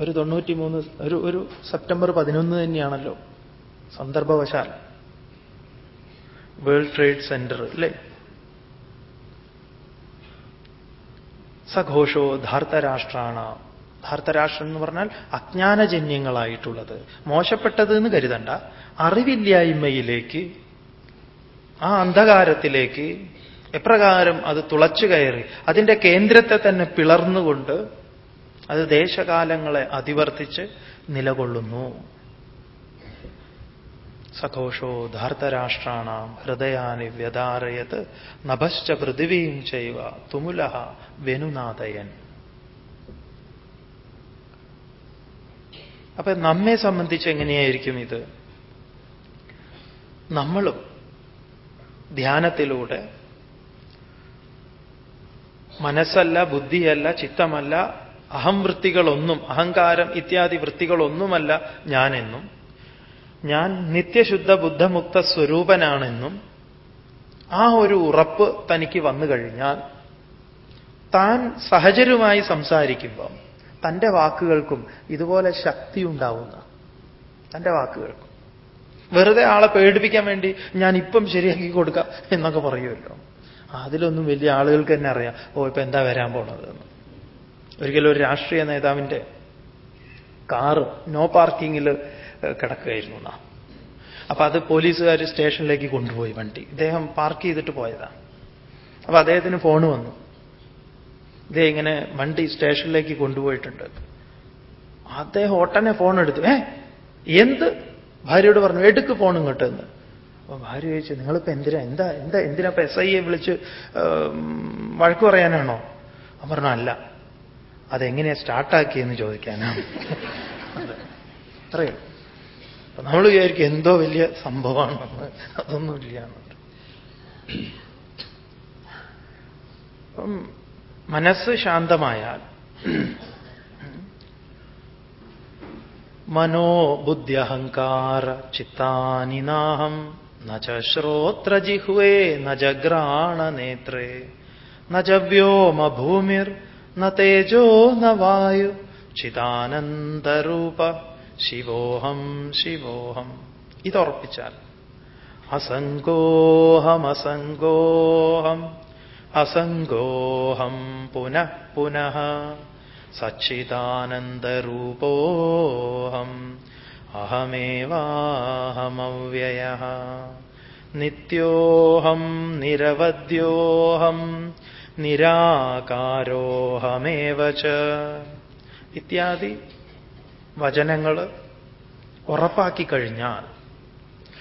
[SPEAKER 1] ഒരു തൊണ്ണൂറ്റിമൂന്ന് ഒരു ഒരു സെപ്റ്റംബർ പതിനൊന്ന് തന്നെയാണല്ലോ സന്ദർഭവശാൽ. വേൾഡ് ട്രേഡ് സെന്റർ അല്ലേ? സഘോഷോ ധാർത്തരാഷ്ട്രാണ്. ധാർത്തരാഷ്ട്രം എന്ന് പറഞ്ഞാൽ അജ്ഞാനജന്യങ്ങളായിട്ടുള്ളത്. മോശപ്പെട്ടത് എന്ന് കരുതണ്ട. അറിവില്ലായ്മയിലേക്ക് ആ അന്ധകാരത്തിലേക്ക് എപ്രകാരം അത് തുളച്ചു കയറി അതിന്റെ കേന്ദ്രത്തെ തന്നെ പിളർന്നുകൊണ്ട് അത് ദേശകാലങ്ങളെ അതിവർത്തിച്ച് നിലകൊള്ളുന്നു. സഘോഷോ ധാർത്തരാഷ്ട്രാണാം ഹൃദയാനി വ്യതാരയത് നഭശ്ച പൃഥിവീം ചെയ്യുക തുമുലഹ വെനുനാഥയൻ അപ്പൊ നമ്മെ സംബന്ധിച്ച് എങ്ങനെയായിരിക്കും ഇത്? നമ്മളും ധ്യാനത്തിലൂടെ മനസ്സല്ല ബുദ്ധിയല്ല ചിത്തമല്ല അഹംവൃത്തികളൊന്നും അഹങ്കാരം ഇത്യാദി വൃത്തികളൊന്നുമല്ല ഞാനെന്നും ഞാൻ നിത്യശുദ്ധ ബുദ്ധമുക്ത സ്വരൂപനാണെന്നും ആ ഒരു ഉറപ്പ് തനിക്ക് വന്നു കഴിഞ്ഞാൽ താൻ സഹജരുമായി സംസാരിക്കുമ്പം തന്റെ വാക്കുകൾക്കും ഇതുപോലെ ശക്തി ഉണ്ടാവുന്ന തന്റെ വാക്കുകൾക്കും വെറുതെ ആളെ പേടിപ്പിക്കാൻ വേണ്ടി ഞാൻ ഇപ്പം ശരിയാക്കി കൊടുക്കാം എന്നൊക്കെ പറയുമല്ലോ. അതിലൊന്നും വലിയ ആളുകൾക്ക് തന്നെ അറിയാം. ഓ ഇപ്പൊ എന്താ വരാൻ പോണത് എന്ന്. ഒരിക്കലും ഒരു രാഷ്ട്രീയ നേതാവിന്റെ കാറ് നോ പാർക്കിങ്ങിൽ കിടക്കുകയായിരുന്നു എന്നാ. അപ്പൊ അത് പോലീസുകാർ സ്റ്റേഷനിലേക്ക് കൊണ്ടുപോയി വണ്ടി. ഇദ്ദേഹം പാർക്ക് ചെയ്തിട്ട് പോയതാ. അപ്പൊ അദ്ദേഹത്തിന് ഫോൺ വന്നു. ഇദ്ദേഹം ഇങ്ങനെ വണ്ടി സ്റ്റേഷനിലേക്ക് കൊണ്ടുപോയിട്ടുണ്ട്. അദ്ദേഹം ഒട്ടനെ ഫോൺ എടുത്തു ഏ എന്ത്? ഭാര്യയോട് പറഞ്ഞു എടുക്ക് ഫോൺ ഇങ്ങോട്ട് എന്ന്. അപ്പൊ ഭാര്യ ചോദിച്ചു നിങ്ങളിപ്പോ എന്തിനാ എന്താ എന്താ എന്തിനാ ഇപ്പൊ എസ് ഐയെ വിളിച്ച് വഴക്ക് പറയാനാണോ? അവൻ പറഞ്ഞു അല്ല അതെങ്ങനെയാ സ്റ്റാർട്ടാക്കിയെന്ന് ചോദിക്കാനാണ് അത്രയോ അപ്പൊ നമ്മൾ വിചാരിക്കും എന്തോ വലിയ സംഭവമാണെന്ന്. അതൊന്നുമില്ല മനസ്സ് ശാന്തമായാൽ മനോ ബുദ്ധ്യഹങ്കാര ചിത്താനി നാഹം. न ച ശ്രോത്രജിഹ്വേ न ച വ്യോമ ഭൂമിർ ന തേജോ ന വായു. ചിദാനന്ദരൂപ ശിവോഹം ശിവോഹം. ഇതുറപ്പിച്ചാൽ. അസംഗോഹമസംഗോഹം അസംഗോഹം പുനഃ പുനഃ. സച്ചിദാനന്ദരൂപോഹം അഹമേവാഹമവ്യയ. നിത്യോഹം നിരവധ്യോഹം നിരാകാരോഹമേവ ഇത്യാദി വചനങ്ങൾ ഉറപ്പാക്കി കഴിഞ്ഞാൽ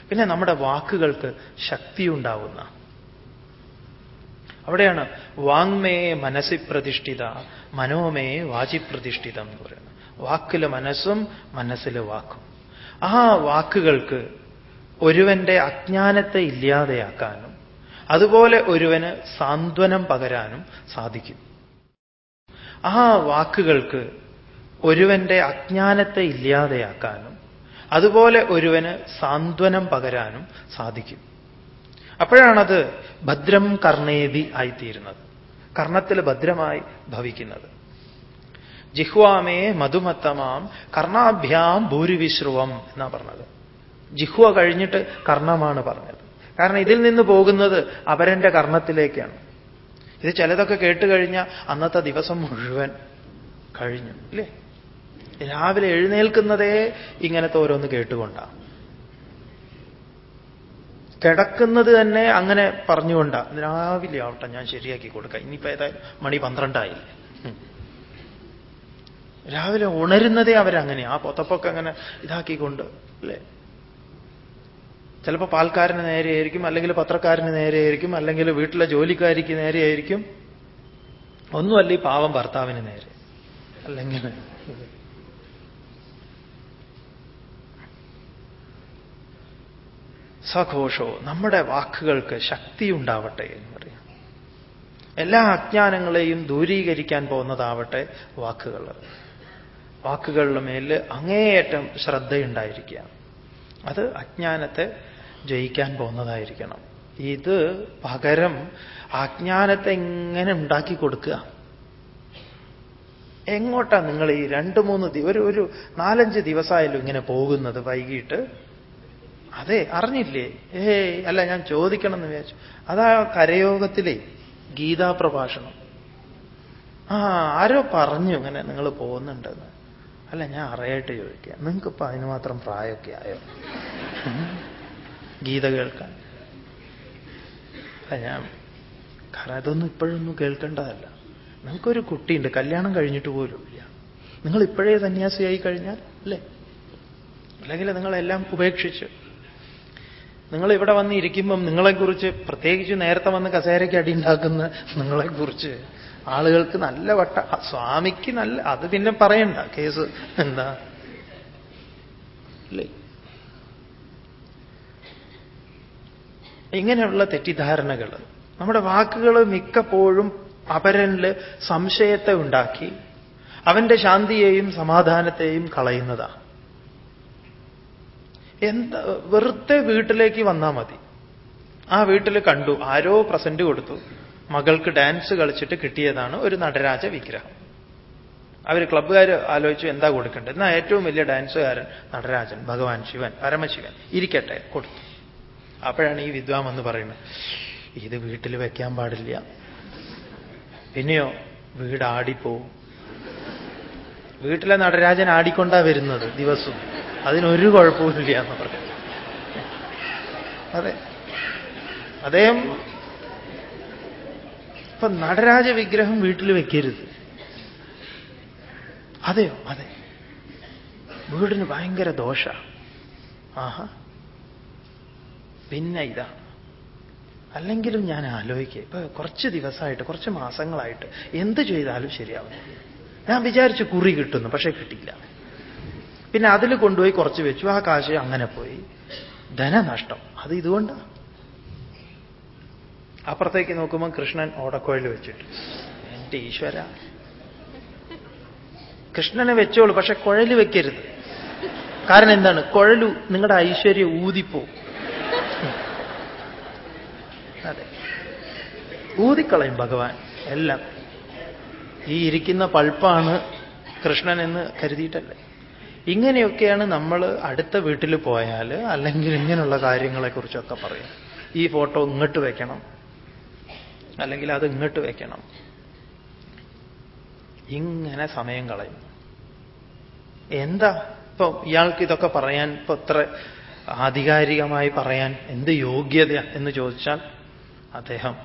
[SPEAKER 1] പിന്നെ നമ്മുടെ വാക്കുകൾക്ക് ശക്തിയുണ്ടാവുന്ന അവിടെയാണ് വാങ്മേ മനസ്സി പ്രതിഷ്ഠിത മനോമേ വാചി പ്രതിഷ്ഠിതം എന്ന് പറയുന്നത്. വാക്കിൽ മനസ്സും മനസ്സിലെ വാക്കും. ആ വാക്കുകൾക്ക് ഒരുവന്റെ അജ്ഞാനത്തെ ഇല്ലാതെയാക്കാനും അതുപോലെ ഒരുവന് സാന്ത്വനം പകരാനും സാധിക്കും. ആ വാക്കുകൾക്ക് ഒരുവന്റെ അജ്ഞാനത്തെ ഇല്ലാതെയാക്കാനും അതുപോലെ ഒരുവന് സാന്ത്വനം പകരാനും സാധിക്കും. അപ്പോഴാണത് ഭദ്രം കർണേതി ആയിത്തീരുന്നത്. കർണത്തിൽ ഭദ്രമായി ഭവിക്കുന്നത്. ജിഹ്വാമേ മധുമത്തമാം കർണാഭ്യാം ഭൂരിവിശ്രുവം എന്നാ പറഞ്ഞത്. ജിഹ്വ കഴിഞ്ഞിട്ട് കർണമാണ് പറഞ്ഞത്. കാരണം ഇതിൽ നിന്ന് പോകുന്നത് അപരന്റെ കർണത്തിലേക്കാണ്. ഇത് ചിലതൊക്കെ കേട്ട് കഴിഞ്ഞാൽ അന്നത്തെ ദിവസം മുഴുവൻ കഴിഞ്ഞു ഇല്ലേ? രാവിലെ എഴുന്നേൽക്കുന്നതേ ഇങ്ങനത്തെ ഓരോന്ന് കേട്ടുകൊണ്ടാണ് കിടക്കുന്നത് തന്നെ അങ്ങനെ പറഞ്ഞുകൊണ്ടാണ് രാവിലെ ആവട്ടെ ഞാൻ ശരിയാക്കി കൊടുക്കാം. ഇനിയിപ്പോ ഏതായാലും മണി പന്ത്രണ്ടായില്ലേ രാവിലെ ഉണരുന്നതേ അവരങ്ങനെ ആ പൊത്തപ്പൊക്കെ അങ്ങനെ ഇതാക്കിക്കൊണ്ട് അല്ലേ? ചിലപ്പോൾ പാൽക്കാരന് നേരെയായിരിക്കും അല്ലെങ്കിൽ പത്രക്കാരന് നേരെയായിരിക്കും അല്ലെങ്കിൽ വീട്ടിലെ ജോലിക്കാരിക്ക് നേരെയായിരിക്കും ഒന്നുമല്ല ഈ പാവം ഭർത്താവിന് നേരെ. അല്ലെങ്കിൽ സഘോഷോ നമ്മുടെ വാക്കുകൾക്ക് ശക്തി ഉണ്ടാവട്ടെ എന്ന് പറയാം. എല്ലാ അജ്ഞാനങ്ങളെയും ദൂരീകരിക്കാൻ പോകുന്നതാവട്ടെ വാക്കുകൾ. വാക്കുകളുടെ മേൽ അങ്ങേയറ്റം ശ്രദ്ധയുണ്ടായിരിക്കുക അത് അജ്ഞാനത്തെ ജയിക്കാൻ പോകുന്നതായിരിക്കണം. ഇത് പകരം അജ്ഞാനത്തെ എങ്ങനെ ഉണ്ടാക്കി കൊടുക്കുക. എങ്ങോട്ടാണ് നിങ്ങൾ ഈ രണ്ട് മൂന്ന് ഒരു ഒരു നാലഞ്ച് ദിവസമായാലും ഇങ്ങനെ പോകുന്നത് വൈകിട്ട്? അതെ അറിഞ്ഞില്ലേ? ഏ അല്ല ഞാൻ ചോദിക്കണം എന്ന് വിചാരിച്ചു. അതാ കരയോഗത്തിലെ ഗീതാ പ്രഭാഷണം ആ ആരോ പറഞ്ഞു ഇങ്ങനെ നിങ്ങൾ പോകുന്നുണ്ടെന്ന്. അല്ല ഞാൻ അറിയായിട്ട് ചോദിക്കുക നിങ്ങൾക്കിപ്പോ അതിന് മാത്രം പ്രായമൊക്കെ ആയോ? ഗീത കേൾക്കാൻ. അല്ല ഞാൻ കാരണം അതൊന്നും ഇപ്പോഴൊന്നും കേൾക്കേണ്ടതല്ല. നിങ്ങൾക്കൊരു കുട്ടിയുണ്ട് കല്യാണം കഴിഞ്ഞിട്ട് പോലും ഇല്ല. നിങ്ങൾ ഇപ്പോഴേ സന്യാസിയായി കഴിഞ്ഞാൽ അല്ലേ? അല്ലെങ്കിൽ നിങ്ങളെല്ലാം ഉപേക്ഷിച്ച് നിങ്ങൾ ഇവിടെ വന്ന് ഇരിക്കുമ്പം നിങ്ങളെക്കുറിച്ച് പ്രത്യേകിച്ച് നേരത്തെ വന്ന് കസേരയ്ക്ക് അടിയുണ്ടാക്കുന്ന നിങ്ങളെക്കുറിച്ച് ആളുകൾക്ക് നല്ല വട്ട സ്വാമിക്ക് നല്ല അത് പിന്നെ പറയണ്ട കേസ് എന്താ? അല്ലേ ഇങ്ങനെയുള്ള തെറ്റിദ്ധാരണകൾ നമ്മുടെ വാക്കുകൾ മിക്കപ്പോഴും അപരനിൽ സംശയത്തെ ഉണ്ടാക്കി അവന്റെ ശാന്തിയെയും സമാധാനത്തെയും കളയുന്നതാണ് എന്താ വെറുതെ വീട്ടിലേക്ക് വന്നാൽ മതി. ആ വീട്ടിൽ കണ്ടു ആരോ പ്രസന്റ് കൊടുത്തു. മകൾക്ക് ഡാൻസ് കളിച്ചിട്ട് കിട്ടിയതാണ് ഒരു നടരാജ വിഗ്രഹം. അവർ ക്ലബ്ബുകാർ ആലോചിച്ചു എന്താ കൊടുക്കേണ്ടത് എന്നാ ഏറ്റവും വലിയ ഡാൻസുകാരൻ നടരാജൻ ഭഗവാൻ ശിവൻ പരമശിവൻ. ഇരിക്കട്ടെ കൊടുത്തു. അപ്പോഴാണ് ഈ വിദ്വാൻ എന്ന് പറയുന്നത് ഇത് വീട്ടിൽ വയ്ക്കാൻ പാടില്ല. പിന്നെയോ വീട് ആടിപ്പോവും വീട്ടിലെ നടരാജൻ ആടിക്കൊണ്ടാ വരുന്നത് ദിവസവും. അതിനൊരു കുഴപ്പമില്ല എന്ന് പറഞ്ഞു. അതെ. അദ്ദേഹം ഇപ്പൊ നടരാജ വിഗ്രഹം വീട്ടിൽ വെക്കരുത്. അതെയോ? അതെ. വീടിന് ഭയങ്കര ദോഷ. ആഹാ. പിന്നെ ഇതാ. അല്ലെങ്കിലും ഞാൻ ആലോചിക്കുക ഇപ്പൊ കുറച്ച് ദിവസമായിട്ട് കുറച്ച് മാസങ്ങളായിട്ട് എന്ത് ചെയ്താലും ശരിയാവും. ഞാൻ വിചാരിച്ചു കുറി കിട്ടുന്നു പക്ഷേ കിട്ടിയില്ല. പിന്നെ അതിൽ കൊണ്ടുപോയി കുറച്ച് വെച്ചു. ആ കാശ് അങ്ങനെ പോയി. ധനനഷ്ടം. അത് ഇതുകൊണ്ടാണ് അപ്പുറത്തേക്ക് നോക്കുമ്പോൾ കൃഷ്ണൻ ഓടക്കോയിൽ വെച്ചിട്ട്. എന്റെ ഈശ്വര. കൃഷ്ണനെ വെച്ചോളൂ പക്ഷെ കുഴൽ വെക്കരുത്. കാരണം എന്താണ്? കുഴലു നിങ്ങളുടെ ഐശ്വര്യം ഊതിപ്പോ. അതെ. ഊതിക്കളയും ഭഗവാൻ. എല്ലാം. ഈ ഇരിക്കുന്ന പൾപ്പാണ് കൃഷ്ണൻ എന്ന് കരുതിയിട്ടല്ലേ? ഇങ്ങനെയൊക്കെയാണ് നമ്മൾ അടുത്ത വീട്ടിൽ പോയാൽ അല്ലെങ്കിൽ ഇങ്ങനെയുള്ള കാര്യങ്ങളെക്കുറിച്ചൊക്കെ പറയും. ഈ ഫോട്ടോ ഇങ്ങോട്ട് വയ്ക്കണം അല്ലെങ്കിൽ അത് ഇങ്ങോട്ട് വയ്ക്കണം ഇങ്ങനെ സമയം കളയും. എന്താ? ഇപ്പൊ ഇയാൾക്ക് ഇതൊക്കെ പറയാൻ ഇപ്പൊ ഇത്ര ആധികാരികമായി പറയാൻ എന്ത് യോഗ്യത എന്ന് ചോദിച്ചാൽ അദ്ദേഹം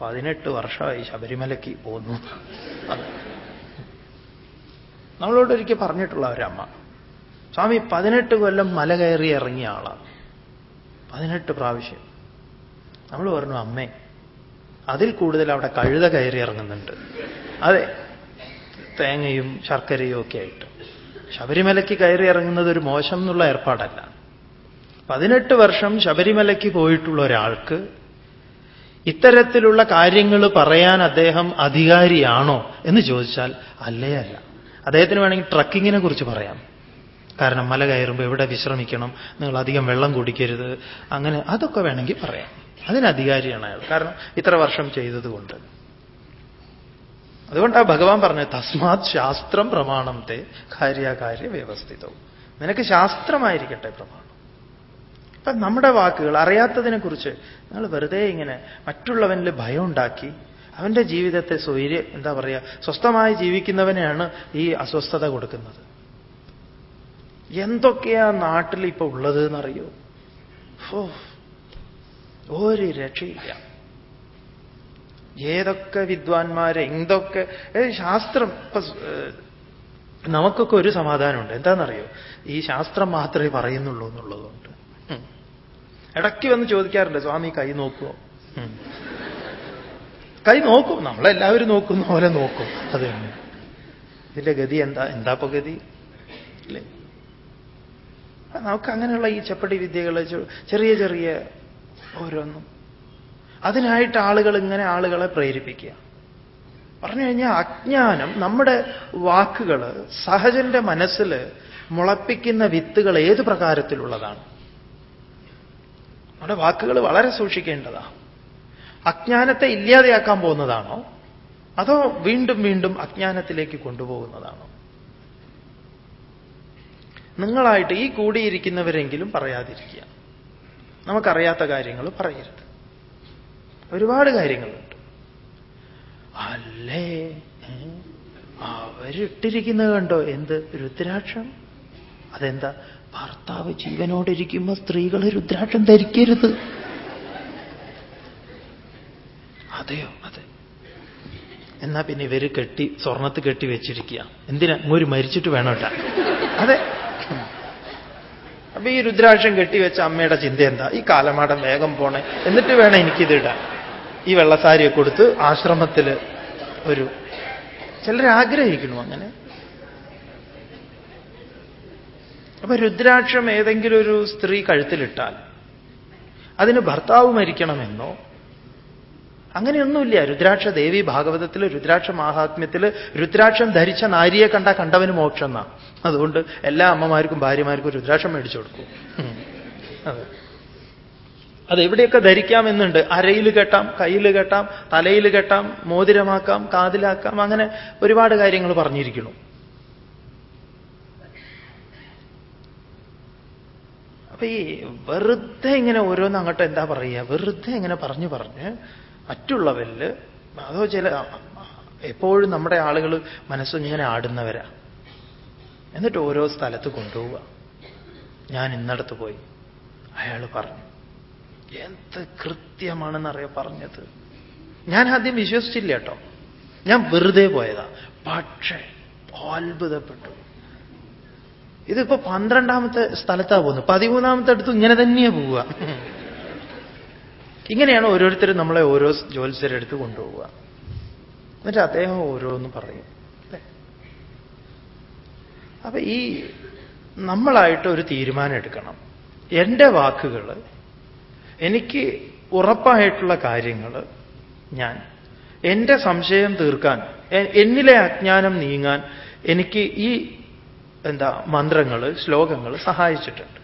[SPEAKER 1] പതിനെട്ട് വർഷമായി ശബരിമലയ്ക്ക് പോന്നു നമ്മളോട് ഒരിക്കൽ പറഞ്ഞിട്ടുള്ള ഒരമ്മ സ്വാമി പതിനെട്ട് കൊല്ലം മല കയറി ഇറങ്ങിയ ആളാണ് പതിനെട്ട് പ്രാവശ്യം. നമ്മൾ പറഞ്ഞു അമ്മേ അതിൽ കൂടുതൽ അവിടെ കഴുത കയറി ഇറങ്ങുന്നുണ്ട്. അതെ തേങ്ങയും ശർക്കരയും ഒക്കെ ആയിട്ട്. ശബരിമലയ്ക്ക് കയറി ഇറങ്ങുന്നത് ഒരു മോശം എന്നുള്ള ഏർപ്പാടല്ല. പതിനെട്ട് വർഷം ശബരിമലയ്ക്ക് പോയിട്ടുള്ള ഒരാൾക്ക് ഇത്തരത്തിലുള്ള കാര്യങ്ങൾ പറയാൻ അദ്ദേഹം അധികാരിയാണോ എന്ന് ചോദിച്ചാൽ അല്ലേ അല്ല. അദ്ദേഹത്തിന് വേണമെങ്കിൽ ട്രക്കിങ്ങിനെ കുറിച്ച് പറയാം. കാരണം മല കയറുമ്പോൾ എവിടെ വിശ്രമിക്കണം നിങ്ങൾ അധികം വെള്ളം കുടിക്കരുത് അങ്ങനെ അതൊക്കെ വേണമെങ്കിൽ പറയാം. അതിന് അധികാരിയാണ് അയാൾ. കാരണം ഇത്ര വർഷം ചെയ്തതുകൊണ്ട്. അതുകൊണ്ടാണ് ഭഗവാൻ പറഞ്ഞത് തസ്മാത് ശാസ്ത്രം പ്രമാണം തേ കാര്യകാര്യ വ്യവസ്ഥിതവും നിനക്ക് ശാസ്ത്രമായിരിക്കട്ടെ പ്രമാണം. ഇപ്പൊ നമ്മുടെ വാക്കുകൾ അറിയാത്തതിനെക്കുറിച്ച് നിങ്ങൾ വെറുതെ ഇങ്ങനെ മറ്റുള്ളവനിൽ ഭയം ഉണ്ടാക്കി അവന്റെ ജീവിതത്തെ സ്വൈര്യ എന്താ പറയുക സ്വസ്ഥമായി ജീവിക്കുന്നവനെയാണ് ഈ അസ്വസ്ഥത കൊടുക്കുന്നത്. എന്തൊക്കെയാ നാട്ടിൽ ഇപ്പൊ ഉള്ളത് എന്നറിയോ ഒരു രക്ഷയില്ല. ഏതൊക്കെ വിദ്വാൻമാരെ എന്തൊക്കെ ശാസ്ത്രം ഇപ്പൊ നമുക്കൊക്കെ ഒരു സമാധാനമുണ്ട്. എന്താണെന്നറിയോ ഈ ശാസ്ത്രം മാത്രമേ പറയുന്നുള്ളൂ എന്നുള്ളതുകൊണ്ട്. ഇടയ്ക്ക് വന്ന് ചോദിക്കാറുണ്ട് സ്വാമി കൈ നോക്കുമോ കൈ നോക്കും. നമ്മളെല്ലാവരും നോക്കുന്ന പോലെ നോക്കും. അത് തന്നെ. ഇതിന്റെ ഗതി എന്താ? എന്താ ഇപ്പൊ ഗതി? അല്ലേ നമുക്ക് അങ്ങനെയുള്ള ഈ ചപ്പടി വിദ്യകൾ ചെറിയ ചെറിയ ഓരോന്നും. അതിനായിട്ട് ആളുകൾ ഇങ്ങനെ ആളുകളെ പ്രേരിപ്പിക്കുക. പറഞ്ഞു കഴിഞ്ഞാൽ അജ്ഞാനം നമ്മുടെ വാക്കുകൾ സഹജന്റെ മനസ്സിൽ മുളപ്പിക്കുന്ന വിത്തുകൾ ഏത് പ്രകാരത്തിലുള്ളതാണ്? നമ്മുടെ വാക്കുകൾ വളരെ സൂക്ഷിക്കേണ്ടതാണ്. അജ്ഞാനത്തെ ഇല്ലാതെയാക്കാൻ പോകുന്നതാണോ? അതോ വീണ്ടും വീണ്ടും അജ്ഞാനത്തിലേക്ക് കൊണ്ടുപോകുന്നതാണോ? നിങ്ങളായിട്ട് ഈ കൂടിയിരിക്കുന്നവരെങ്കിലും പറയാതിരിക്കുക. നമുക്കറിയാത്ത കാര്യങ്ങൾ പറയരുത്. ഒരുപാട് കാര്യങ്ങളുണ്ട്. അല്ലേ? അവരിട്ടിരിക്കുന്നത് കണ്ടോ? എന്ത് രുദ്രാക്ഷം? അതെന്താ? ഭർത്താവ് ജീവനോടിരിക്കുമ്പോൾ സ്ത്രീകൾ രുദ്രാക്ഷം ധരിക്കരുത്. അതെയോ? അതെ. എന്നാ പിന്നെ ഇവർ കെട്ടി സ്വർണത്ത് കെട്ടി വെച്ചിരിക്കുക എന്തിനാ? ഒരു മരിച്ചിട്ട് വേണം കേട്ടാ അതെ. അപ്പൊ ഈ രുദ്രാക്ഷം കെട്ടിവെച്ച അമ്മയുടെ ചിന്ത എന്താ? ഈ കാലമാടം വേഗം പോണേ. എന്നിട്ട് വേണം എനിക്കിത് ഇടാൻ. ഈ വെള്ളസാരിയെ കൊടുത്ത് ആശ്രമത്തിൽ ഒരു ചിലർ ആഗ്രഹിക്കണു അങ്ങനെ. അപ്പൊ രുദ്രാക്ഷം ഏതെങ്കിലും ഒരു സ്ത്രീ കഴുത്തിലിട്ടാൽ അതിന് ഭർത്താവ് മരിക്കണമെന്നോ അങ്ങനെയൊന്നുമില്ല. രുദ്രാക്ഷ ദേവി ഭാഗവതത്തിൽ രുദ്രാക്ഷ മാഹാത്മ്യത്തിൽ രുദ്രാക്ഷം ധരിച്ച നാരിയെ കണ്ട കണ്ടവന് മോക്ഷം എന്നാ. അതുകൊണ്ട് എല്ലാ അമ്മമാർക്കും ഭാര്യമാർക്കും രുദ്രാക്ഷം മേടിച്ചു കൊടുക്കും. അതെ. അത് എവിടെയൊക്കെ ധരിക്കാമെന്നുണ്ട് അരയിൽ കെട്ടാം കയ്യിൽ കെട്ടാം തലയിൽ കെട്ടാം മോതിരമാക്കാം കാതിലാക്കാം അങ്ങനെ ഒരുപാട് കാര്യങ്ങൾ പറഞ്ഞിരിക്കുന്നു. അപ്പൊ ഈ വെറുതെ ഇങ്ങനെ ഓരോന്ന് അങ്ങോട്ട് എന്താ പറയുക? വെറുതെ ഇങ്ങനെ പറഞ്ഞു പറഞ്ഞ് മറ്റുള്ളവരിൽ അതോ ചില എപ്പോഴും നമ്മുടെ ആളുകൾ മനസ്സിങ്ങനെ ആടുന്നവരാ. എന്നിട്ട് ഓരോ സ്ഥലത്ത് കൊണ്ടുപോവുക. ഞാൻ ഇന്നടത്ത് പോയി. അയാൾ പറഞ്ഞു എന്ത് കൃത്യമാണെന്നറിയ പറഞ്ഞത്? ഞാൻ ആദ്യം വിശ്വസിച്ചില്ല കേട്ടോ. ഞാൻ വെറുതെ പോയതാ. പക്ഷേ അത്ഭുതപ്പെട്ടു. ഇതിപ്പോ പന്ത്രണ്ടാമത്തെ സ്ഥലത്താ പോകുന്നു പതിമൂന്നാമത്തെ അടുത്ത് ഇങ്ങനെ തന്നെയാ പോവുക. ഇങ്ങനെയാണ് ഓരോരുത്തരും നമ്മളെ ഓരോ ജ്യോത്സ്യരെടുത്ത് കൊണ്ടുപോവുക. എന്നിട്ട് അദ്ദേഹം ഓരോന്ന് പറയും. അപ്പൊ ഈ നമ്മളായിട്ട് ഒരു തീരുമാനം എടുക്കണം. എന്റെ വാക്കുകൾ എനിക്ക് ഉറപ്പായിട്ടുള്ള കാര്യങ്ങൾ ഞാൻ എന്റെ സംശയം തീർക്കാൻ എന്നിലെ അജ്ഞാനം നീങ്ങാൻ എനിക്ക് ഈ എന്താ മന്ത്രങ്ങൾ ശ്ലോകങ്ങൾ സഹായിച്ചിട്ടുണ്ട്.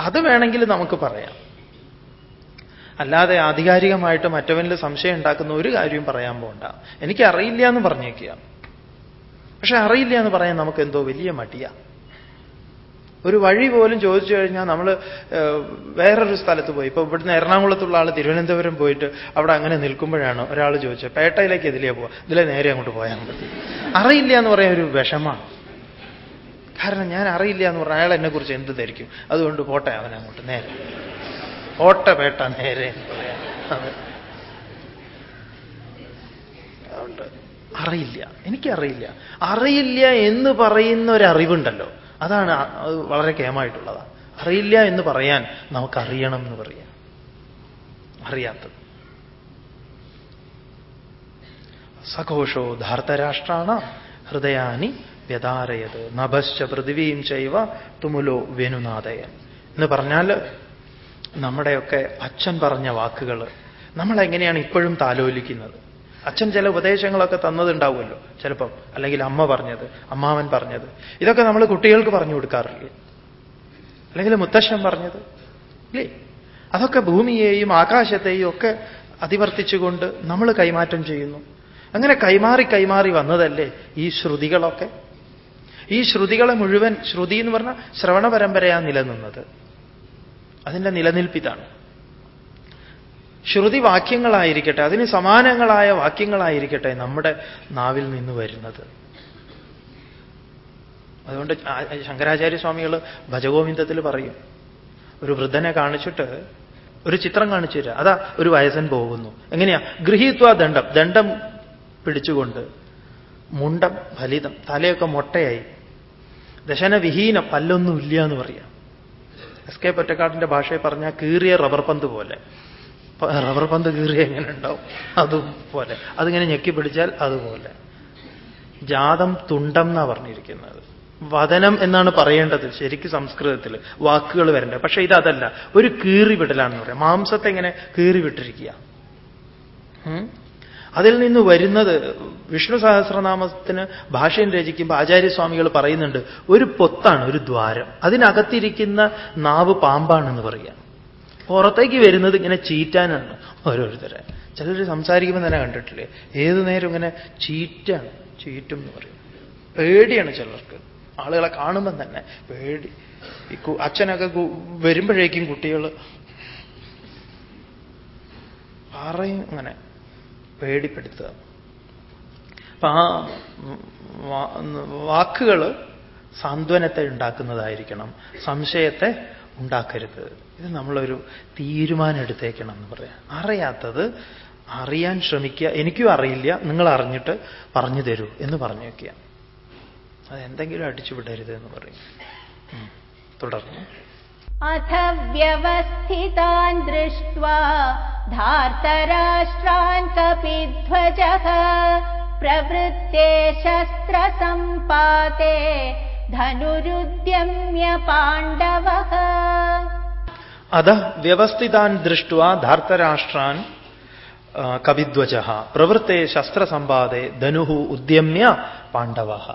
[SPEAKER 1] അത് വേണമെങ്കിൽ നമുക്ക് പറയാം. അല്ലാതെ ആധികാരികമായിട്ട് മറ്റവനിൽ സംശയം ഉണ്ടാക്കുന്ന ഒരു കാര്യവും പറയാൻ പോണ്ട. എനിക്ക് അറിയില്ല എന്ന് പറഞ്ഞേക്കുക. പക്ഷെ അറിയില്ല എന്ന് പറയാൻ നമുക്ക് എന്തോ വലിയ മടിയാ. ഒരു വഴി പോലും ചോദിച്ചു കഴിഞ്ഞാൽ നമ്മൾ വേറൊരു സ്ഥലത്ത് പോയി. ഇപ്പൊ ഇവിടുന്ന് എറണാകുളത്തുള്ള ആൾ തിരുവനന്തപുരം പോയിട്ട് അവിടെ അങ്ങനെ നിൽക്കുമ്പോഴാണ് ഒരാൾ ചോദിച്ചത് പേട്ടയിലേക്ക് ഇതിലേ പോവാ? ഇതിലെ നേരെ അങ്ങോട്ട് പോയാൽ മതി. അറിയില്ല എന്ന് പറയാൻ ഒരു വിഷമാണ് കാരണം ഞാൻ അറിയില്ല എന്ന് പറഞ്ഞാൽ അയാൾ എന്നെക്കുറിച്ച് എന്ത് ധരിക്കും? അതുകൊണ്ട് പോട്ടെ അവൻ അങ്ങോട്ട് നേരെ. ഓട്ട പേട്ട നേരെ അതുകൊണ്ട് അറിയില്ല. എനിക്കറിയില്ല. അറിയില്ല എന്ന് പറയുന്ന ഒരു അറിവുണ്ടല്ലോ അതാണ് അത് വളരെ കേമായിട്ടുള്ളതാണ്. അറിയില്ല എന്ന് പറയാൻ നമുക്കറിയണം എന്ന് പറയാം. അറിയാത്തത്. സഘോഷോ ധാർത്തരാഷ്ട്രാണ് ഹൃദയാനി വ്യതാരയത്. നഭശ്ച പൃഥിവീം ചെയ്വ തുമുലോ വെനുനാഥയൻ എന്ന് പറഞ്ഞാൽ നമ്മുടെയൊക്കെ അച്ഛൻ പറഞ്ഞ വാക്കുകൾ നമ്മളെങ്ങനെയാണ് ഇപ്പോഴും താലോലിക്കുന്നത്? അച്ഛൻ ചില ഉപദേശങ്ങളൊക്കെ തന്നതുണ്ടാവുമല്ലോ ചിലപ്പം. അല്ലെങ്കിൽ അമ്മ പറഞ്ഞത് അമ്മാവൻ പറഞ്ഞത്. ഇതൊക്കെ നമ്മൾ കുട്ടികൾക്ക് പറഞ്ഞു കൊടുക്കാറില്ലേ? അല്ലെങ്കിൽ മുത്തശ്ശൻ പറഞ്ഞത്? ഇല്ലേ? അതൊക്കെ ഭൂമിയെയും ആകാശത്തെയും ഒക്കെ അതിവർത്തിച്ചുകൊണ്ട് നമ്മൾ കൈമാറ്റം ചെയ്യുന്നു. അങ്ങനെ കൈമാറി കൈമാറി വന്നതല്ലേ ഈ ശ്രുതികളൊക്കെ? ഈ ശ്രുതികളെ മുഴുവൻ ശ്രുതി എന്ന് പറഞ്ഞാൽ ശ്രവണ പരമ്പരയാ നിലനിന്നത്. അതിന്റെ നിലനിൽപ്പിതാണ്. ശ്രുതി വാക്യങ്ങളായിരിക്കട്ടെ അതിന് സമാനങ്ങളായ വാക്യങ്ങളായിരിക്കട്ടെ നമ്മുടെ നാവിൽ നിന്ന് വരുന്നത്. അതുകൊണ്ട് ശങ്കരാചാര്യ സ്വാമികൾ ഭജഗോവിന്ദത്തിൽ പറയും ഒരു വൃദ്ധനെ കാണിച്ചിട്ട് ഒരു ചിത്രം കാണിച്ചു തരാം. അതാ ഒരു വയസ്സൻ പോകുന്നു. എങ്ങനെയാ? ഗൃഹീത്വ ദണ്ഡം. ദണ്ഡം പിടിച്ചുകൊണ്ട് മുണ്ടം ഫലിതം തലയൊക്കെ മൊട്ടയായി. ദശന വിഹീനം പല്ലൊന്നും ഇല്ല എന്ന് പറയാം. എസ് കെ പൊറ്റക്കാടിന്റെ ഭാഷയെ പറഞ്ഞാൽ കീറിയ റബ്ബർ പന്ത് പോലെ. റബ്ബർ പന്ത് കീറിയ എങ്ങനെ ഉണ്ടാവും? അതുപോലെ. അതിങ്ങനെ ഞെക്കി പിടിച്ചാൽ അതുപോലെ. ജാതം തുണ്ടം എന്നാ പറഞ്ഞിരിക്കുന്നത്. വതനം എന്നാണ് പറയേണ്ടത് ശരിക്ക് സംസ്കൃതത്തിൽ വാക്കുകൾ വരേണ്ടത്. പക്ഷേ ഇതല്ല. ഒരു കീറി വിടലാണെന്ന് പറയാം. മാംസത്തെ ഇങ്ങനെ കീറി വിട്ടിരിക്കുക അതിൽ നിന്ന് വരുന്നത് വിഷ്ണു സഹസ്രനാമത്തിന് ഭാഷയും രചിക്കുമ്പോൾ ആചാര്യസ്വാമികൾ പറയുന്നുണ്ട് ഒരു പൊത്താണ് ഒരു ദ്വാരം. അതിനകത്തിരിക്കുന്ന നാവ് പാമ്പാണെന്ന് പറയുക. പുറത്തേക്ക് വരുന്നത് ഇങ്ങനെ ചീറ്റാനാണ് ഓരോരുത്തരെ. ചിലർ സംസാരിക്കുമ്പോൾ തന്നെ കണ്ടിട്ടില്ലേ? ഏത് നേരം ഇങ്ങനെ ചീറ്റാണ് ചീറ്റും എന്ന് പറയും. പേടിയാണ് ചിലർക്ക്. ആളുകളെ കാണുമ്പം തന്നെ പേടി. അച്ഛനൊക്കെ വരുമ്പോഴേക്കും കുട്ടികൾ പറയും അങ്ങനെ പേടിപ്പെടുത്തുക. അപ്പൊ ആ വാക്കുകൾ സാന്ത്വനത്തെ ഉണ്ടാക്കുന്നതായിരിക്കണം. സംശയത്തെ ഉണ്ടാക്കരുത്. ഇത് നമ്മളൊരു തീരുമാനം എടുത്തേക്കണം എന്ന് പറയാം. അറിയാത്തത് അറിയാൻ ശ്രമിക്കുക. എനിക്കും അറിയില്ല. നിങ്ങൾ അറിഞ്ഞിട്ട് പറഞ്ഞു തരൂ എന്ന് പറഞ്ഞു വയ്ക്കുക അതെന്തെങ്കിലും അടിച്ചു വിടരുത് എന്ന് പറയും. തുടർന്ന്.
[SPEAKER 2] अथ व्यवस्थितान् दृष्ट्वा धार्तराष्ट्रान् कपिध्वजः प्रवृत्ते शस्त्रसम्पाते धनुरुद्यम्य पाण्डवः
[SPEAKER 1] अधः व्यवस्थितान् दृष्ट्वा धार्तराष्ट्रान् कविध्वजः प्रवृत्ते शस्त्रसम्पादे धनुः उद्यम्य पाण्डवः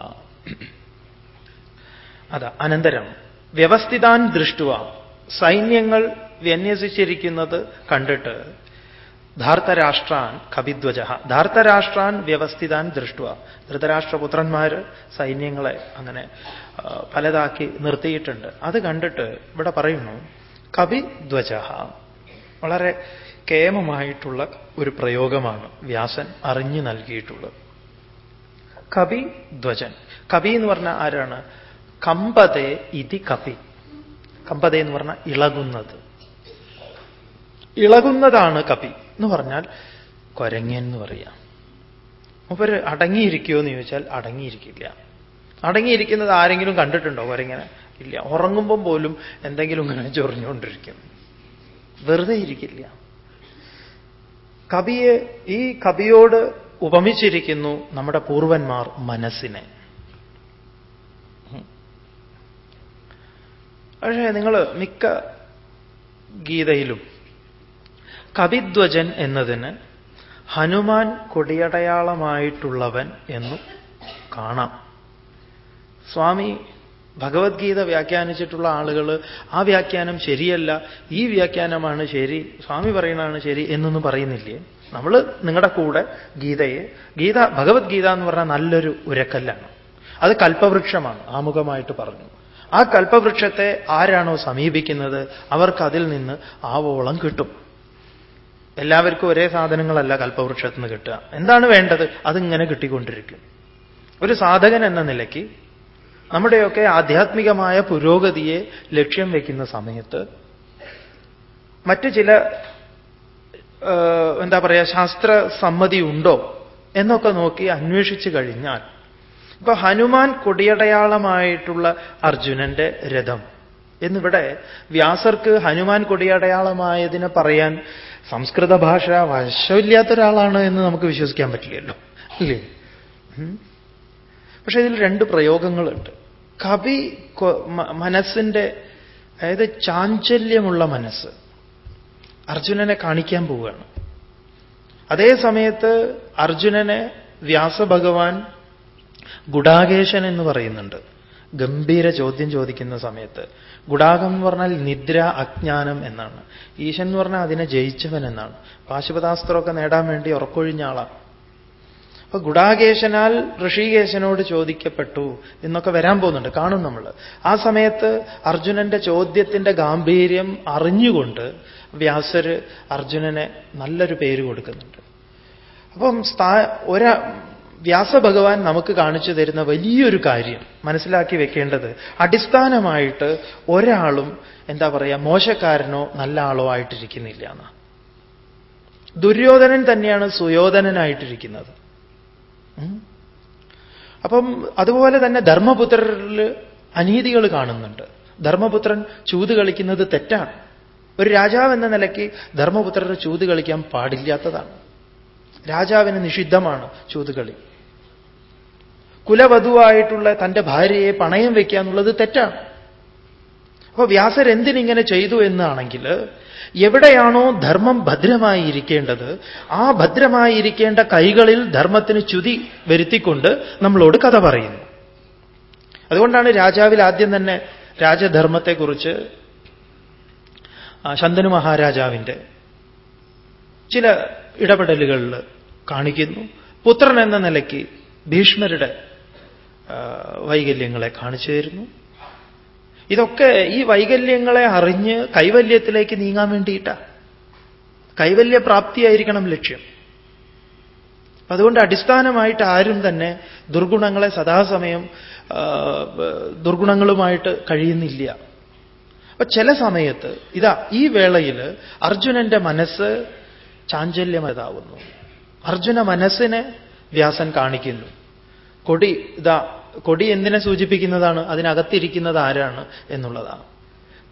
[SPEAKER 1] अद अनन्तरम् വ്യവസ്ഥിതാൻ ദൃഷ്ടുവ. സൈന്യങ്ങൾ വിന്യസിച്ചിരിക്കുന്നത് കണ്ടിട്ട് ധാർത്തരാഷ്ട്രാൻ കവിധ്വജ ധാർത്തരാഷ്ട്രാൻ വ്യവസ്ഥിതാൻ ദൃഷ്ടുവ. ധൃതരാഷ്ട്രപുത്രന്മാര് സൈന്യങ്ങളെ അങ്ങനെ പലതാക്കി നിർത്തിയിട്ടുണ്ട്. അത് കണ്ടിട്ട് ഇവിടെ പറയുന്നു കവിധ്വജ വളരെ കേമമായിട്ടുള്ള ഒരു പ്രയോഗമാണ് വ്യാസൻ അറിഞ്ഞു നൽകിയിട്ടുള്ളത്. കവി ധ്വജൻ കവി എന്ന് പറഞ്ഞാൽ ആരാണ്? കമ്പതേ ഇതി കപി. കമ്പത എന്ന് പറഞ്ഞാൽ ഇളകുന്നത്. ഇളകുന്നതാണ് കപി എന്ന് പറഞ്ഞാൽ കൊരങ്ങൻ എന്ന് പറയാം. അവർ അടങ്ങിയിരിക്കുമോ എന്ന് ചോദിച്ചാൽ അടങ്ങിയിരിക്കില്ല. അടങ്ങിയിരിക്കുന്നത് ആരെങ്കിലും കണ്ടിട്ടുണ്ടോ കൊരങ്ങനെ? ഇല്ല. ഉറങ്ങുമ്പം പോലും എന്തെങ്കിലും ഇങ്ങനെ ചൊറിഞ്ഞുകൊണ്ടിരിക്കും. വെറുതെ ഇരിക്കില്ല. കവിയെ ഈ കവിയോട് ഉപമിച്ചിരിക്കുന്നു നമ്മുടെ പൂർവന്മാർ മനസ്സിനെ. പക്ഷേ നിങ്ങൾ മിക്ക ഗീതയിലും കവിധ്വജൻ എന്നതിന് ഹനുമാൻ കൊടിയടയാളമായിട്ടുള്ളവൻ എന്നു കാണാം. സ്വാമി ഭഗവത്ഗീത വ്യാഖ്യാനിച്ചിട്ടുള്ള ആളുകൾ ആ വ്യാഖ്യാനം ശരിയല്ല ഈ വ്യാഖ്യാനമാണ് ശരി സ്വാമി പറയുന്നതാണ് ശരി എന്നൊന്നും പറയുന്നില്ലേ? നമ്മൾ നിങ്ങളുടെ കൂടെ ഗീതയെ ഗീത ഭഗവത്ഗീത എന്ന് പറഞ്ഞാൽ നല്ലൊരു ഉരക്കല്ലാണ്. അത് കൽപ്പവൃക്ഷമാണ് ആമുഖമായിട്ട് പറഞ്ഞു. ആ കൽപ്പവൃക്ഷത്തെ ആരാണോ സമീപിക്കുന്നത് അവർക്ക് അതിൽ നിന്ന് ആവോളം കിട്ടും. എല്ലാവർക്കും ഒരേ സാധനങ്ങളല്ല കൽപ്പവൃക്ഷത്തിൽ നിന്ന് കിട്ടുക. എന്താണ് വേണ്ടത്? അതിങ്ങനെ കിട്ടിക്കൊണ്ടിരിക്കും. ഒരു സാധകൻ എന്ന നിലയ്ക്ക് നമ്മുടെയൊക്കെ ആധ്യാത്മികമായ പുരോഗതിയെ ലക്ഷ്യം വയ്ക്കുന്ന സമയത്ത് മറ്റ് ചില എന്താ പറയുക ശാസ്ത്ര സമ്മതി ഉണ്ടോ എന്നൊക്കെ നോക്കി അന്വേഷിച്ചു കഴിഞ്ഞാൽ ഇപ്പൊ ഹനുമാൻ കൊടിയടയാളമായിട്ടുള്ള അർജുനന്റെ രഥം. എന്നിവിടെ വ്യാസർക്ക് ഹനുമാൻ കൊടിയടയാളമായതിനെ പറയാൻ സംസ്കൃത ഭാഷ വശമില്ലാത്ത ഒരാളാണ് എന്ന് നമുക്ക് വിശ്വസിക്കാൻ പറ്റില്ലല്ലോ. അല്ലേ? പക്ഷേ ഇതിൽ രണ്ട് പ്രയോഗങ്ങളുണ്ട്. കവി മനസ്സിന്റെ അതായത് ചാഞ്ചല്യമുള്ള മനസ്സ് അർജുനനെ കാണിക്കാൻ പോവുകയാണ്. അതേ സമയത്ത് അർജുനനെ വ്യാസഭഗവാൻ ഗുഡാകേശൻ എന്ന് പറയുന്നുണ്ട്. ഗംഭീര ചോദ്യം ചോദിക്കുന്ന സമയത്ത്. ഗുഡാകം എന്ന് പറഞ്ഞാൽ നിദ്ര അജ്ഞാനം എന്നാണ്. ഈശൻ എന്ന് പറഞ്ഞാൽ അതിനെ ജയിച്ചവൻ എന്നാണ്. പാശുപതാസ്ത്രമൊക്കെ നേടാൻ വേണ്ടി ഉറക്കൊഴിഞ്ഞ ആളാണ് അപ്പൊ ഗുഡാകേശനാൽ ഋഷികേശനോട് ചോദിക്കപ്പെട്ടു എന്നൊക്കെ വരാൻ പോകുന്നുണ്ട്. കാണും നമ്മൾ ആ സമയത്ത് അർജുനന്റെ ചോദ്യത്തിന്റെ ഗാംഭീര്യം അറിഞ്ഞുകൊണ്ട് വ്യാസര് അർജുനനെ നല്ലൊരു പേര് കൊടുക്കുന്നുണ്ട്. അപ്പം ഒരാ വ്യാസഭഗവാൻ നമുക്ക് കാണിച്ചു തരുന്ന വലിയൊരു കാര്യം മനസ്സിലാക്കി വെക്കേണ്ടത് അടിസ്ഥാനമായിട്ട് ഒരാളും എന്താ പറയുക മോശക്കാരനോ നല്ല ആളോ ആയിട്ടിരിക്കുന്നില്ല എന്ന്. ദുര്യോധനൻ തന്നെയാണ് സുയോധനനായിട്ടിരിക്കുന്നത്. അപ്പം അതുപോലെ തന്നെ ധർമ്മപുത്രരിൽ അനീതികൾ കാണുന്നുണ്ട്. ധർമ്മപുത്രൻ ചൂത് കളിക്കുന്നത് തെറ്റാണ്. ഒരു രാജാവ് എന്ന നിലയ്ക്ക് ധർമ്മപുത്രർ ചൂത് കളിക്കാൻ പാടില്ലാത്തതാണ്. രാജാവിന് നിഷിദ്ധമാണ് ചൂതുകളി കുലവധുവായിട്ടുള്ള തന്റെ ഭാര്യയെ പണയം വയ്ക്കുക എന്നുള്ളത് തെറ്റാണ്. അപ്പൊ വ്യാസർ എന്തിനിങ്ങനെ ചെയ്തു എന്നാണെങ്കിൽ എവിടെയാണോ ധർമ്മം ഭദ്രമായി ഇരിക്കേണ്ടത് ആ ഭദ്രമായി ഇരിക്കേണ്ട കൈകളിൽ ധർമ്മത്തിന് ചുതി വരുത്തിക്കൊണ്ട് നമ്മളോട് കഥ പറയുന്നു. അതുകൊണ്ടാണ് രാജാവിൽ ആദ്യം തന്നെ രാജധർമ്മത്തെക്കുറിച്ച് ശന്തനു മഹാരാജാവിന്റെ ചില ഇടപെടലുകളിൽ കാണിക്കുന്നു. പുത്രൻ എന്ന നിലയ്ക്ക് ഭീഷ്മരുടെ വൈകല്യങ്ങളെ കാണിച്ചു തരുന്നു. ഇതൊക്കെ ഈ വൈകല്യങ്ങളെ അറിഞ്ഞ് കൈവല്യത്തിലേക്ക് നീങ്ങാൻ വേണ്ടിയിട്ടാ. കൈവല്യപ്രാപ്തിയായിരിക്കണം ലക്ഷ്യം. അതുകൊണ്ട് അടിസ്ഥാനമായിട്ട് ആരും തന്നെ ദുർഗുണങ്ങളെ സദാസമയം ദുർഗുണങ്ങളുമായിട്ട് കഴിയുന്നില്ല. അപ്പൊ ചില സമയത്ത് ഇതാ ഈ വേളയിൽ അർജുനന്റെ മനസ്സ് ചാഞ്ചല്യമതാവുന്നു. അർജുന മനസ്സിനെ വ്യാസൻ കാണിക്കുന്നു. കൊടി ഇതാ കൊടി എന്തിനെ സൂചിപ്പിക്കുന്നതാണ്? അതിനകത്തിരിക്കുന്നത് ആരാണ് എന്നുള്ളതാണ്.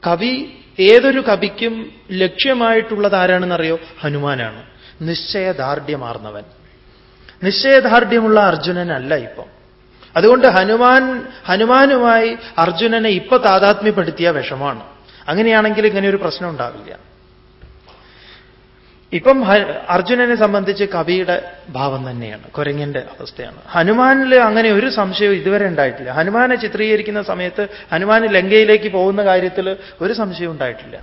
[SPEAKER 1] കവി ഏതൊരു കവിക്കും ലക്ഷ്യമായിട്ടുള്ളത് ആരാണെന്നറിയോ ഹനുമാനാണ്. നിശ്ചയദാർഢ്യമാർന്നവൻ. നിശ്ചയദാർഢ്യമുള്ള അർജുനനല്ല ഇപ്പം. അതുകൊണ്ട് ഹനുമാൻ ഹനുമാനുമായി അർജുനനെ ഇപ്പൊ താതാത്മ്യപ്പെടുത്തിയ വിഷമാണ്. അങ്ങനെയാണെങ്കിൽ ഇങ്ങനെ ഒരു പ്രശ്നം ഉണ്ടാവില്ല. ഇപ്പം അർജുനനെ സംബന്ധിച്ച് കവിയുടെ ഭാവം തന്നെയാണ് കുരങ്ങിന്റെ അവസ്ഥയാണ്. ഹനുമാനിൽ അങ്ങനെ ഒരു സംശയവും ഇതുവരെ ഉണ്ടായിട്ടില്ല. ഹനുമാനെ ചിത്രീകരിക്കുന്ന സമയത്ത് ഹനുമാൻ ലങ്കയിലേക്ക് പോകുന്ന കാര്യത്തിൽ ഒരു സംശയവും ഉണ്ടായിട്ടില്ല.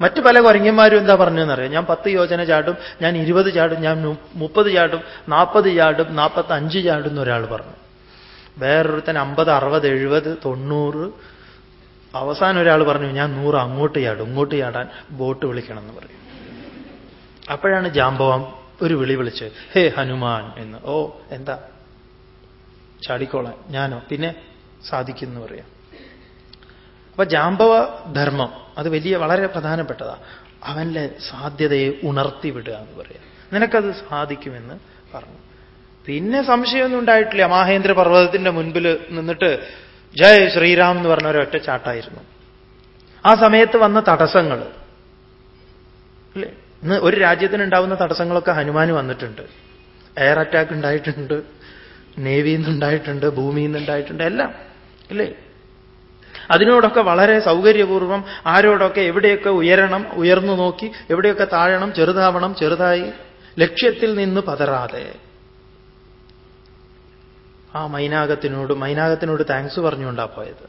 [SPEAKER 1] മറ്റു പല കുരങ്ങന്മാരും എന്താ പറഞ്ഞതെന്നറിയാം ഞാൻ പത്ത് യോജന ചാടും ഞാൻ ഇരുപത് ചാടും ഞാൻ മുപ്പത് ചാടും നാൽപ്പത് ചാടും നാൽപ്പത്തി അഞ്ച് ചാടും എന്നൊരാൾ പറഞ്ഞു. വേറൊരുത്തൻ അമ്പത് അറുപത് എഴുപത് തൊണ്ണൂറ് അവസാനം ഒരാൾ പറഞ്ഞു ഞാൻ നൂറ് അങ്ങോട്ട് ചാടും ഇങ്ങോട്ട് ചാടാൻ ബോട്ട് വിളിക്കണം എന്ന് പറയും അപ്പോഴാണ് ജാമ്പവാൻ ഒരു വിളി വിളിച്ച് ഹേ ഹനുമാൻ എന്ന്. ഓ എന്താ? ചാടിക്കോളാൻ. ഞാനോ? പിന്നെ സാധിക്കുന്നു പറയാം. അപ്പൊ ജാമ്പവ ധർമ്മം അത് വലിയ വളരെ പ്രധാനപ്പെട്ടതാ. അവന്റെ സാധ്യതയെ ഉണർത്തി വിടുക എന്ന് പറയാം. നിനക്കത് സാധിക്കുമെന്ന് പറഞ്ഞു. പിന്നെ സംശയമൊന്നും ഉണ്ടായിട്ടില്ല. മഹേന്ദ്ര പർവതത്തിന്റെ മുൻപിൽ നിന്നിട്ട് ജയ് ശ്രീറാം എന്ന് പറഞ്ഞ ഒരൊറ്റ ചാട്ടായിരുന്നു. ആ സമയത്ത് വന്ന തടസ്സങ്ങൾ അല്ലേ? ഇന്ന് ഒരു രാജ്യത്തിന് ഉണ്ടാവുന്ന തടസ്സങ്ങളൊക്കെ ഹനുമാൻ വന്നിട്ടുണ്ട്. എയർ അറ്റാക്ക് ഉണ്ടായിട്ടുണ്ട് നേവിയിൽ നിന്നുണ്ടായിട്ടുണ്ട് ഭൂമിയിൽ നിന്നുണ്ടായിട്ടുണ്ട് എല്ലാം അല്ലേ അതിനോടൊക്കെ വളരെ സൗകര്യപൂർവം ആരോടൊക്കെ എവിടെയൊക്കെ ഉയരണം ഉയർന്നു നോക്കി എവിടെയൊക്കെ താഴണം ചെറുതാവണം ചെറുതായി ലക്ഷ്യത്തിൽ നിന്ന് പതറാതെ. ആ മൈനാകത്തിനോട് മൈനാകത്തിനോട് താങ്ക്സ് പറഞ്ഞുകൊണ്ടാണ് പോയത്.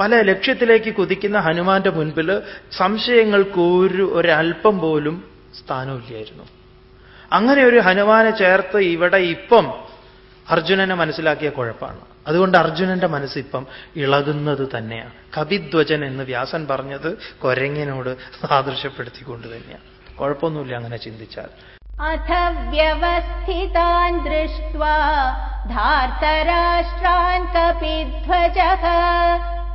[SPEAKER 1] പല ലക്ഷ്യത്തിലേക്ക് കുതിക്കുന്ന ഹനുമാന്റെ മുൻപിൽ സംശയങ്ങൾക്ക് ഒരു ഒരല്പം പോലും സ്ഥാനമില്ലായിരുന്നു. അങ്ങനെ ഒരു ഹനുമാനെ ചേർത്ത് ഇവിടെ ഇപ്പം അർജുനനെ മനസ്സിലാക്കിയ കുഴപ്പമാണ്. അതുകൊണ്ട് അർജുനന്റെ മനസ്സിപ്പം ഇളകുന്നത് തന്നെയാണ്. കവിധ്വജൻ എന്ന് വ്യാസൻ പറഞ്ഞത് കൊരങ്ങിനോട് സാദൃശ്യപ്പെടുത്തിക്കൊണ്ട് തന്നെയാണ്. കുഴപ്പമൊന്നുമില്ല അങ്ങനെ ചിന്തിച്ചാൽ.
[SPEAKER 2] अथ व्यवस्थितान् दृष्ट्वा धार्तराष्ट्रान् कपिध्वजः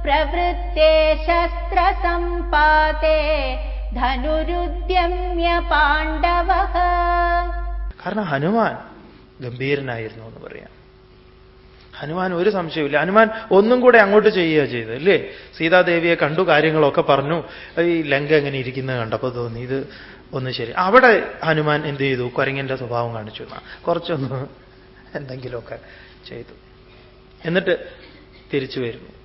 [SPEAKER 2] प्रवृत्ते शस्त्रसम्पाते ധനുരുദ്യമ്യ പാണ്ഡവः
[SPEAKER 1] കാരണം ഹനുമാൻ ഗംഭീരനായിരുന്നു എന്ന് പറയാം ഹനുമാൻ ഒരു സംശയമില്ല ഹനുമാൻ ഒന്നും കൂടെ അങ്ങോട്ട് ചെയ്യുക ചെയ്തത് അല്ലേ സീതാദേവിയെ കണ്ടു കാര്യങ്ങളൊക്കെ പറഞ്ഞു ഈ ലങ്ക എങ്ങനെ ഇരിക്കുന്നത് കണ്ടപ്പോൾ തോന്നി ഇത് ഒന്ന് ശരി. അവിടെ ഹനുമാൻ എന്ത് ചെയ്തു? കുരങ്ങന്റെ സ്വഭാവം കാണിച്ചു കുറച്ചൊന്ന് എന്തെങ്കിലുമൊക്കെ ചെയ്തു. എന്നിട്ട് തിരിച്ചു വരുന്നു.